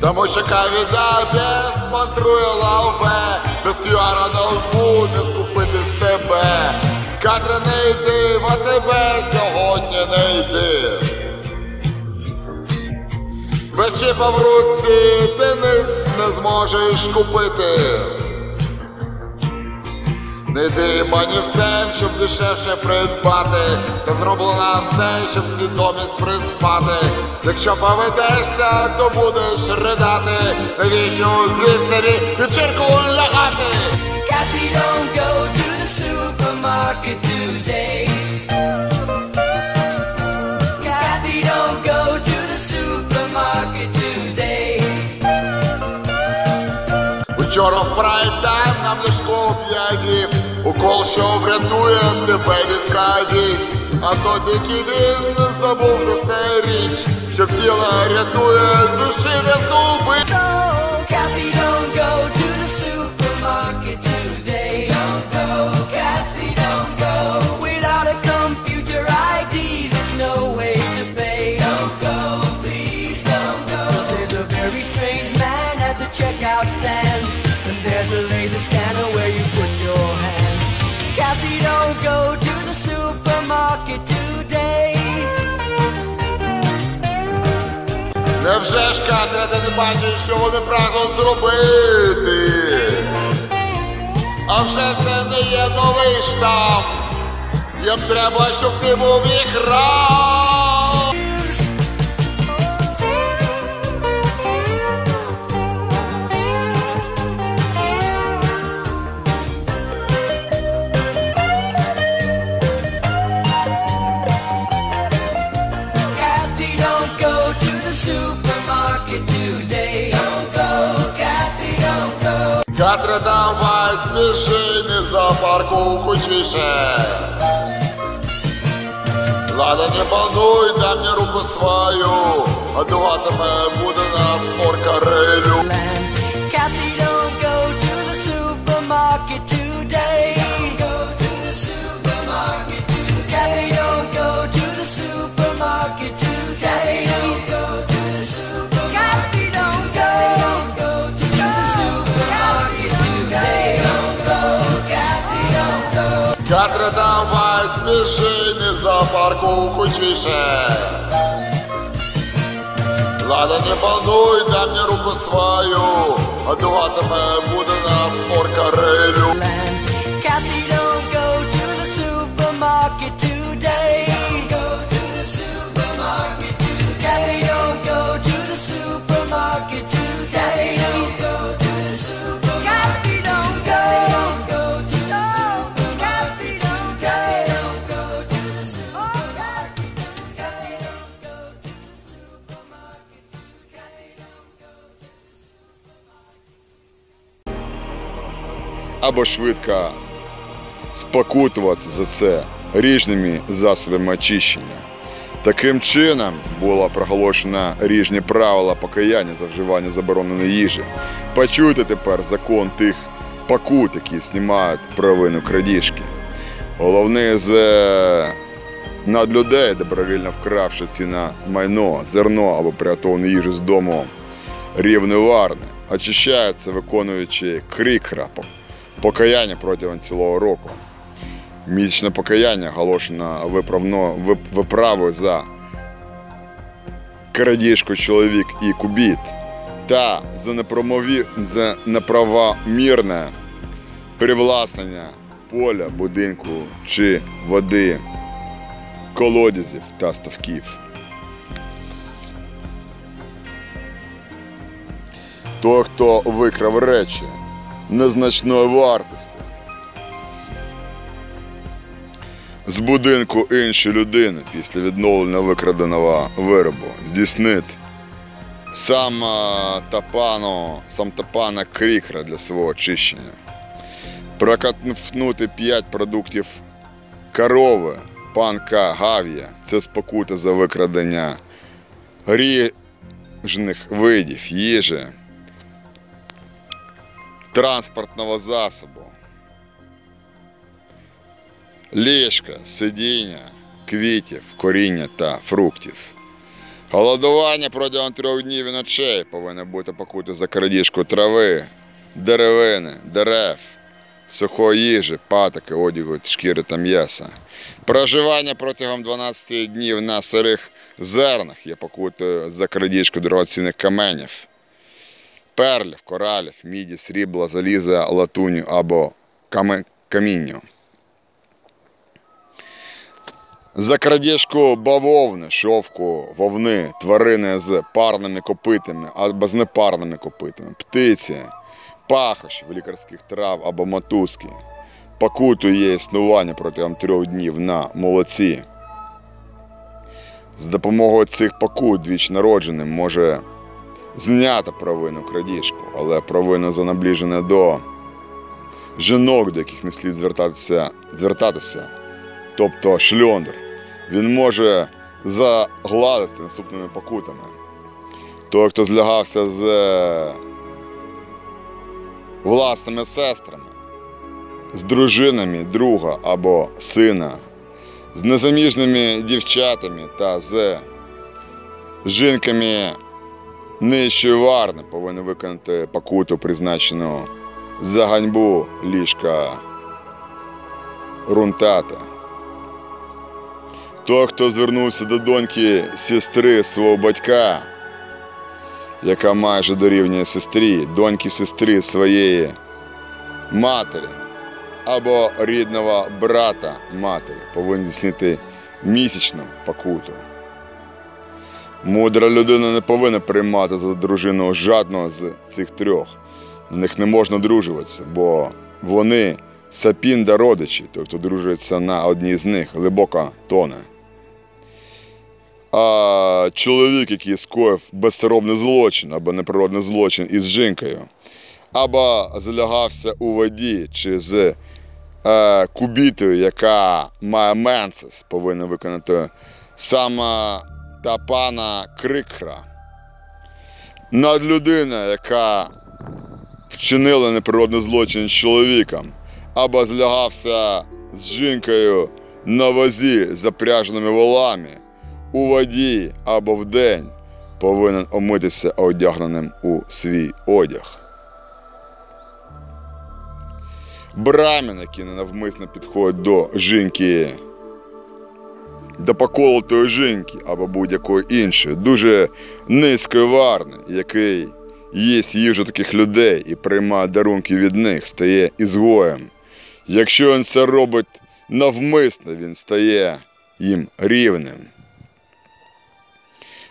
Тому що кавіда без патруїла ЛВ, без QR на лбу не скупити з тебе. Катре не йди, бо тебе сьогодні не йди. Без чіпа в руці ти ниць не зможеш купити. Не йди манівцем, щоб дешевше придбати, та зроблено все, щоб свідомість приспати. Якщо поведешся, то будеш ридати. Навіщо з вівтарі вечірку лягати? Cassie, don't go to the supermarket today. Вчора нам Ляшко об'явив Укол, що врятує тебе від каві, А то тільки він забув за цей річ Що тіло рятує, душі не згубить Невже ж Катя, ти не бачиш, що вони прагнуть зробити? А вже це не є новий штам Їм треба, щоб ти був їх раб go. Катре, давай, спіши, не зоопарку хочіше. Ладно, не пануй, дай мне руку свою, Годуватиме буде нас оркарелю. Kathy, don't go to the supermarket today. Спіши, не зоопарку хочіше. Ладно, не пануй, дай мені руку свою, Годуватиме буде нас оркарелю. land. Або швидко спокутуватися за це ріжними засобами очищення. Таким чином було проголошено ріжні правила покаяння за вживання забороненої їжі. Почуйте тепер закон тих покут, які знімають провину крадіжки. Головне з е, над людей, добровільно вкравши ціна майно, зерно або приготовлену їжу з дому рівневарне, очищаються, виконуючи крикра покаяння протягом цілого року. Місячне покаяння оголошено виправно, вип- виправою за крадіжку чоловік і кубіт та за, за неправомірне привласнення поля, будинку чи води, колодязів та ставків. Той, хто викрав речі незначної вартості з будинку іншої людини після відновлення викраденого виробу здійснить сам а, тапану, сам тапана крікра для свого очищення. Прокатнути 5 продуктів корови, панка гав'я це спокута за викрадення ріжних видів їжі, транспортного засобу, ліжка, сидіння, квітів, коріння та фруктів. Голодування протягом трьох днів і ночей повинно бути покуто за крадіжку трави, деревини, дерев, сухої їжі, патоки, одягу, шкіри та м'яса. Проживання протягом 12 днів на сирих зернах є покутою за крадіжку дорогоцінних каменів, перлів, коралів, міді, срібла, заліза, латуню або камінню. За крадіжку бавовни, шовку, вовни, тварини з парними копитами або з непарними копитами, птиці, пахощів лікарських трав або мотузки. Покутує існування протягом трьох днів на молоці. З допомогою цих покут двіч народженим може зняти провину крадіжку, але провину за наближене до жінок, до яких не слід звертатися, звертатися тобто шльондр, він може загладити наступними покутами. Той, хто злягався з е, власними сестрами, з дружинами друга або сина, з незаміжними дівчатами та з жінками нижчої варни повинен виконати покуту, призначену за ганьбу ліжка рунтата. Той, хто звернувся до доньки сестри свого батька, яка майже дорівнює сестрі, доньки сестри своєї матері або рідного брата матері, повинен здійснити місячну покуту. Мудра людина не повинна приймати за дружину жодного з цих трьох. На них не можна дружуватися, бо вони сапінда родичі, той, хто дружиться на одній з них, глибоко тоне. А чоловік, який скоїв безсоромний злочин або неприродний злочин із жінкою, або залягався у воді чи з е, кубітою, яка має менсис, повинен виконати саме та пана Крикра. Надлюдина, яка вчинила неприродний злочин з чоловіком, або злягався з жінкою на возі з запряженими волами, у воді або вдень, повинен омитися одягненим у свій одяг. Брамін, який ненавмисно підходить до жінки, до поколотої жінки або будь-якої іншої, дуже низької варни, який їсть їжу таких людей і приймає дарунки від них, стає ізгоєм. Якщо він це робить навмисно, він стає їм рівним.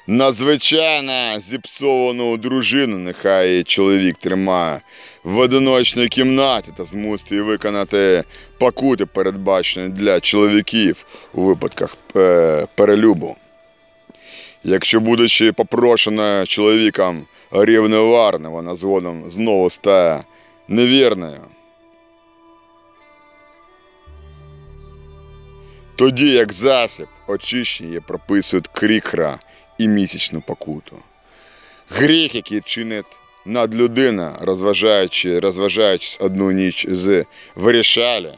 Надзвичайно зіпсовану дружину нехай чоловік тримає в одиночній кімнаті та змусить її виконати покути, передбачені для чоловіків у випадках е, перелюбу. Якщо, будучи попрошеною чоловіком рівною варни, вона згодом знову стає невірною. Тоді як засіб очищення прописують крікра і місячну покуту. Гріх, який чинить надлюдина, розважаючи, розважаючись одну ніч з вирішалі,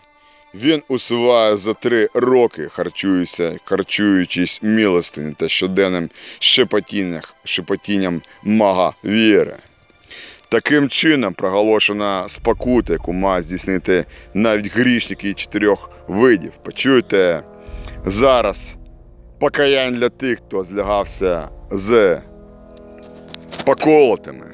він усуває за три роки, харчуючися, харчуючись милостині та щоденним шепотінням мага віри. Таким чином проголошена спокута, яку має здійснити навіть грішники чотирьох видів. Почуєте зараз покаянь для тих, хто злягався з поколотими.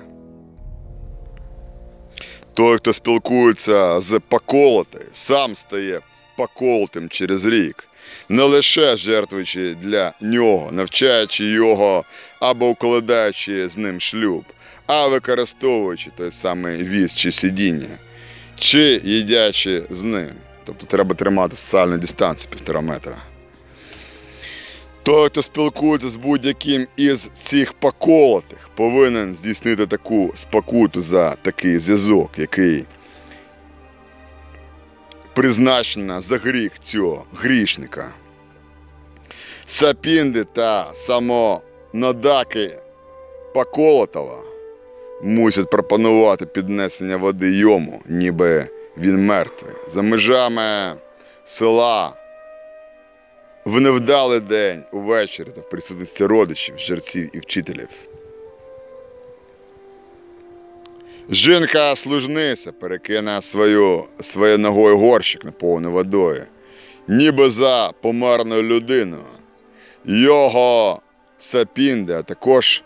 Той, хто спілкується з поколотий, сам стає поколотим через рік, не лише жертвуючи для нього, навчаючи його або укладаючи з ним шлюб, а використовуючи той самий віз чи сидіння, чи їдячи з ним. Тобто треба тримати соціальну дистанцію півтора метра. Той, хто спілкується з будь-яким із цих поколотих, повинен здійснити таку спокуту за такий зв'язок, який призначена за гріх цього грішника. Сапінди та самонадаки поколотова мусять пропонувати піднесення води йому, ніби він мертвий. За межами села в невдалий день увечері та в присутності родичів, жерців і вчителів. Жінка служниця перекине свою, своєю ногою горщик наповнений водою, ніби за померною людиною. Його сапінди, а також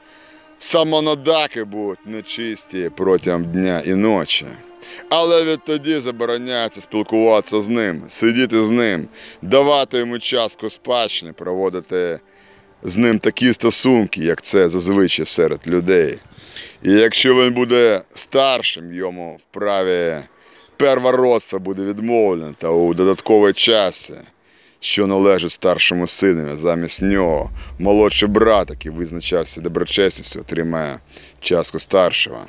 самонадаки будуть нечисті протягом дня і ночі. Але відтоді забороняється спілкуватися з ним, сидіти з ним, давати йому частку спадщини, проводити з ним такі стосунки, як це зазвичай серед людей. І якщо він буде старшим, йому в праві первородства буде відмовлено та у додатковій часі, що належить старшому синові, замість нього молодший брат, який визначався доброчесністю, отримає частку старшого.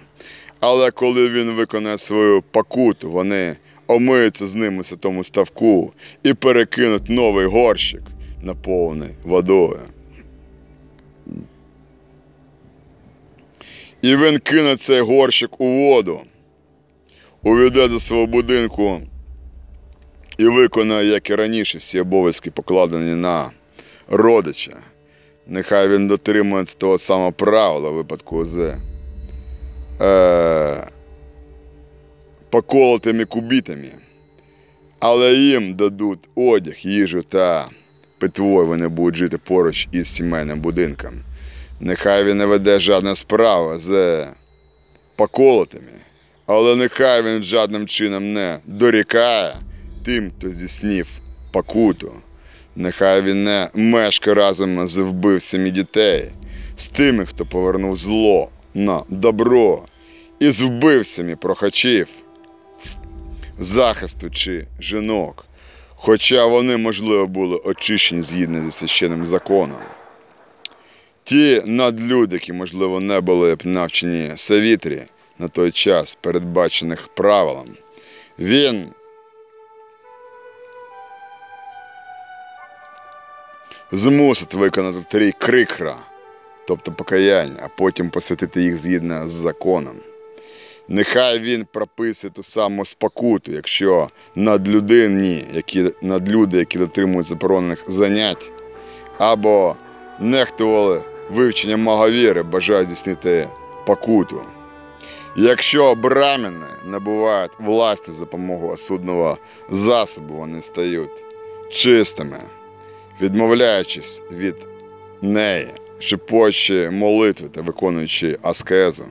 Але коли він виконає свою покуту, вони омиються з ним у святому ставку і перекинуть новий горщик, наповнений водою. І він кине цей горщик у воду, увійде до свого будинку і виконає, як і раніше, всі обов'язки, покладені на родича. Нехай він дотримується того самого правила випадку з е, поколотими кубітами, але їм дадуть одяг, їжу та питво, вони будуть жити поруч із сімейним будинком. Нехай він не веде жодної справи з поколотими, але нехай він жодним чином не дорікає тим, хто здійснив покуту. Нехай він не мешкає разом з вбивцями дітей, з тими, хто повернув зло на добро, і з вбивцями прохачів, захисту чи жінок, хоча вони, можливо, були очищені згідно зі священним законом. Ті надлюди, які, можливо, не були б навчені Савітрі на той час, передбачених правилам, він змусить виконати три крикра, тобто покаяння, а потім посвятити їх згідно з законом. Нехай він прописує ту саму спокуту, якщо надлюдині, які, надлюди, які дотримують заборонених занять, або нехтували вивченням маговіри, бажають здійснити покуту. Якщо браміни набувають власті за допомогою судного засобу, вони стають чистими, відмовляючись від неї, шепочі молитви та виконуючи аскезу.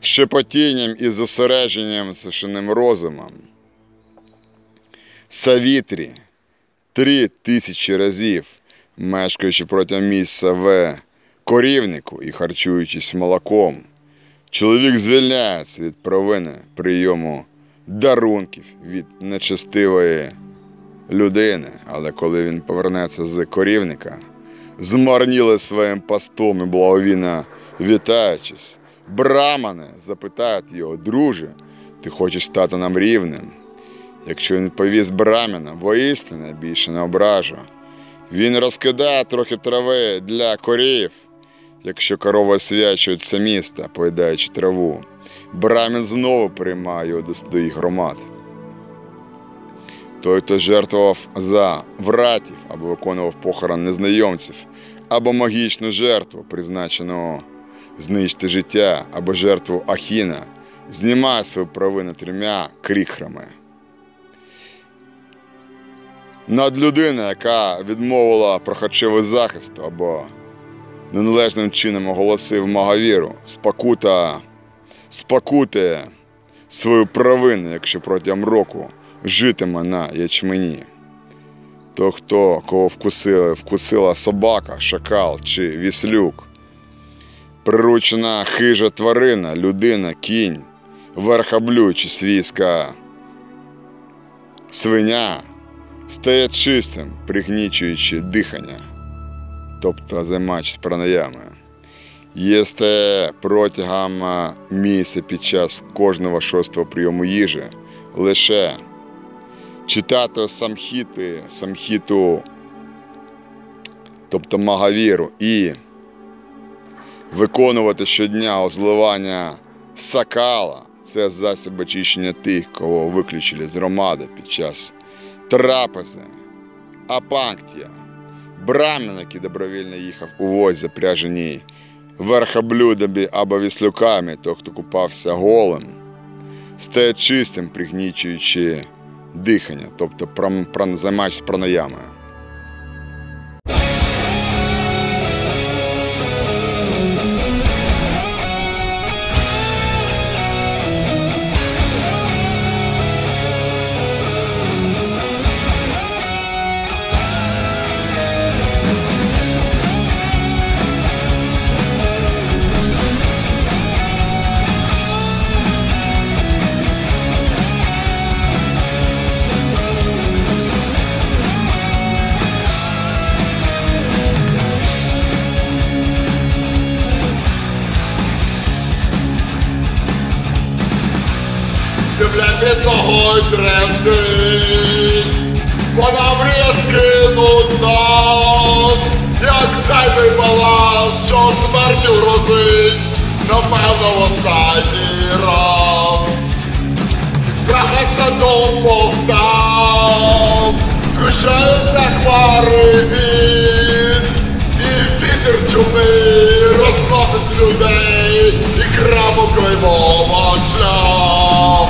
Шепотінням і зосередженням сушеним розумом. Савітрі три тисячі разів, мешкаючи протягом місяця в корівнику і харчуючись молоком, чоловік звільняється від провини прийому дарунків від нечестивої людини, але коли він повернеться з корівника, змарніли своїм постом і благовійно вітаючись, брамани запитають його, друже, ти хочеш стати нам рівним? Якщо він повість браміна, воістину більше не ображу. Він розкидає трохи трави для корів, якщо корова свячують це міста, поїдаючи траву. Брамін знову приймає його до своїх громад. Той, хто жертвував за вратів або виконував похорон незнайомців, або магічну жертву, призначену знищити життя, або жертву Ахіна, знімає свою провину трьома кріхрами. Над людина, яка відмовила прохачевий захист або неналежним чином оголосив маговіру, спокута спакуйте свою провину, якщо протягом року житиме на ячмені. То хто, кого вкусила, вкусила собака, шакал чи віслюк, приручена хижа тварина, людина, кінь, верхаблю чи свійська свиня стає чистим, пригнічуючи дихання, тобто займаючись пранаями. Їсте протягом місяця під час кожного шостого прийому їжі лише читати самхіти, самхіту, тобто магавіру, і виконувати щодня озливання сакала. Це засіб очищення тих, кого виключили з громади під час трапези, апанктія, брамін, який добровільно їхав у возі запряженій верхоблюдами або віслюками, той, хто купався голим, стає чистим, пригнічуючи дихання, тобто прам, пран, займаючись зайвий баланс, що смертю грозить, напевно, в останній раз. І страха садом повстав, згущаються хмари від, і вітер чумний розносить людей, і крабом клеймован шлях.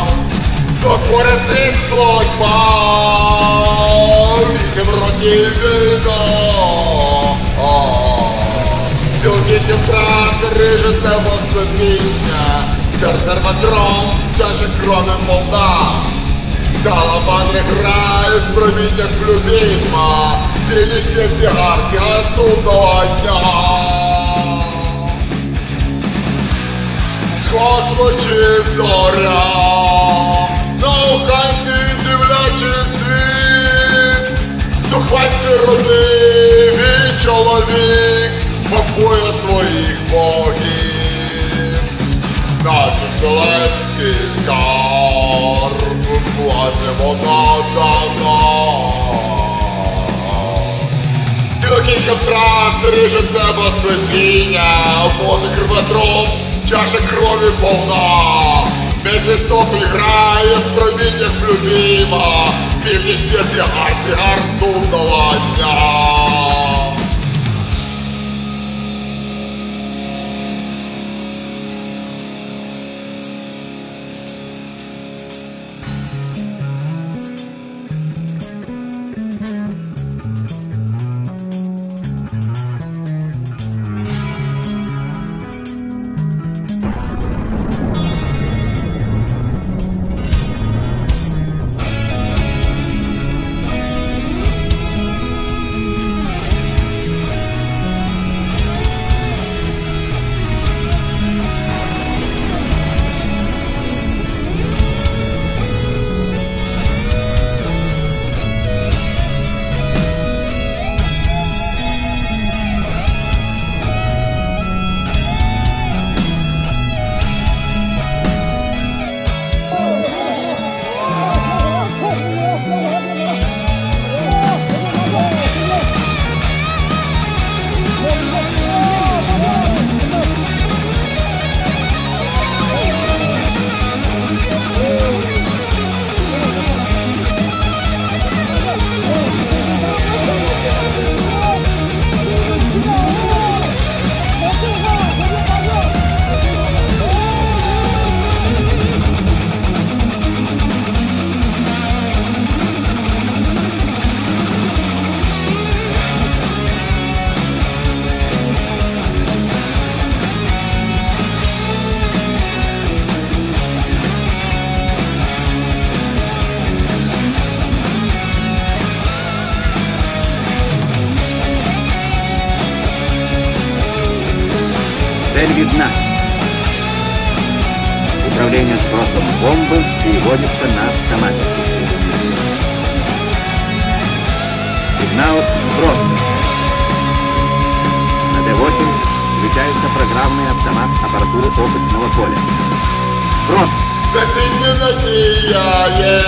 Знов море світло тьма, вісім років війна. Цілкітів трас рижить небо склепіння, серце армадром, чаша крові молда. Саламандри грають в проміннях любима, Стрілі смерті гарті, судного дня. Сход лучі зоря, науканський дивлячий світ, Сухвальці родивий чоловік, мавкує своїх богів, наче вселенський скарб, власне вона дана. Стрілки трас ріжуть небо склепіння, води кривотром, чаша крові повна. Мефістофель грає в проміннях любима, північ гарти гард дня. від бомбы переводится на автоматику. Сигнал сброс. На Д-8 включается программный автомат аппаратуры опытного поля. Сброс. Насіння надіяє,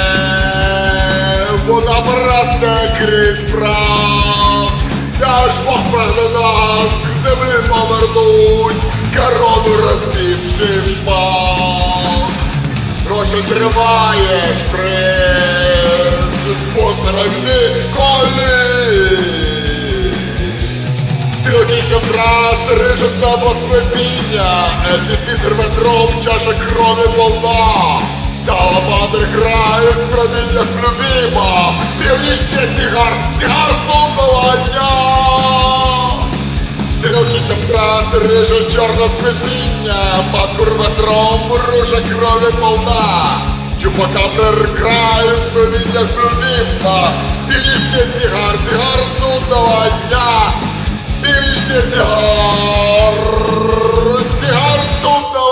вона просте крізь прав. Та ж Бог прагне нас к землі повернуть, корону розбивши в шмат. Гроші тримає шприц, постерегни коліс. Стрілки хімтрас рижуть небо склепіння, епіфізер ветром, чаша крові повна. Саламандр грає в проміннях любима, ти тігар, тігар сонного дня. Стрілки хімтрас чорно склепіння, матур ветром, ружа крові повна. Чупака грає в любима, дивніш ти тігар, тігар сонного дня. Дивишся цигар, тигар судного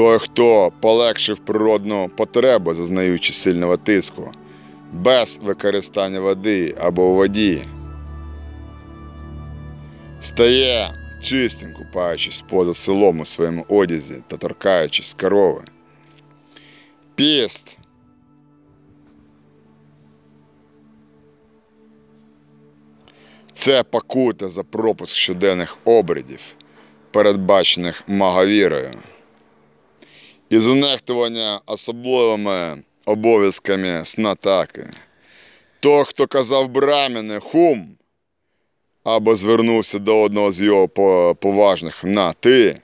Той, хто полегшив природну потребу, зазнаючи сильного тиску, без використання води або у воді, стає чистим, купаючись поза селом у своєму одязі та торкаючись корови. Піст це покута за пропуск щоденних обрядів, передбачених маговірою і занехтування особливими обов'язками снатаки. То, хто казав браміне хум, або звернувся до одного з його поважних на ти,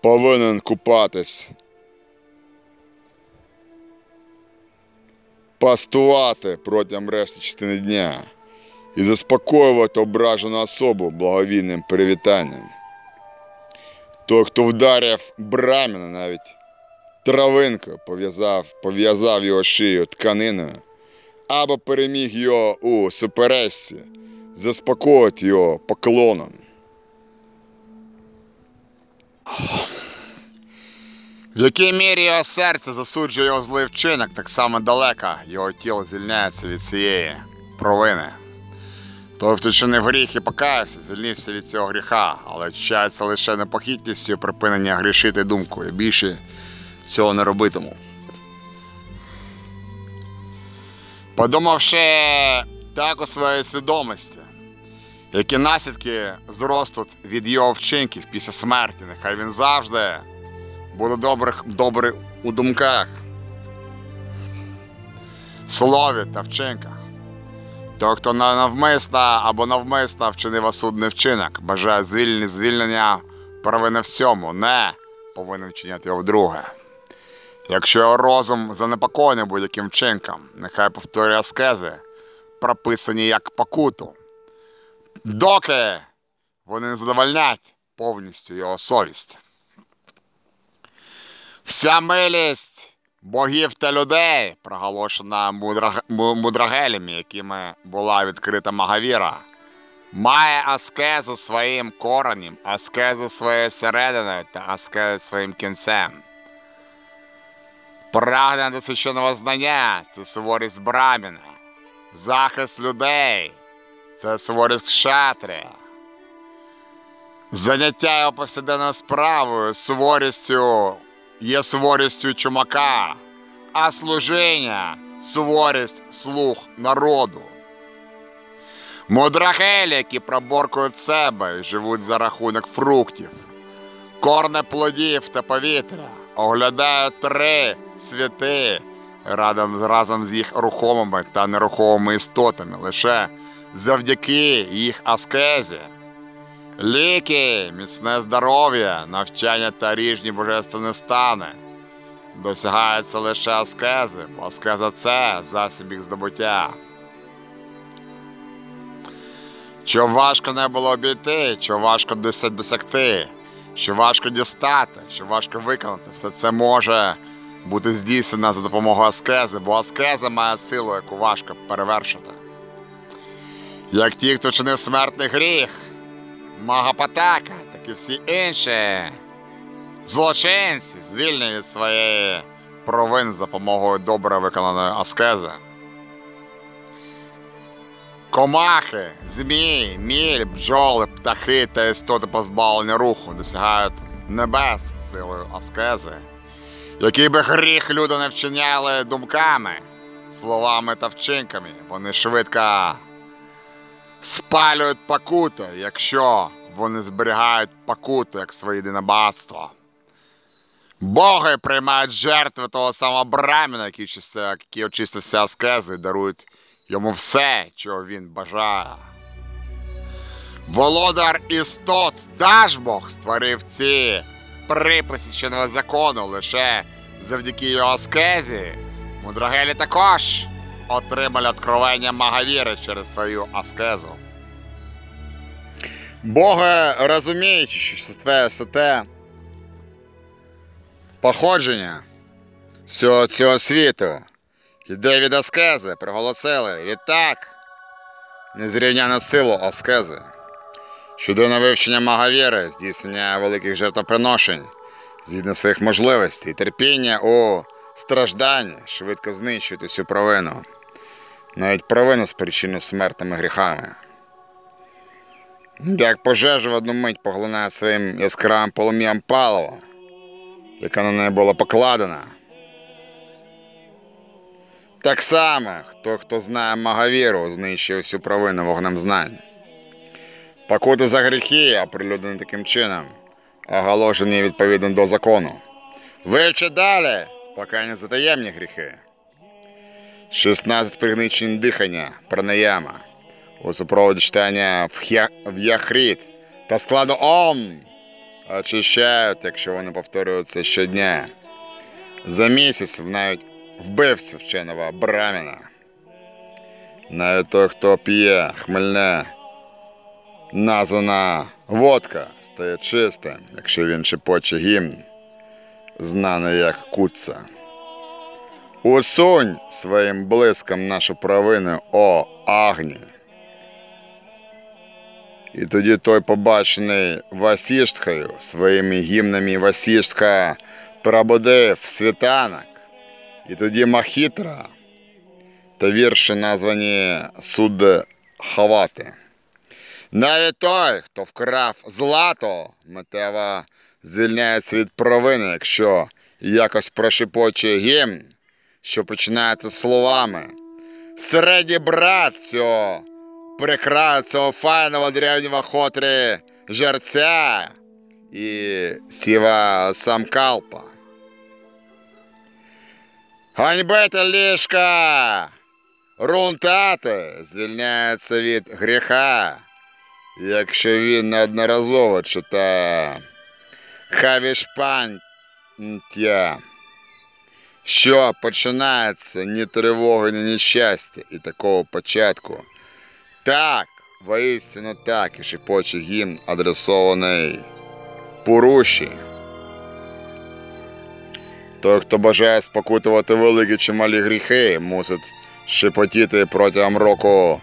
повинен купатись, пастувати протягом решти частини дня і заспокоювати ображену особу благовійним привітанням. Той, хто вдарив браміна навіть травинкою, пов'язав, пов'язав його шию тканиною, або переміг його у суперечці, заспокоїть його поклоном. В якій мірі його серце засуджує його злий вчинок, так само далеко його тіло звільняється від цієї провини. Той, хто чинив гріх і покаявся, звільнився від цього гріха, але очищається лише непохитністю припинення грішити думкою. Більше цього не робитиму. Подумавши так у своїй свідомості, які наслідки зростуть від його вчинків після смерті, нехай він завжди буде добрих, добрий у думках, слові та вчинках. Той, хто на- навмисно або навмисно вчинив осудний вчинок, бажає звільнення, звільнення провини в цьому, не повинен вчиняти його вдруге. Якщо його розум занепокоєний будь-яким вчинком, нехай повторює аскези, прописані як покуту, доки вони не задовольнять повністю його совість. Вся милість богів та людей, проголошена мудраг... мудрагелями, якими була відкрита Магавіра, має аскезу своїм коренем, аскезу своєю серединою та аскезу своїм кінцем. Прагнення до священного знання це суворість браміна, захист людей це суворість шатрія. Заняття його повсякденною справою, суворістю є суворістю чумака, а служіння суворість слуг народу. Мудрахелі, які проборкують себе і живуть за рахунок фруктів, корне плодів та повітря, оглядають три святи разом, разом з їх рухомими та нерухомими істотами лише завдяки їх аскезі. Ліки, міцне здоров'я, навчання та ріжні божественні стани. Досягаються лише аскези, бо аскеза це засіб їх здобуття. Що важко не було обійти, що важко досяг- досягти, що важко дістати, що важко виконати, все це може бути здійснено за допомогою аскези, бо аскеза має силу, яку важко перевершити. Як ті, хто чинив смертний гріх, Магапатака, так і всі інші злочинці звільнені від своєї провини з допомогою добре виконаної аскези. Комахи, змії, міль, бджоли, птахи та істоти позбавлені руху досягають небес силою аскези. Який би гріх люди не вчиняли думками, словами та вчинками, вони швидко спалюють пакуту, якщо вони зберігають пакуту як своє єдине. Боги приймають жертви того самого браміна, який, очистився- який і дарують йому все, чого він бажає. Володар істот Дажбог створив ці приписи чинного закону лише завдяки його аскезі. Мудрагелі також отримали откровення Магавіри через свою аскезу. Боги розуміючи, що це все те походження всього цього світу іде від аскези, приголосили відтак незрівняну силу аскези. Щодо вивчення магавіри, здійснення великих жертвоприношень, згідно своїх можливостей, терпіння у стражданні швидко знищують усю провину, навіть провину спричину смертними гріхами. Як пожежа в одну мить поглинає своїм яскравим полум'ям паливо, яке на неї було покладено. Так само, хто, хто знає Магавіру, знищує всю провину вогнем знань. Покути за гріхи, оприлюднені таким чином, оголошені відповідно до закону. Вивчи далі, поки не затаємні гріхи. 16 пригничень дихання, пранаяма, у супроводі читання в, яхрит та складу ом очищають, якщо вони повторюються щодня. За місяць навіть вбивцю вченого браміна. Навіть той, хто п'є хмельне, названа водка, стає чистим, якщо він шепоче гімн, знаний як куца. Усунь своїм блиском нашу провину, о агні. І тоді той побачений Васішткою своїми гімнами Васіштка пробудив світанок. І тоді Махітра та вірші названі Суд Хавати. Навіть той, хто вкрав злато, митево звільняється від провини, якщо якось прошепоче гімн, що починається словами. Середній брат цього прекрасного файного древнього хотрі жерця і сіва самкалпа. Ганьбити ліжка! Рунтати звільняється від гріха, якщо він неодноразово читає хавішпантя, що починається ні тривоги, ні нещастя і такого початку. Так, воістину так, і шепоче гімн адресований Пуруші. Той, хто бажає спокутувати великі чи малі гріхи, мусить шепотіти протягом року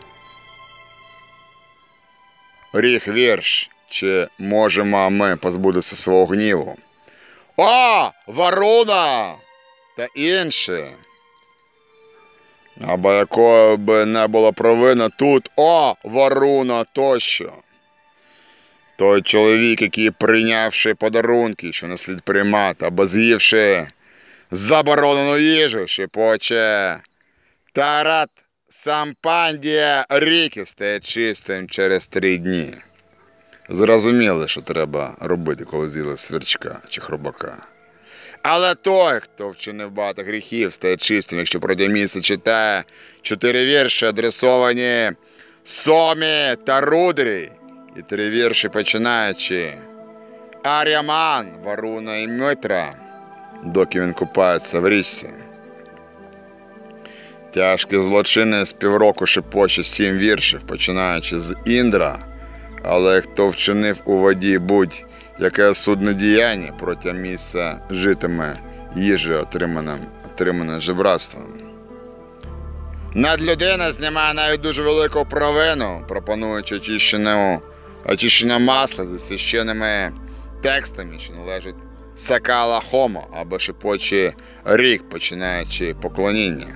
ріх вірш, чи можемо ми позбутися свого гніву. О, Варуна! Та інші. Або якої би не було провина тут, о, Варуна тощо. Той чоловік, який прийнявши подарунки, що не слід приймати, або з'ївши заборонену їжу, шепоче. Тарат Сампандія ріки стає чистим через три дні. Зрозуміли, що треба робити, коли з'їли сверчка чи хробака. Але той, хто вчинив багато гріхів, стає чистим, якщо протягом місяця читає. Чотири вірші, адресовані Сомі та Рудрі, і три вірші починаючи Ар'яман, Варуна і Митра, доки він купається в річці. Тяжкі злочини з півроку шепоче сім віршів, починаючи з Індра, але хто вчинив у воді будь-яке судне діяння протягом місця житиме їжі, отриманим, отримане жебратством. Надлюдина знімає навіть дуже велику провину, пропонуючи очищену, очищене масло зі священними текстами, що належать сакала хомо або шепочі рік, починаючи поклоніння.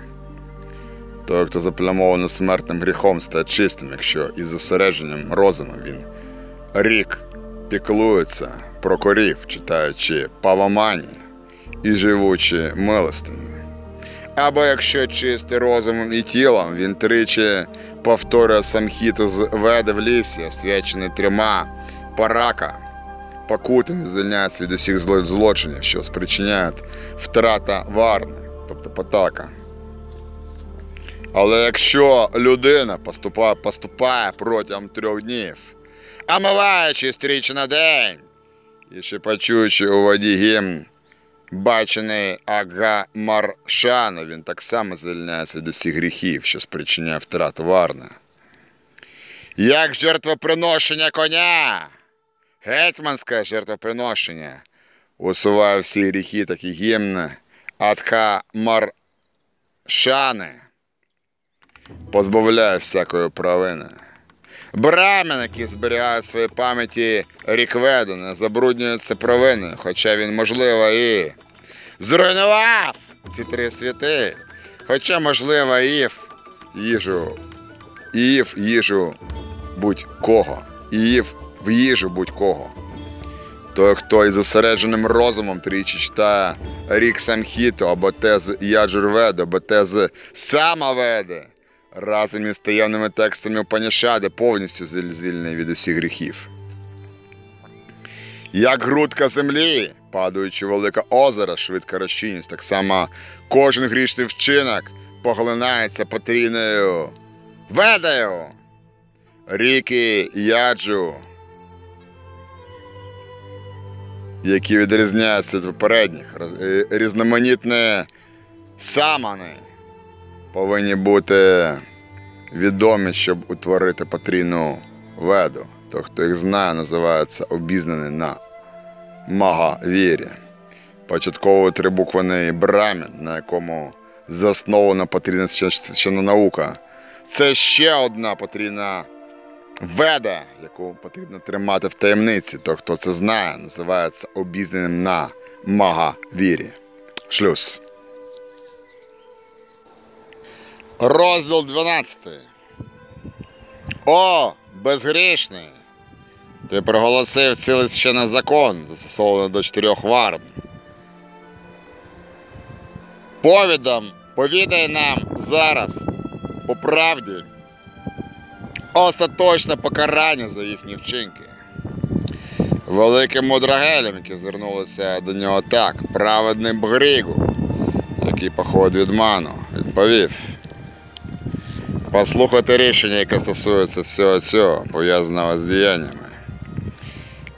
Той, хто заплямований смертним гріхом, стає чистим, якщо із зосередженням розуму він рік піклується про корів, читаючи павамані і живучи милостині. Або якщо чистий розумом і тілом, він тричі повторює самхіту з веди в лісі, освячений трьома парака, покутим звільняється від усіх злочинів, що спричиняють втрата варни, тобто потака. Але якщо людина поступає, поступає протягом трьох днів, омиваючись тричі на день, і ще почуючи у воді гімн, бачений Агамаршана, він так само звільняється від усіх гріхів, що спричиняє втрату варни. Як жертвоприношення коня, гетьманське жертвоприношення, усуває всі гріхи, такі гімн Адхамаршани, позбавляє всякої провини. Брамін, який зберігає в своїй пам'яті рікведу, не забруднюється провиною, хоча він, можливо, і зруйнував ці три святи. Хоча, можливо, їв їжу, їв їжу будь-кого, їв в їжу будь-кого. Той, хто із зосередженим розумом тричі читає рік Самхіту, або те з Яджурведу, або те з Самаведи, разом із таємними текстами Упанішади повністю звіль- звільнений від усіх гріхів. Як грудка землі, падаючи велике озеро, швидко розчинюється, так само кожен грішний вчинок поглинається потрійною ведею. Ріки Яджу, які відрізняються від попередніх, різноманітні самани повинні бути відомі, щоб утворити потрійну веду. Той, хто їх знає, називається обізнаний на Магавірі. Початково трибукваний брамін, на якому заснована потрійна священна наука. Це ще одна потрійна веда, яку потрібно тримати в таємниці. Той, хто це знає, називається обізнаним на Магавірі. Шлюз. Розділ 12. О, безгрішний! Ти проголосив цілий священний закон, застосований до чотирьох варн. Повідом, повідай нам зараз, по правді, остаточне покарання за їхні вчинки. Великим мудрагелем, які звернулися до нього так, праведний Бгрігу, який походить від ману, відповів. Послухайте рішення, яке стосується всього цього, пов'язаного з діяннями.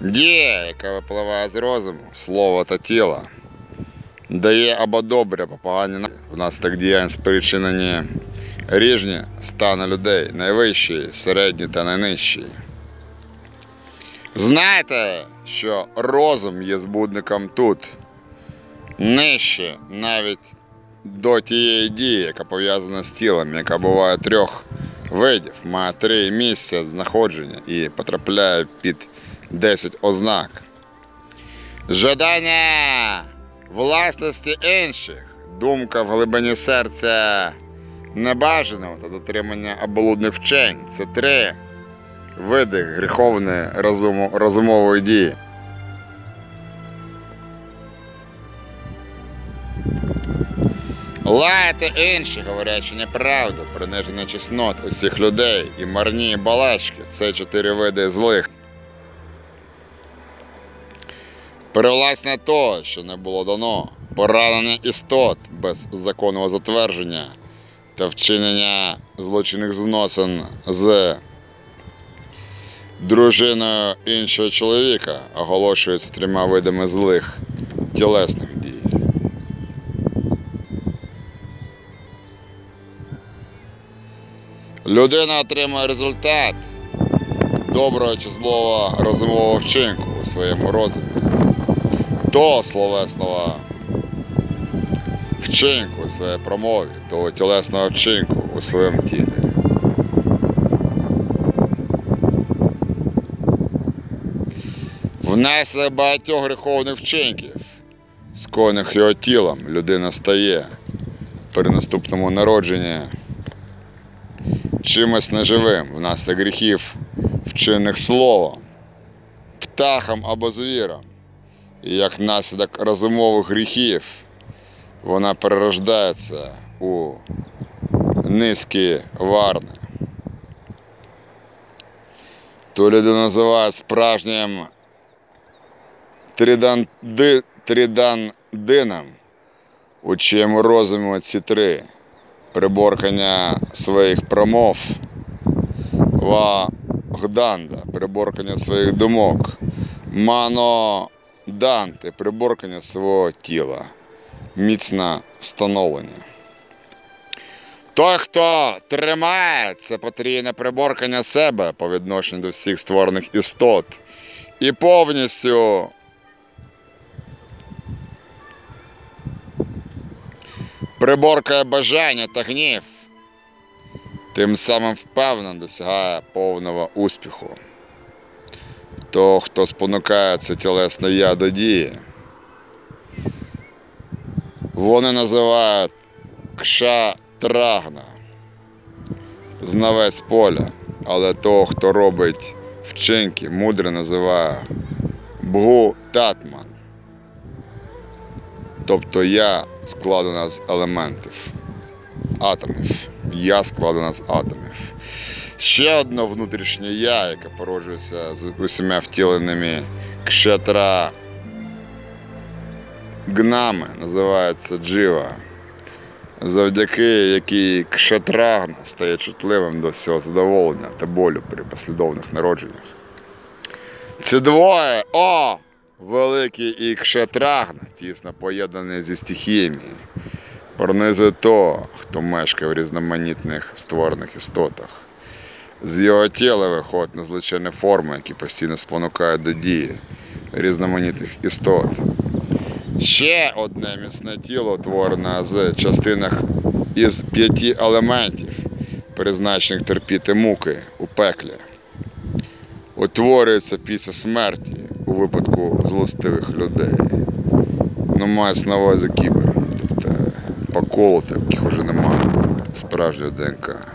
Дія, яка випливає з розуму, слова та тіла, дає або добре, на- внаслідок діянь спричинені ріжні стани людей, найвищий, середній та найнижчий. Знайте, що розум є збудником тут, нижче навіть до тієї дії, яка пов'язана з тілом, яка буває трьох видів, має три місця знаходження і потрапляє під 10 ознак. Жадання власності інших, думка в глибині серця небажаного та дотримання облудних вчень це три види гріховної розумової дії. Лаяти інших, говорячи неправду, приниження чеснот усіх людей і марні балачки це чотири види злих. Привласне то, що не було дано, поранення істот без законного затвердження та вчинення злочинних зносин з дружиною іншого чоловіка оголошується трьома видами злих тілесних дій. Людина отримує результат доброго чи злого розумового вчинку у своєму розумі. То словесного вчинку у своїй промові, того тілесного вчинку у своєму тілі. Внаслідок багатьох гріховних вчинків, скоєних його тілом, людина стає при наступному народженні чимось неживим внаслідок гріхів, вчинених словом, птахом або звіром. І як наслідок розумових гріхів вона перерождається у низькі варни. Ту людину називають справжнім триданди, тридандином, у чиєму розумі ці три приборкання своїх промов, вагданда, приборкання своїх думок, мано данти, приборкання свого тіла, міцне встановлення. Той, хто тримає це потрійне приборкання себе по відношенню до всіх створених істот і повністю приборкає бажання та гнів, тим самим впевнено досягає повного успіху. То, хто спонукає це тілесне я до дії, вони називають кшатрагна, знавець поля, але того, хто робить вчинки, мудре називає бгу татман. Тобто я складена з елементів, атомів. Я складена з атомів. Ще одне внутрішнє я, яке породжується з усіма втіленими кшетра гнами, називається джива, завдяки якій кшатрагна стає чутливим до всього задоволення та болю при послідовних народженнях. Ці двоє, о! Великий і кшатрагна, тісно поєднані зі стихіями, пронизує того, хто мешкає в різноманітних створених істотах. З його тіла виходять незличайні форми, які постійно спонукають до дії різноманітних істот. Ще одне міцне тіло утворене з частинах із п'яти елементів, призначених терпіти муки у пеклі. Утворюється після смерті у випадку злостивих людей. Ну, мається на увазі кіберги, тобто поколоти, яких вже немає справжнього ДНК.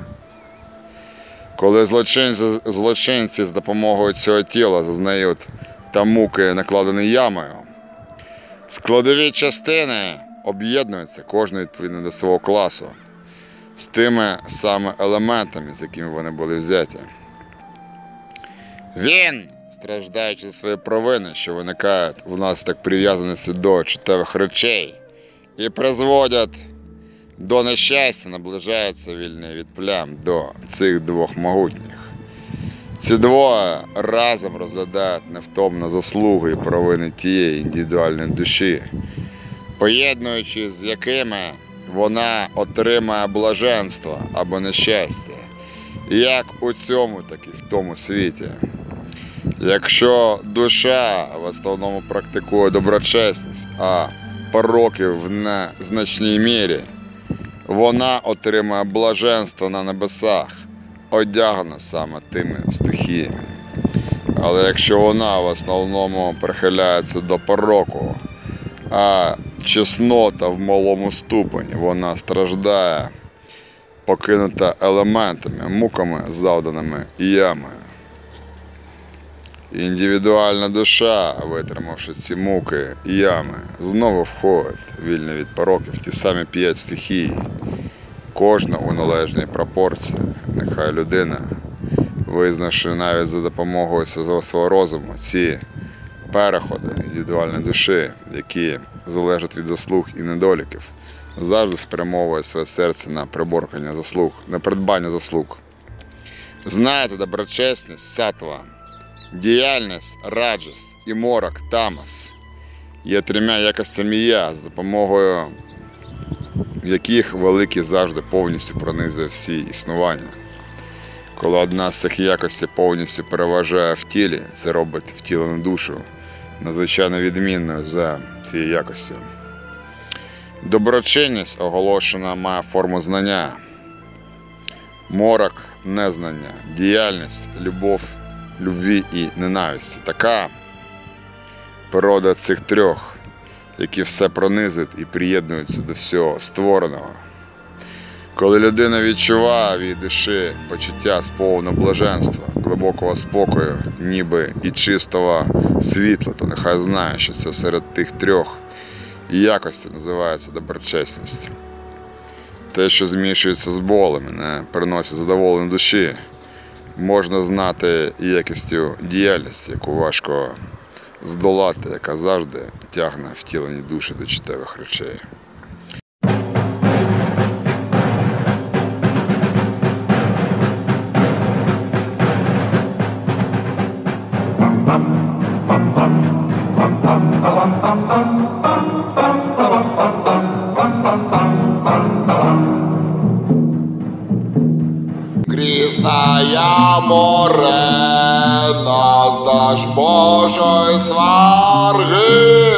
Коли злочинці, злочинці з допомогою цього тіла зазнають та муки, накладені ямою, складові частини об'єднуються кожен відповідно до свого класу з тими саме елементами, з якими вони були взяті. Він, страждаючи за свої провини, що виникають внаслідок прив'язаності до чуттєвих речей, і призводять до нещастя, наближається вільний від плям до цих двох могутніх. Ці двоє разом розглядають невтомно заслуги і провини тієї індивідуальної душі, поєднуючи з якими вона отримає блаженство або нещастя, як у цьому, так і в тому світі. Якщо душа в основному практикує доброчесність, а пороки в незначній мірі, вона отримає блаженство на небесах, одягнена саме тими стихіями. Але якщо вона в основному прихиляється до пороку, а чеснота в малому ступені, вона страждає, покинута елементами, муками, завданими ямою. Індивідуальна душа, витримавши ці муки і ями, знову входить вільно від пороків ті самі п'ять стихій, кожна у належній пропорції. Нехай людина, визнавши навіть за допомогою свого розуму ці переходи індивідуальної душі, які залежать від заслуг і недоліків, завжди спрямовує своє серце на приборкання заслуг, на придбання заслуг. Знаєте, доброчесність сатва, діяльність раджас і морок тамас є трьома якостями я, з допомогою яких великий завжди повністю пронизує всі існування. Коли одна з цих якостей повністю переважає в тілі, це робить втілену душу надзвичайно відмінною за цією якостю. Доброчинність оголошена має форму знання, морок незнання, діяльність, любов, любві і ненависті. Така природа цих трьох, які все пронизують і приєднуються до всього створеного. Коли людина відчуває від душі почуття сповного блаженства, глибокого спокою, ніби і чистого світла, то нехай знає, що це серед тих трьох якості називається доброчесність. Те, що змішується з болем, не приносить задоволення душі, можна знати якістю діяльності, яку важко здолати, яка завжди тягне втілені душі до чуттєвих речей. Грізная море, нас Божої сварги,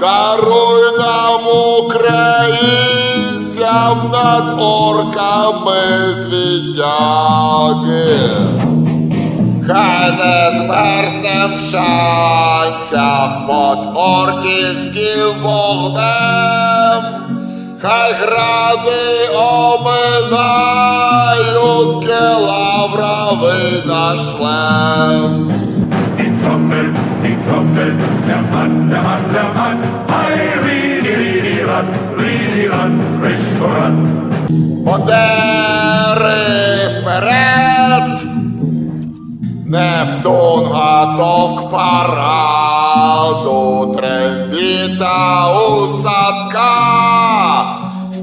даруй нам українцям над орками звідяги. Хай не змерзнем в шанцях под орківським вогнем, хай гради оминають келавровий наш шлем. Модери вперед! Нептун готов к параду, трембіта у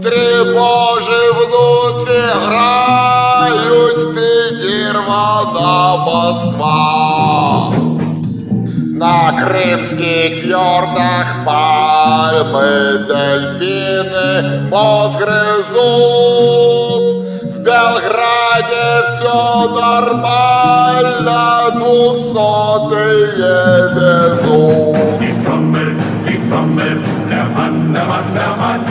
садка, в внуці грають, підірвана Москва. На кримських фьордах пальми дельфіни мозг гризут. В Белграде все нормально, двухсотые везут. Der Mann, der Mann, der Mann.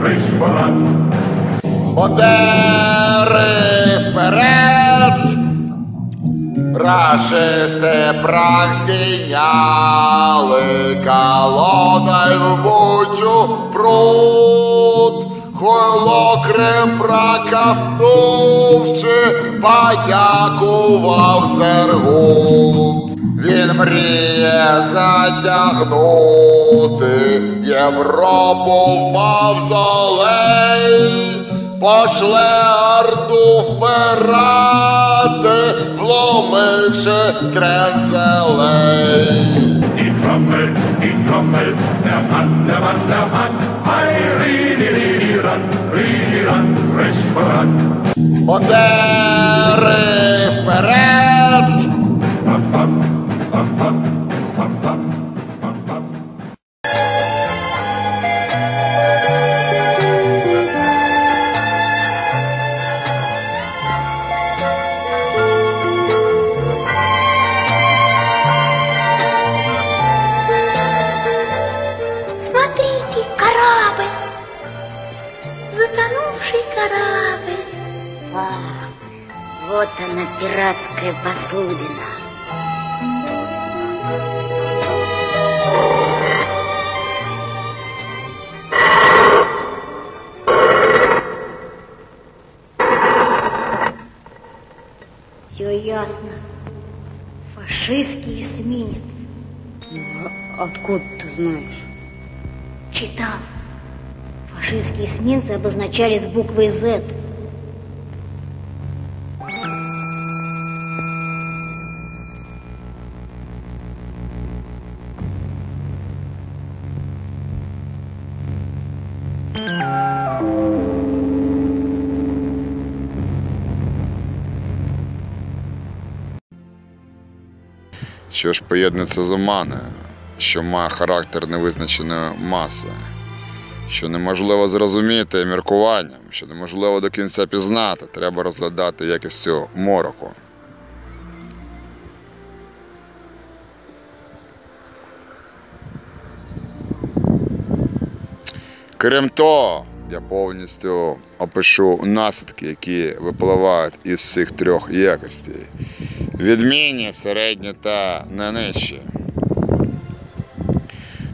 Frisch voran. Модери вперед! Рашисти прах здійняли, колодой в бучу пруд. Хуйло Крим проковтнувши, подякував Зергут. Він мріє затягнути Європу в мавзолей. Пошле орду вмирати, вломивши крензелей. Trommel, der Mann, der Mann, der Mann. Ei, Ridi, Ridi, ran, Ridi, ran, frisch voran. Модери вперед! Pam, pam, она, пиратская посудина. Все ясно. Фашистский эсминец. А откуда ты знаешь? Читал. Фашистские эсминцы обозначались буквой Z. що ж поєднується з оманою, що має характер невизначеної маси. що неможливо зрозуміти міркуванням, що неможливо до кінця пізнати, треба розглядати якістю мороку. Крім того, я повністю опишу наслідки, які випливають із цих трьох якостей: відмінні, середні та найнижчі.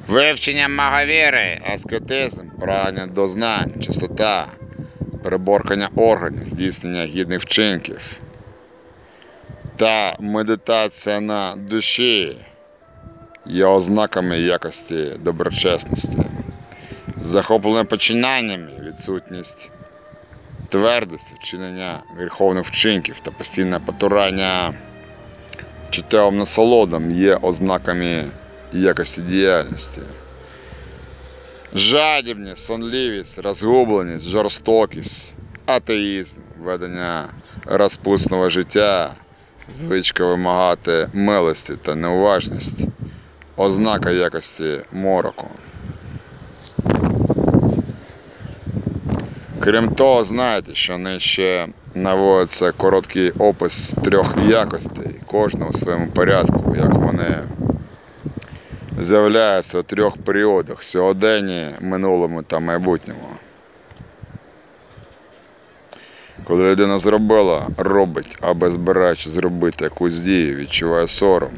Вивчення маговіри, аскетизм, прагнення до знань, чистота, переборкання органів, здійснення гідних вчинків та медитація на душі є ознаками якості доброчесності захоплене починаннями, відсутність твердості, вчинення гріховних вчинків та постійне потурання чуттєвим насолодом є ознаками якості діяльності. Жадібність, сонливість, розгубленість, жорстокість, атеїзм, ведення розпусного життя, звичка вимагати милості та неуважність, ознака якості мороку. Крім того, знаєте, що нижче наводиться короткий опис трьох якостей, кожного в своєму порядку, як вони з'являються у трьох періодах сьогоденні, минулому та майбутньому. Коли людина зробила, робить, або збираючи зробити якусь дію, відчуває сором.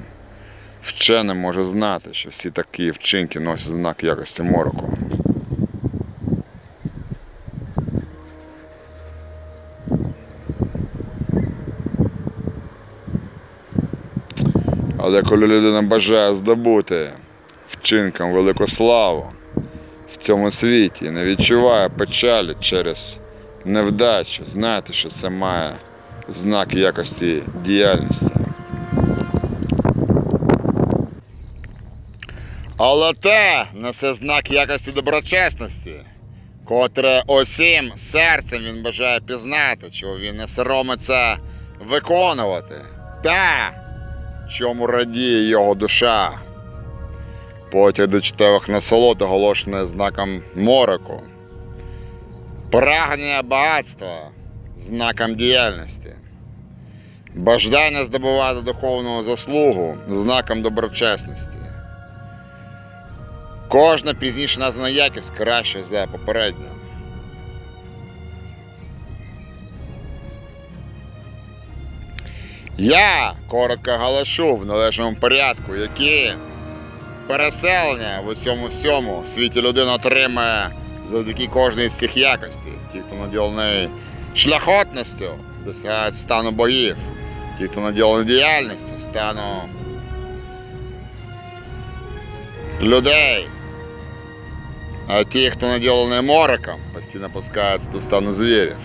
Вчений може знати, що всі такі вчинки носять знак якості мороку. Але коли людина бажає здобути вчинком велику славу в цьому світі і не відчуває печалі через невдачу, знайте, що це має знак якості діяльності. Але те несе знак якості доброчесності, котре усім серцем він бажає пізнати, чого він не соромиться виконувати. Та чому радіє його душа. Потяг до чтевих насолод оголошене знаком мороку. Прагнення багатства знаком діяльності. Бажання здобувати духовну заслугу знаком доброчесності. Кожна пізніше названа якість краще за попередню. Я коротко галашу в належному порядку, які переселення в усьому всьому світі людина отримає завдяки кожній з цих якостей. Ті, хто наділений шляхотністю, досягають стану богів. Ті, хто наділений діяльністю, стану людей. А ті, хто наділений мороком, постійно пускаються до стану звірів.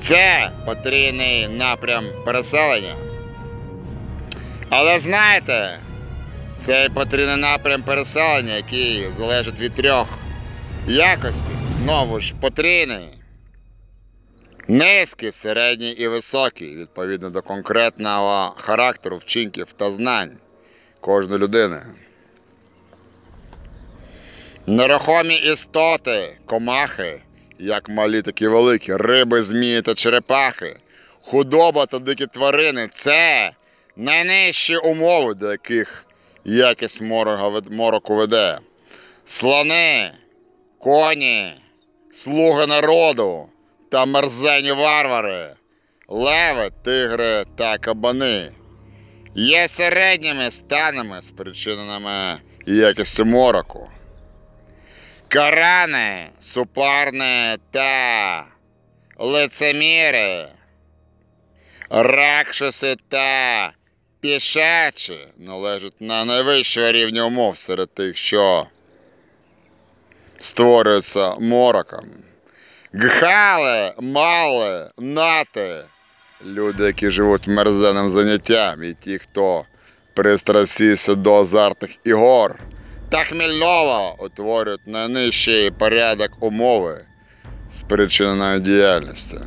Це потрійний напрям переселення. Але знаєте, цей потрійний напрям переселення, який залежить від трьох якостей, знову ж потрійний. Низький, середній і високий, відповідно до конкретного характеру вчинків та знань кожної людини. Нерухомі істоти, комахи, як малі, так і великі, риби, змії та черепахи, худоба та дикі тварини це найнижчі умови, до яких якість мороку веде. Слони, коні, слуги народу та мерзені варвари, леви, тигри та кабани є середніми станами, спричиненими якістю мороку. Карани, супарни та лицеміри, ракшаси та пішачі належать на найвищого рівня умов серед тих, що створюються мороком. Гхали, мали, нати, люди, які живуть мерзенним заняттям, і ті, хто пристрастився до азартних ігор та хмільного утворюють найнижчий порядок умови спричиненої діяльності.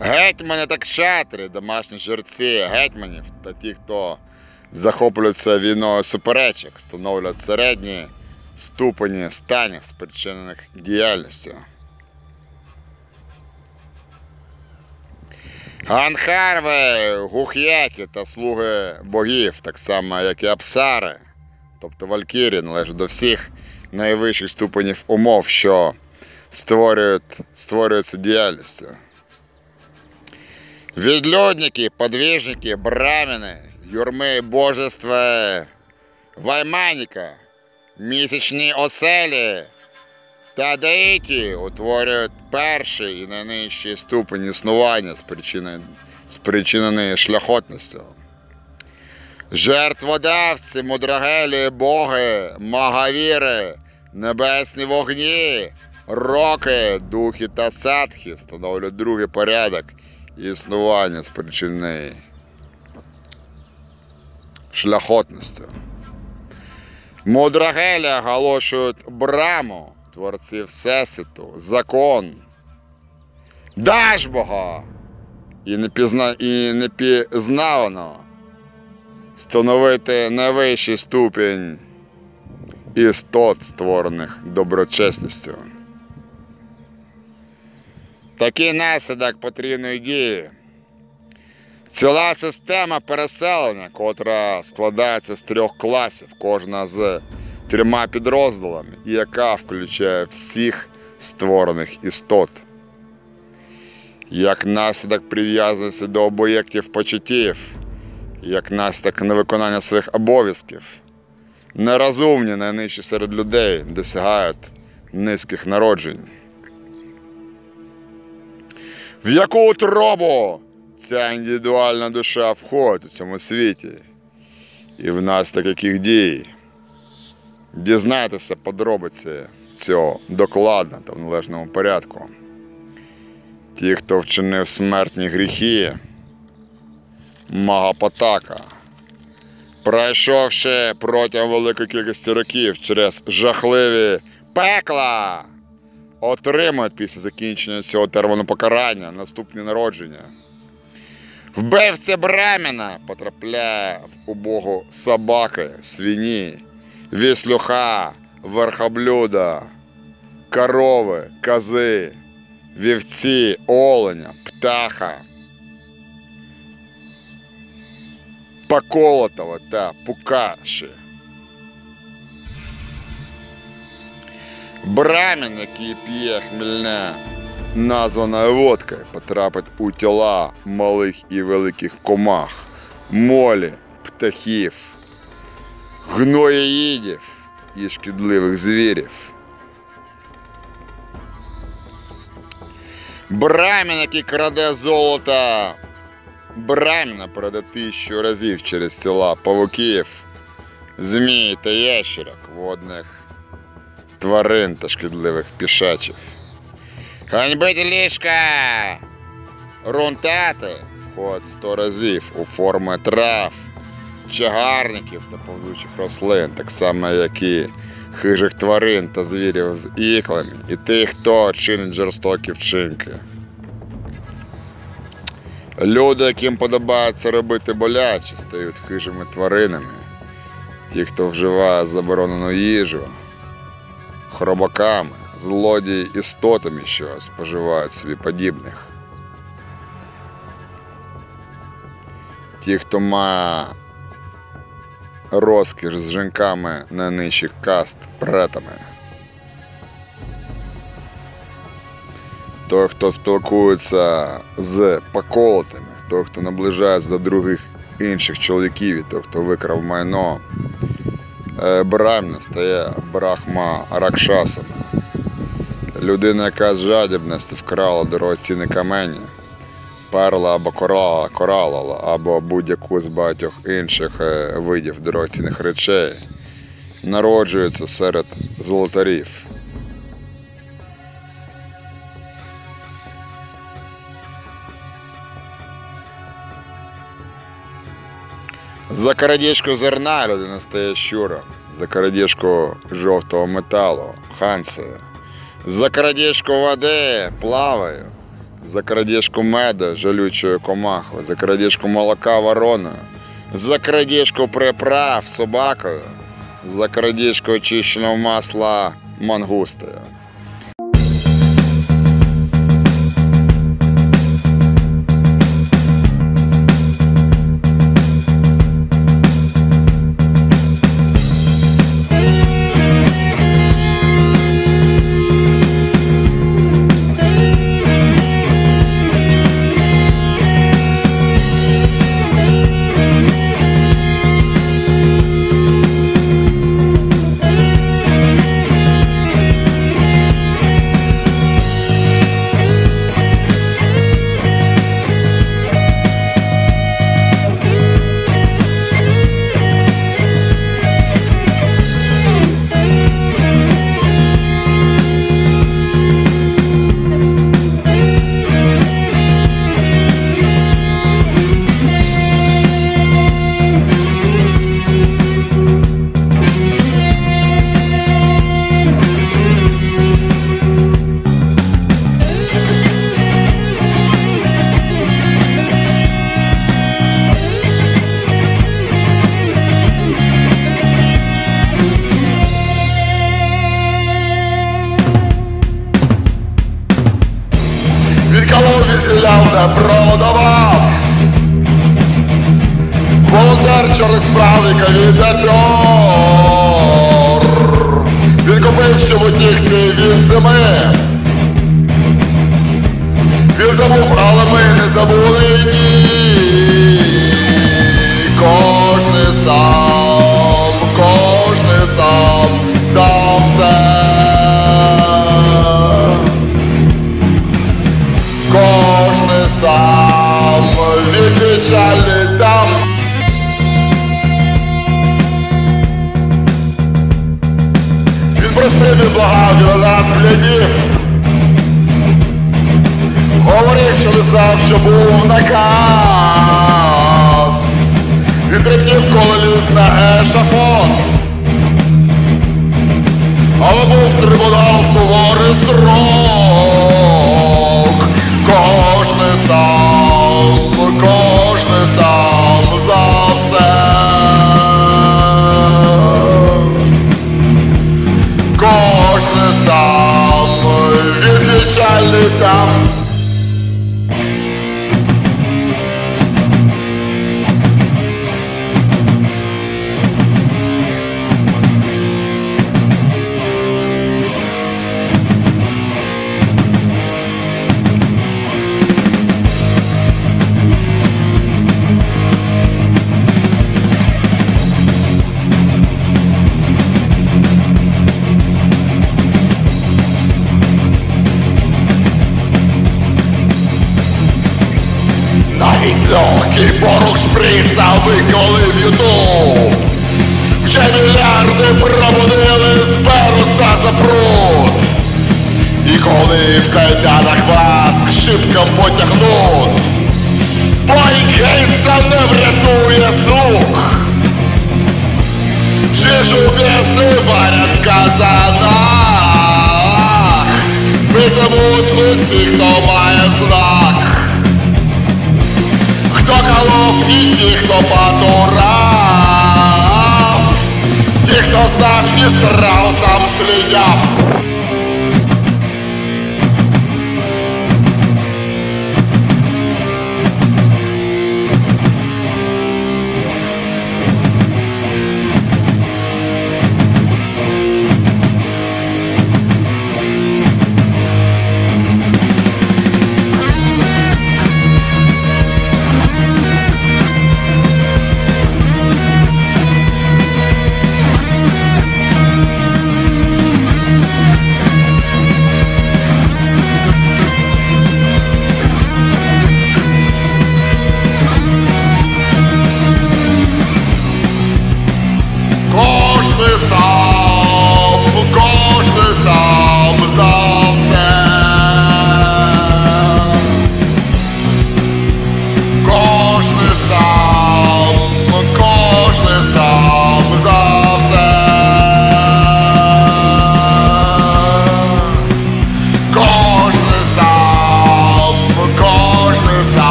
Гетьмани та кшатрі, домашні жерці, гетьманів та ті, хто захоплюються війною суперечок, становлять середні ступені станів, спричинених діяльністю. Ганхарви, гух'яки та слуги богів, так само, як і апсари, тобто валькірі, належать до всіх найвищих ступенів умов, що створюють, створюються діяльністю. Відлюдники, подвижники, браміни, юрми божества, вайманіка, місячні оселі та деякі утворюють перший і найнижчий ступень існування, спричинений, шляхотністю. Жертводавці, мудрагелі, боги, магавіри, небесні вогні, роки, духи та садхи становлять другий порядок існування спричинений шляхотністю. Мудрагелі оголошують браму, творці Всесвіту, закон. Даж Бога і непізна... і непізнавано становити найвищий ступінь істот, створених доброчесністю. Такий наслідок потрібної дії. Ціла система переселення, котра складається з трьох класів, кожна з трьома підрозділами, яка включає всіх створених істот. Як наслідок прив'язаності до об'єктів почуттів, як наслідок невиконання своїх обов'язків, нерозумні найнижчі серед людей досягають низьких народжень. В яку утробу ця індивідуальна душа входить у цьому світі? І внаслідок яких дій? Дізнайтеся подробиці цього докладно та в належному порядку. Ті, хто вчинив смертні гріхи, Магапатака, пройшовши протягом великої кількості років через жахливі пекла, отримують після закінчення цього терміну покарання наступні народження. Вбивця Браміна потрапляє в убогу собаки, свині, віслюха, верхоблюда, корови, кози, вівці, оленя, птаха, поколотого та пукаші. Брамін, який п'є хмільне, названою водкою, потрапить у тіла малих і великих комах, молі, птахів, гноєїдів і шкідливих звірів. Брамін, який краде золото, Браміна краде тисячу разів через тіла павуків, змій та ящерок, водних тварин та шкідливих пішачів. Ганьбити ліжка! Рунтати входить сто разів у форми трав, чагарників та повзучих рослин, так само, як і хижих тварин та звірів з іклами, і тих, хто чинить жорстокі вчинки. Люди, яким подобається робити боляче, стають хижими тваринами. Ті, хто вживає заборонену їжу, хробаками, злодії істотами, що споживають собі подібних. Ті, хто має розкіш з жінками найнижчих каст претами. Той, хто спілкується з поколотими, той, хто наближається до других інших чоловіків, і той, хто викрав майно, е, брамна стає брахма ракшасами. Людина, яка з жадібності вкрала дорогоцінні камені, перла або корала, коралала, або будь-яку з багатьох інших е, видів дорогоцінних речей, народжується серед золотарів. За крадіжку зерна людина стає щуром, за крадіжку жовтого металу хансою, за крадіжку води плаваю, за крадіжку меда жалючою комахою, за крадіжку молока вороною, за крадіжку приправ собакою, за крадіжку очищеного масла мангустою.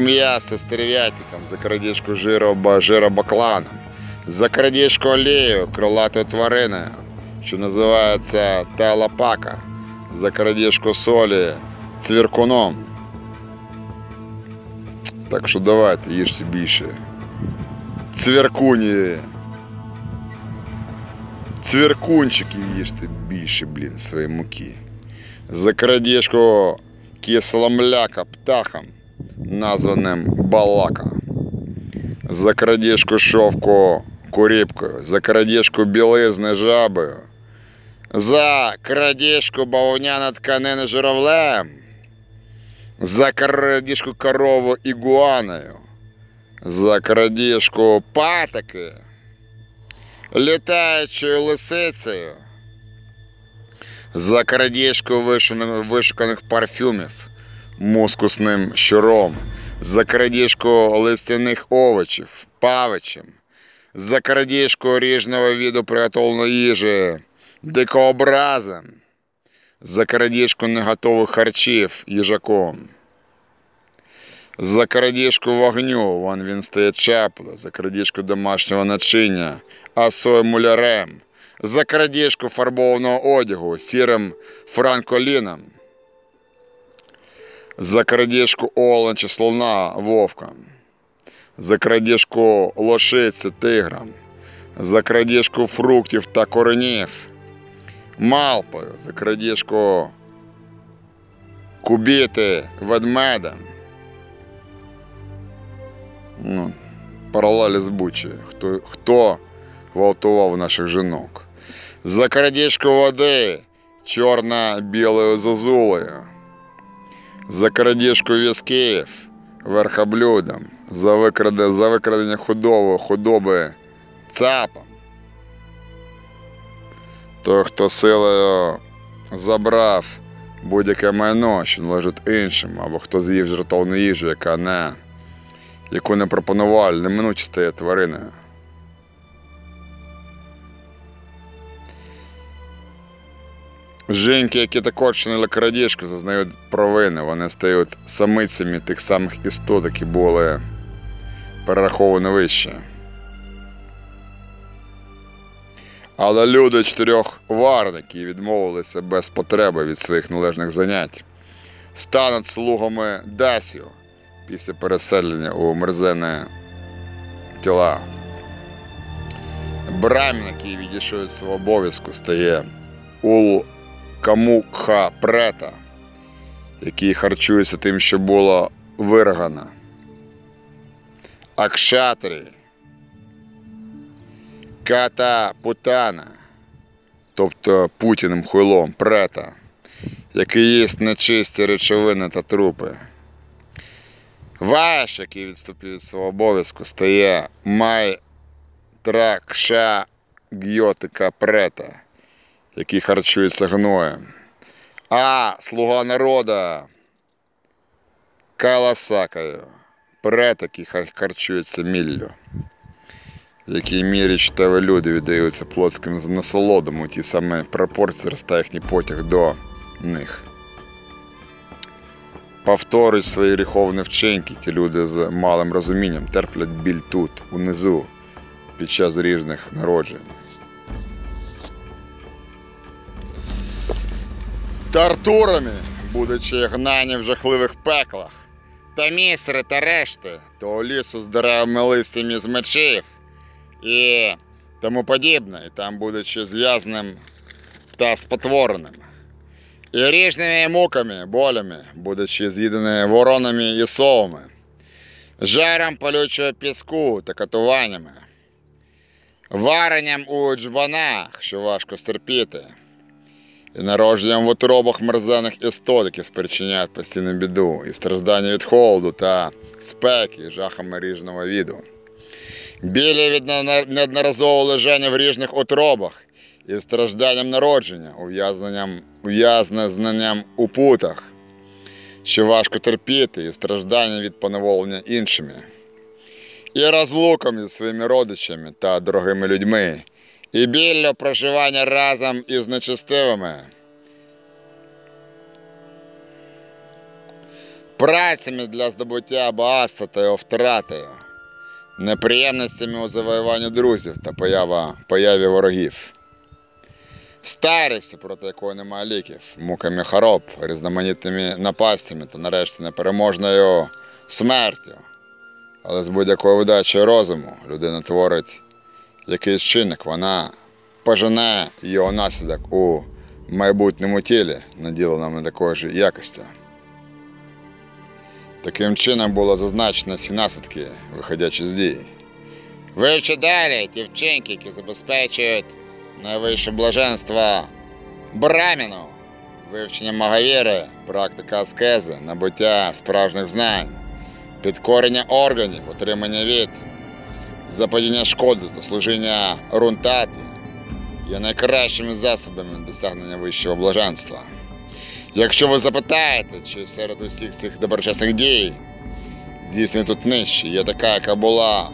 М'яса стерв'ятником, за крадіжку жироба, жиробакланом, за крадіжку олію крилатою твариною, що називається талапака, за крадіжку солі цвіркуном. Так що давайте, їжте більше. Цвіркуні. Цвіркунчики їжте більше, блін, свої муки. За крадіжку кисломляка птахом, названим балака. За крадіжку шовку куріпкою, за крадіжку білизни жабою, за крадіжку бавовняна тканини журавлем, за крадіжку корову ігуаною, за крадіжку патики, літаючою лисицею, за крадіжку вишуканих, парфюмів мускусним щуром, за крадіжку листяних овочів, павичем, за крадіжку ріжного виду приготовленої їжі, дикообразом, за крадіжку неготових харчів їжаком. За крадіжку вогню, вон він стає чапло, за крадіжку домашнього начиння, асою мулярем, за крадіжку фарбованого одягу сірим франколіном, за крадіжку олен слона вовком, за крадіжку лошиці тиграм, за крадіжку фруктів та коренів, малпою, за крадіжку кубіти ведмедем. Ну, паралелі з Бучі. Хто, хто гвалтував наших жінок? За крадіжку води чорно-білою зозулею. За крадіжку візків верхоблюдом. За, викраде, за викрадення худоби, худоби цапом. Той, хто силою забрав будь-яке майно, що належить іншим, або хто з'їв жертовну їжу, яка не яку не пропонували, неминуче стає твариною. Жінки, які також чинили крадіжку, зазнають провини. Вони стають самицями тих самих істот, які були перераховані вище. Але люди чотирьох варників відмовилися без потреби від своїх належних занять, стануть слугами Дасію після переселення у мерзенні тіла. Брамін, який відійшов від свого обов'язку, стає ул Камукха Прета, який харчується тим, що було виргано. Акшатрі, Ката Путана, тобто Путіним хуйлом Прета, який їсть нечисті речовини та трупи. Ваш, який відступив від свого обов'язку, стає Май Тракша Гьотика Прета, який харчується гноєм. А слуга народа Каласакою, Прет, який харчується міллю, в якій чтеві люди віддаються плотським насолодам у ті самі пропорції росте їхній потяг до них повторюють свої гріховні вчинки. Ті люди з малим розумінням терплять біль тут, унизу, під час різних народжень. Тартурами, будучи гнані в жахливих пеклах, та містери та решти, то у лісу з деревами листями з мечів і тому подібне, і там, будучи зв'язним та спотвореним. І ріжними муками, болями, будучи з'їдені воронами і совами, жаром палючого піску та катуваннями, варенням у джбанах, що важко стерпіти, і народженням в утробах мерзених істот, які спричиняють постійну біду, і страждання від холоду та спеки, і жахами ріжного віду. Білі від неодноразового лежання в ріжних утробах, і стражданням народження, ув'язненням, ув'язненням у путах, що важко терпіти, і страждання від поневолення іншими, і розлуком зі своїми родичами та дорогими людьми, і білля проживання разом із нечестивими. працями для здобуття багатства та його втратою, неприємностями у завоюванні друзів та поява, появі ворогів. Старістю, проти якої немає ліків, муками хороб, різноманітними напастями та нарешті непереможною смертю. Але з будь-якою видачею розуму людина творить якийсь чинник, вона пожене його наслідок у майбутньому тілі, наділеному такою ж якістю. Таким чином було зазначено всі наслідки, виходячи з дії. Вивчи далі ті вчинки, які забезпечують найвище блаженство браміну, вивчення магавіри, практика аскези, набуття справжніх знань, підкорення органів, отримання від, заподіння шкоди та служіння рунтаті є найкращими засобами досягнення вищого блаженства. Якщо ви запитаєте, чи серед усіх цих доброчесних дій здійснює тут нижче, є така, яка була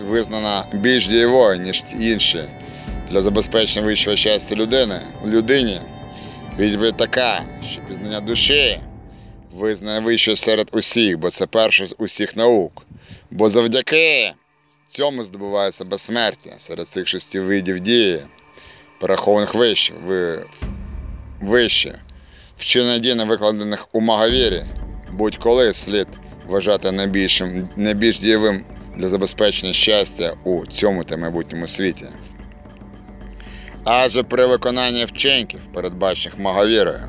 визнана більш дієвою, ніж інші для забезпечення вищого щастя людини, людині, відповідь така, що пізнання душі визнає вище серед усіх, бо це перше з усіх наук. Бо завдяки цьому здобувається безсмертя серед цих шести видів дії, перерахованих вище, ви, вище. Вчинення дій, викладених у Магавірі, будь-коли слід вважати найбільшим, найбільш дієвим для забезпечення щастя у цьому та майбутньому світі. Адже при виконанні вчинків, передбачених Магавірою,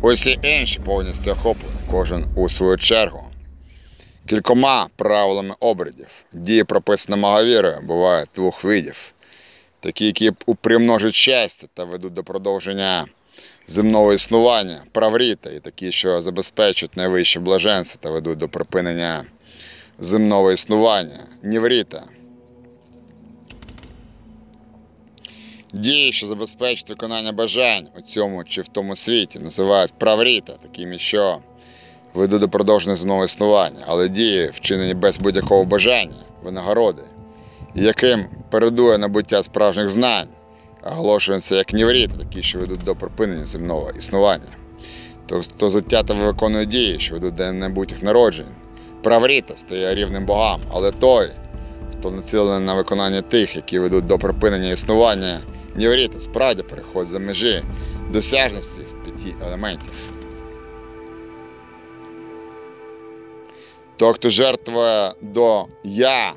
усі інші повністю охоплені, кожен у свою чергу. Кількома правилами обрядів. Дії, прописані Магавірою, бувають двох видів. Такі, які примножать щастя та ведуть до продовження земного існування, правріта, і такі, що забезпечують найвище блаженство та ведуть до припинення земного існування, нівріта. Дії, що забезпечують виконання бажань у цьому чи в тому світі, називають правріта, такими, що ведуть до продовження земного існування, але дії, вчинені без будь-якого бажання, винагороди, яким передує набуття справжніх знань, оголошуються як нівріти, такі, що ведуть до припинення земного існування. То, то затятові виконує дії, що ведуть до майбутніх народжень. Правріта стає рівним богам, але той, хто націлений на виконання тих, які ведуть до припинення існування, нівріта справді переходить за межі досяжності в п'яті елементів. То, хто жертвує до я,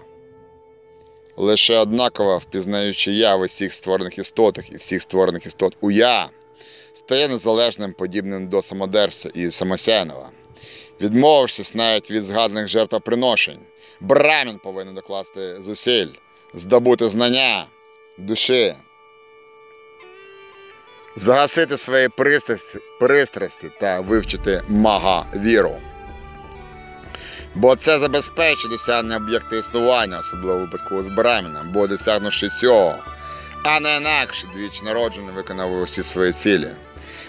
лише однаково впізнаючи я в усіх створених істотах і всіх створених істот у я, стає незалежним, подібним до самодерця і самосяйного. Відмовившись навіть від згаданих жертвоприношень, брамін повинен докласти зусиль, здобути знання душі, загасити свої пристрасті та вивчити мага віру. Бо це забезпечить досягнення об'єкта існування, особливо випадку з браміном, бо досягнувши цього, а не інакше двічі народжений виконав усі свої цілі.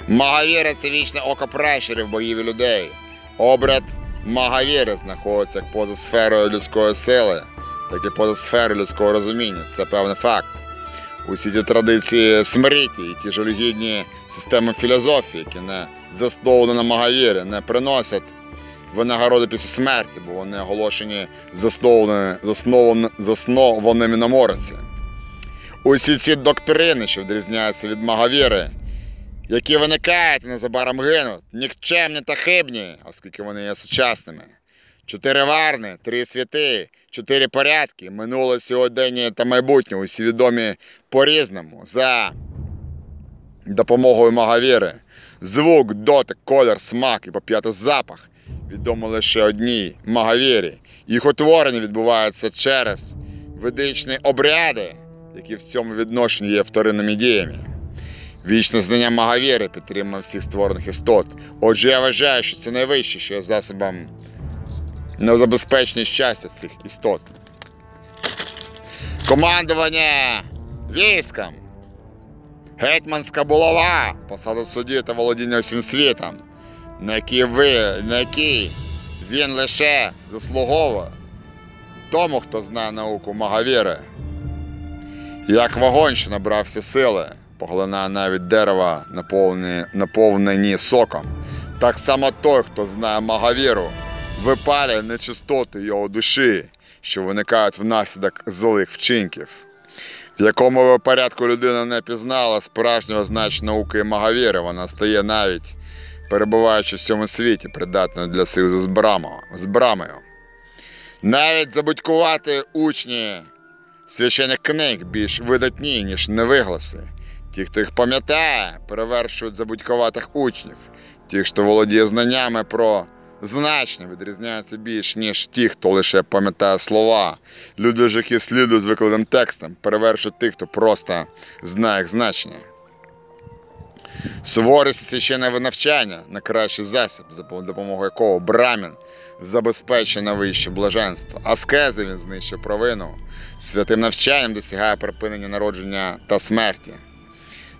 Магавіра це вічне око пращурів богів і людей. Обряд Магавіри знаходиться як поза сферою людської сили, так і поза сферою людського розуміння. Це певний факт. Усі ті традиції смриті і ті жалюгідні системи філософії, які не засновані на Магавірі, не приносять винагороди після смерті, бо вони оголошені заснованими, заснованими, заснованими на мороці. Усі ці доктрини, що відрізняються від Магавіри, які виникають незабаром гинуть, нікчемні та хибні, оскільки вони є сучасними. Чотири варни, три святи, чотири порядки, минуле, сьогодення та майбутнє, усі відомі по-різному, за допомогою Магавіри. Звук, дотик, колір, смак і поп'ятий запах відомо лише одній Магавірі. Їх утворення відбувається через ведичні обряди, які в цьому відношенні є вторинними діями. Вічне знання Магавіри підтримує всіх створених істот. Отже, я вважаю, що це найвище, що є засобом на забезпечення щастя цих істот. Командування військом. Гетьманська булава, посада судді та володіння всім світом, на який ви, на який він лише заслуговує тому, хто знає науку Магавіри. Як вогонь, що набрався сили, поглинає навіть дерева, наповнені, наповнені соком. Так само той, хто знає Магавіру, випалює нечистоти його душі, що виникають внаслідок злих вчинків. В якому порядку людина не пізнала справжнього значення науки і маговіри, вона стає навіть, перебуваючи в цьому світі, придатною для союзу з брамою. З брамою. Навіть забудькувати учні священих книг більш видатні, ніж невигласи. Ті, хто їх пам'ятає, перевершують забудькуватих учнів. Ті, хто володіє знаннями про значення, відрізняються більш, ніж ті, хто лише пам'ятає слова. Люди які слідують з викладеним текстом, перевершують тих, хто просто знає їх значення. Суворість священне навчання найкращий засіб, за допомогою якого брамін забезпечує найвище блаженство. Аскези він знищує провину. Святим навчанням досягає припинення народження та смерті.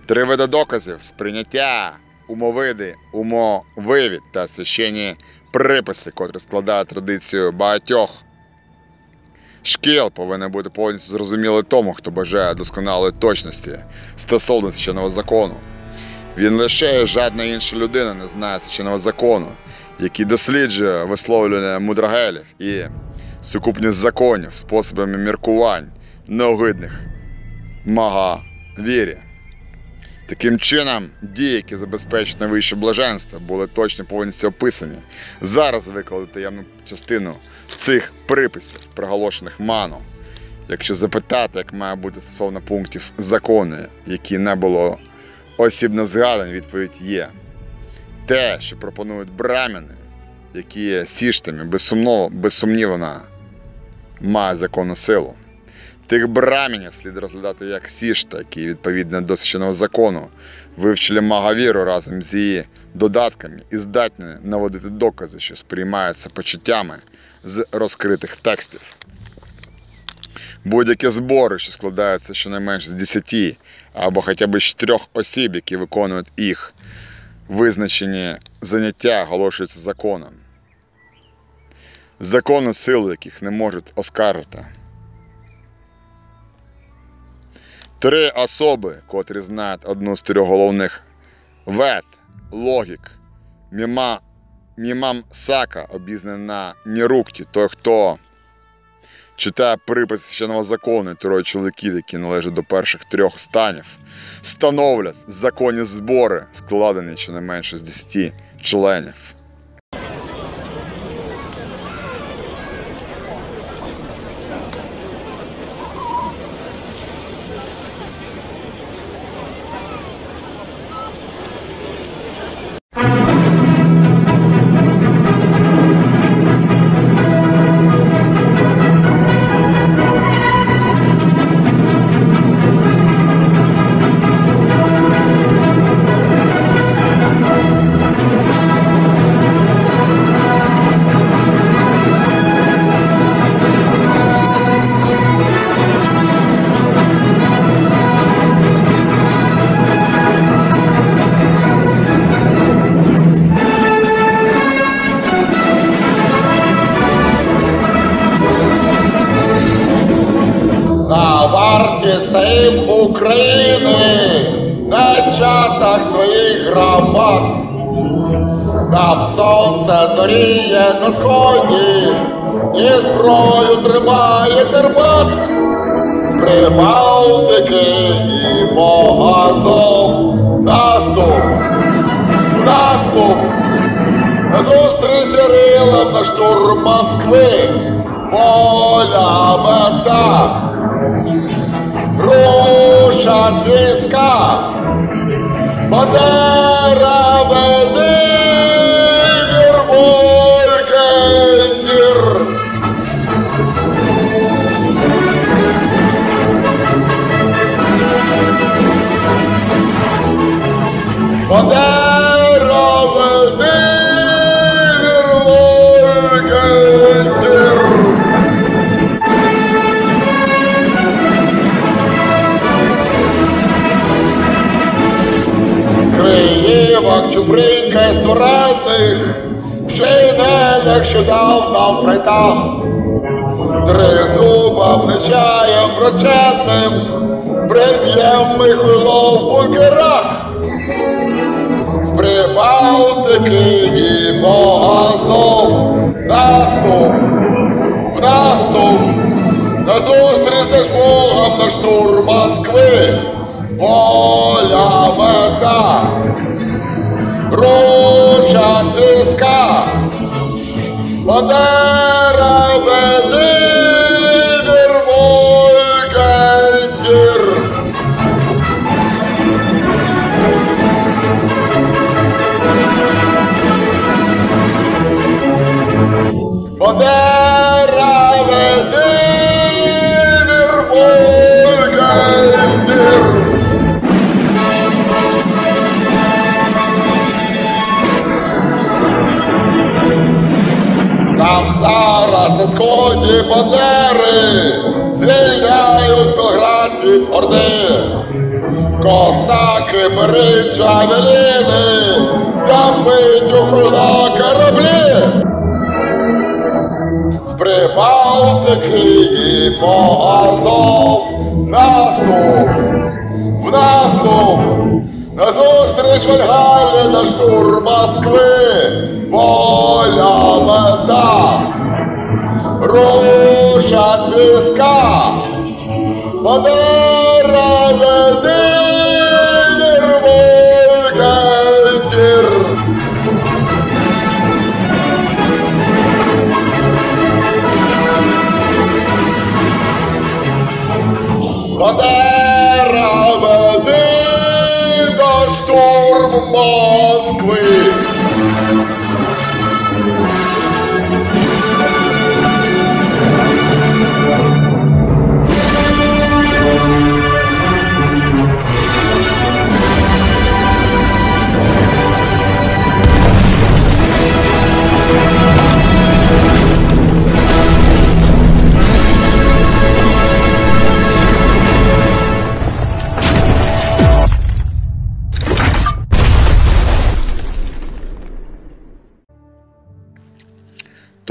Три види доказів сприйняття, умовиди, умовивід та священні приписи, котрі складають традицію багатьох. Шкіл повинен бути повністю зрозумілий тому, хто бажає досконалої точності стосовно священного закону. Він лише і жодна інша людина не знає священного закону, який досліджує висловлювання мудрагелів і сукупність законів способами міркувань неогидних мага вірі. Таким чином, дії, які забезпечують найвище блаженство, були точно повністю описані. Зараз викладу таємну частину цих приписів, приголошених маном. Якщо запитати, як має бути стосовно пунктів закону, які не було осібно згадані, відповідь є. Те, що пропонують браміни, які є сіштами, безсумно, безсумнівно має законну силу. Тих брамінів слід розглядати як сішта, які відповідно до священного закону вивчили магавіру разом з її додатками і здатні наводити докази, що сприймаються почуттями з розкритих текстів. Будь-які збори, що складаються щонайменше з 10 або хоча б з 4 осіб, які виконують їх визначені заняття, оголошуються законом. Закони сили, яких не можуть оскаржити. Три особи, котрі знають одну з трьох головних вет, логік, міма, мімам сака, обізнаний на нірукті, той, хто читає припис священного закону троє чоловіків, які належать до перших трьох станів, становлять законні збори, складені щонайменше з 10 членів. Фрейтах. Тризубом нечаєм врачетним, приб'єм Михайло в бункерах. З Прибалтики і по Азов Наступ! В наступ! Назустріч з Богом на штурм Москви! На сході бандери звільняють Белград від Орди. Косаки беруть джавеліни, топить у на кораблі. З Прибалтики і по Азов наступ, в наступ, назустріч Вальгаллі на штурм Москви, воля мета, рушать війська, Бандера веди Вольгендір. Бандера веди на штурм Москви.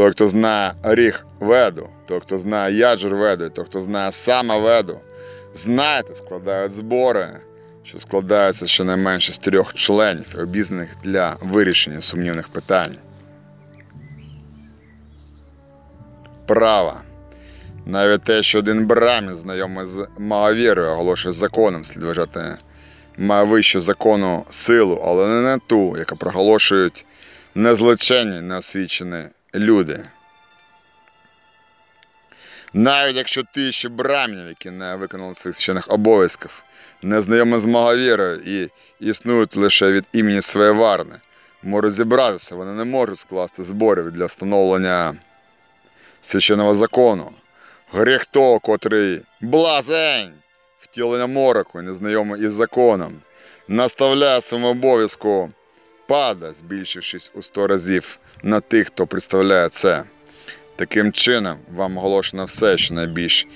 Той, хто знає ріг веду, той, хто знає яджер веду, той, хто знає сама веду, знаєте, складають збори, що складаються щонайменше з трьох членів, обізнаних для вирішення сумнівних питань. Права. Навіть те, що один брамін, знайомий з маловірою, оголошує законом, слід вважати має вищу закону силу, але не на ту, яка проголошують незлечені, неосвічені люди. Навіть якщо тисячі брамінів, які не виконали своїх священних обов'язків, не знайомі з маловірою і існують лише від імені своєї варни, можуть зібратися, вони не можуть скласти зборів для встановлення священного закону. Гріх того, котрий блазень, втілення мороку, незнайомий із законом, наставляє своєму обов'язку пада, збільшившись у сто разів на тих, хто представляє це. Таким чином, вам оголошено все, що найбільш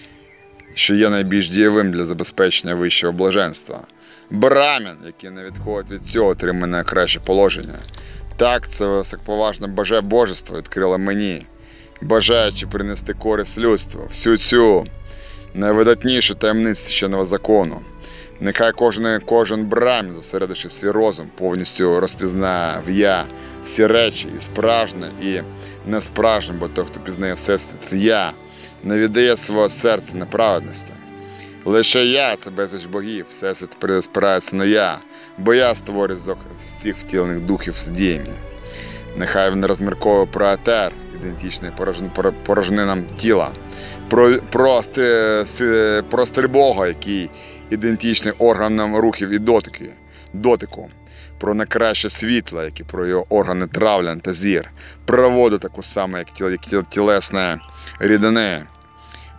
що є найбільш дієвим для забезпечення вищого блаженства. Брамін, який не відходить від цього, отримує найкраще положення. Так, це високоповажне боже божество відкрило мені, бажаючи принести користь людству, всю цю найвидатнішу таємницю священного закону. Нехай кожен, кожен брамін, зосередивши свій розум, повністю розпізнає в я всі речі, і справжнє, і несправжнє, бо той, хто пізнає всесвіт в я, не віддає свого серця неправедності. Лише я це безліч богів, всесвіт спирається на я, бо я створюю з цих втілених духів з діями. Нехай він розмірковує про етер, ідентичний порожнинам тіла, про, про, сти- си- про стрибога, який ідентичний органам рухів і дотики, дотику, про найкраще світло, як і про його органи травлянь та зір, про воду таку саму, як, тіл, як тілесне рідини,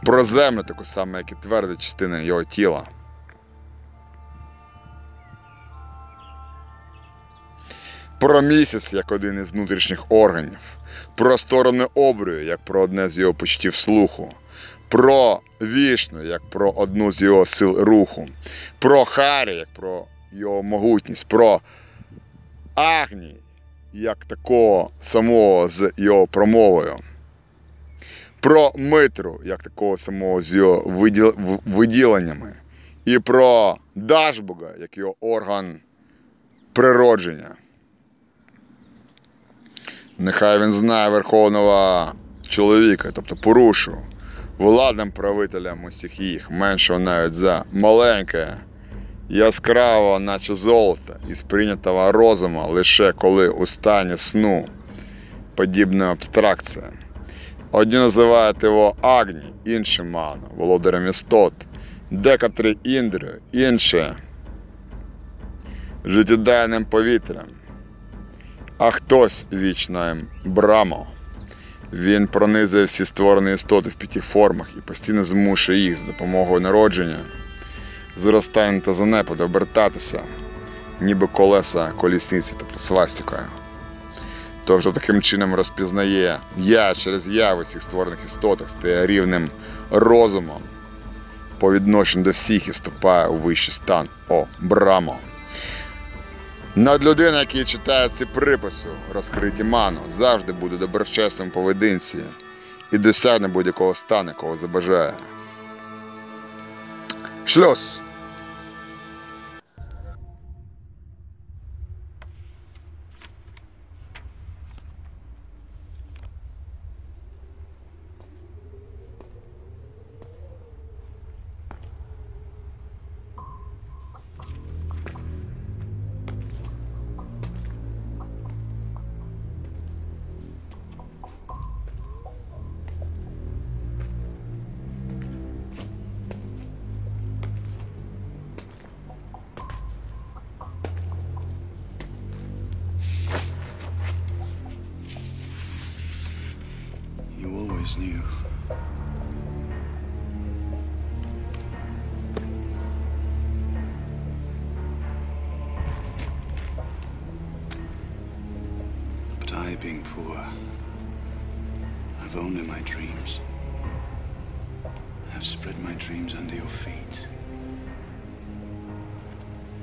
про землю таку саму, як і тверда частина його тіла. Про місяць як один із внутрішніх органів, про сторони обрію, як про одне з його почуттів слуху, про вішну, як про одну з його сил руху, про Харі, як про його могутність, про Агні, як такого самого з його промовою, про Митру, як такого самого з його виділ... виділеннями, і про Дашбуга, як його орган природження. Нехай він знає верховного чоловіка, тобто порушу, владним правителям усіх їх, меншого навіть за маленьке, яскравого, наче золото, і сприйнятого розуму лише коли у стані сну, подібна абстракція. Одні називають його Агні, інші Ману, володарем істот, декотрі Індрою, інші життєдайним повітрям, а хтось вічним Брамо. Він пронизує всі створені істоти в п'яти формах і постійно змушує їх за допомогою народження, зростання та занепаду обертатися, ніби колеса колісниці, тобто свастикою. Той, хто таким чином розпізнає я через я в усіх створених істотах, стає рівним розумом по відношенню до всіх і вступає у вищий стан. О, брамо! Над людина, який читає ці приписи, розкриті ману, завжди буде доброчесним поведінці і досягне будь-якого стану, кого забажає. Шлюз! I've spread my dreams under your feet.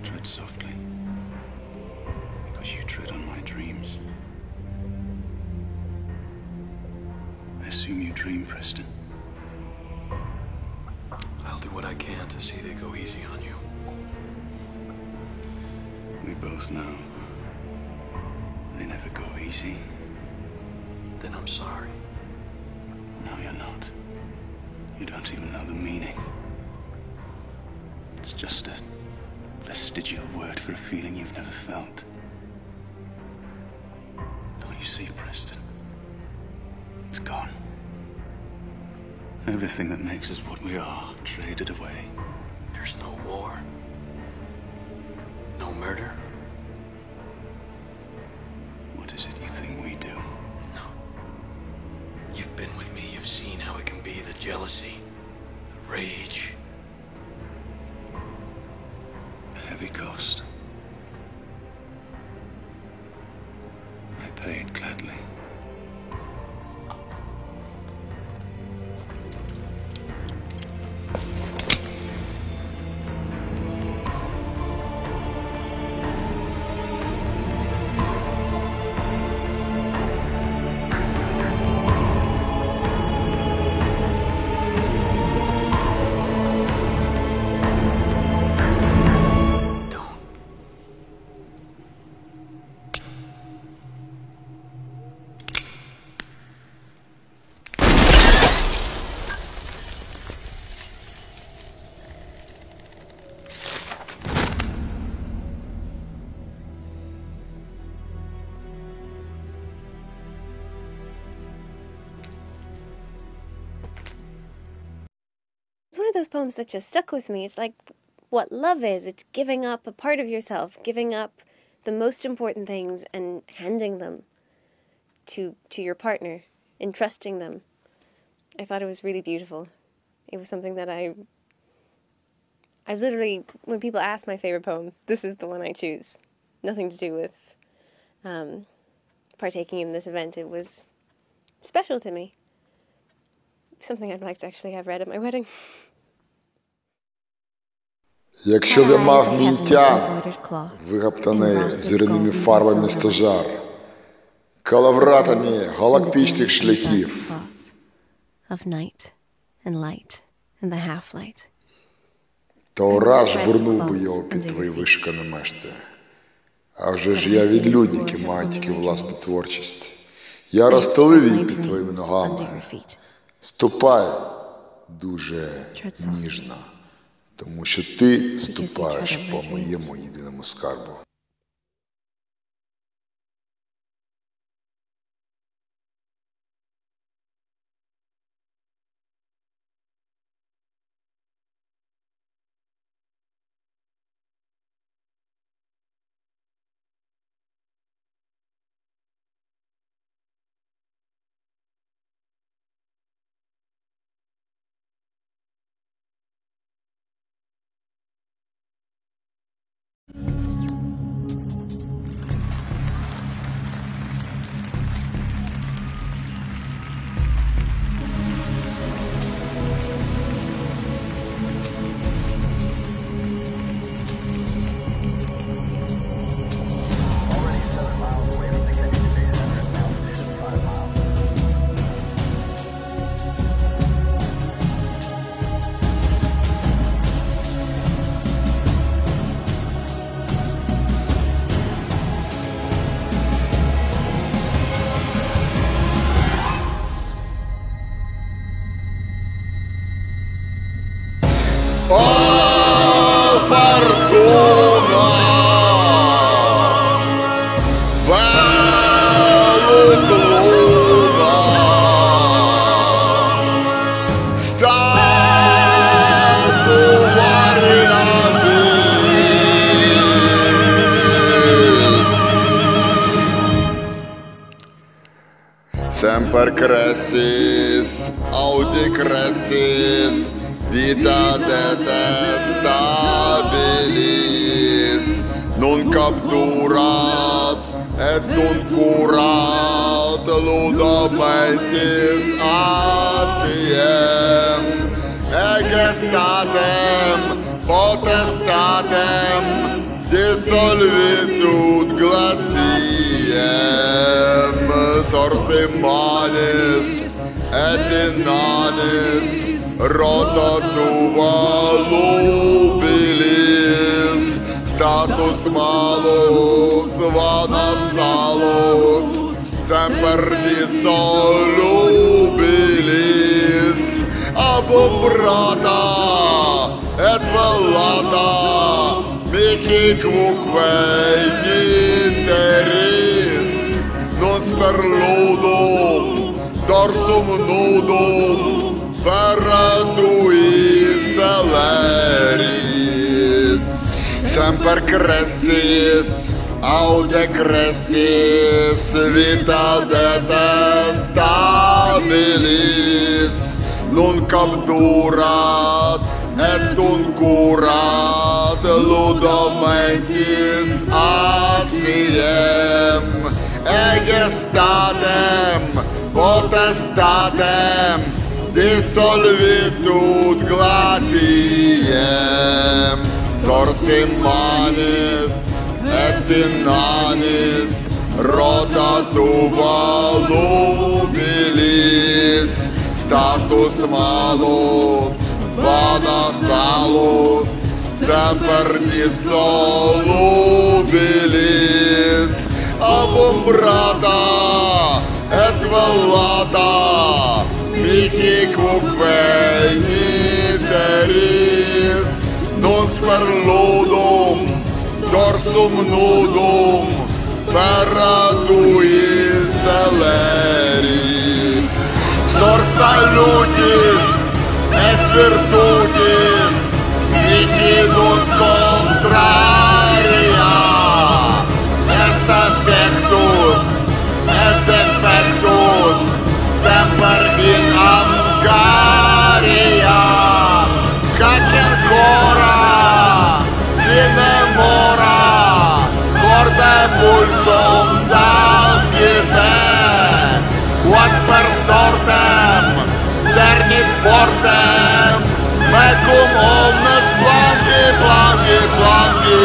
Tread softly, because you tread on my dreams. I assume you dream, Preston. I'll do what I can to see they go easy on you. We both know they never go easy. Then I'm sorry. No, you're not. You don't even know the meaning. It's just a vestigial word for a feeling you've never felt. Don't you see, Preston? It's gone. Everything that makes us what we are traded away. One of those poems that just stuck with me. It's like what love is it's giving up a part of yourself, giving up the most important things and handing them to to your partner, entrusting them. I thought it was really beautiful. It was something that I I literally when people ask my favorite poem, this is the one I choose. Nothing to do with um, partaking in this event. It was special to me. Something I'd like to actually have read at my wedding. Якщо я мав мінтян, вигаптаний зоряними фарбами стожар, калавратами галактичних шляхів, то раз жбурнув би його під твої вишикані мешти. А вже ж я відлюдник і маю тільки власну творчість. Я розстелив її під твоїми ногами. Ступай дуже ніжно, тому що ти ступаєш по моєму єдиному скарбу. solviftud glatie, sortimanis, etinanis, rotatuva lubilis, status malus, vanasalus, sempernis solubilis, abum brata, et valata, Kikvukvejniteris Nos perludum, dorsum nudum Paraduis teleris Sor salutis et virtutis Nihidus contra Hungaria, Kakian Kora, Cine Mora, Korte Pulsum, Dauzife, Quatper Tortem, Cerni Portem, Mecum Omnes, Blanchi, Blanchi, Blanchi,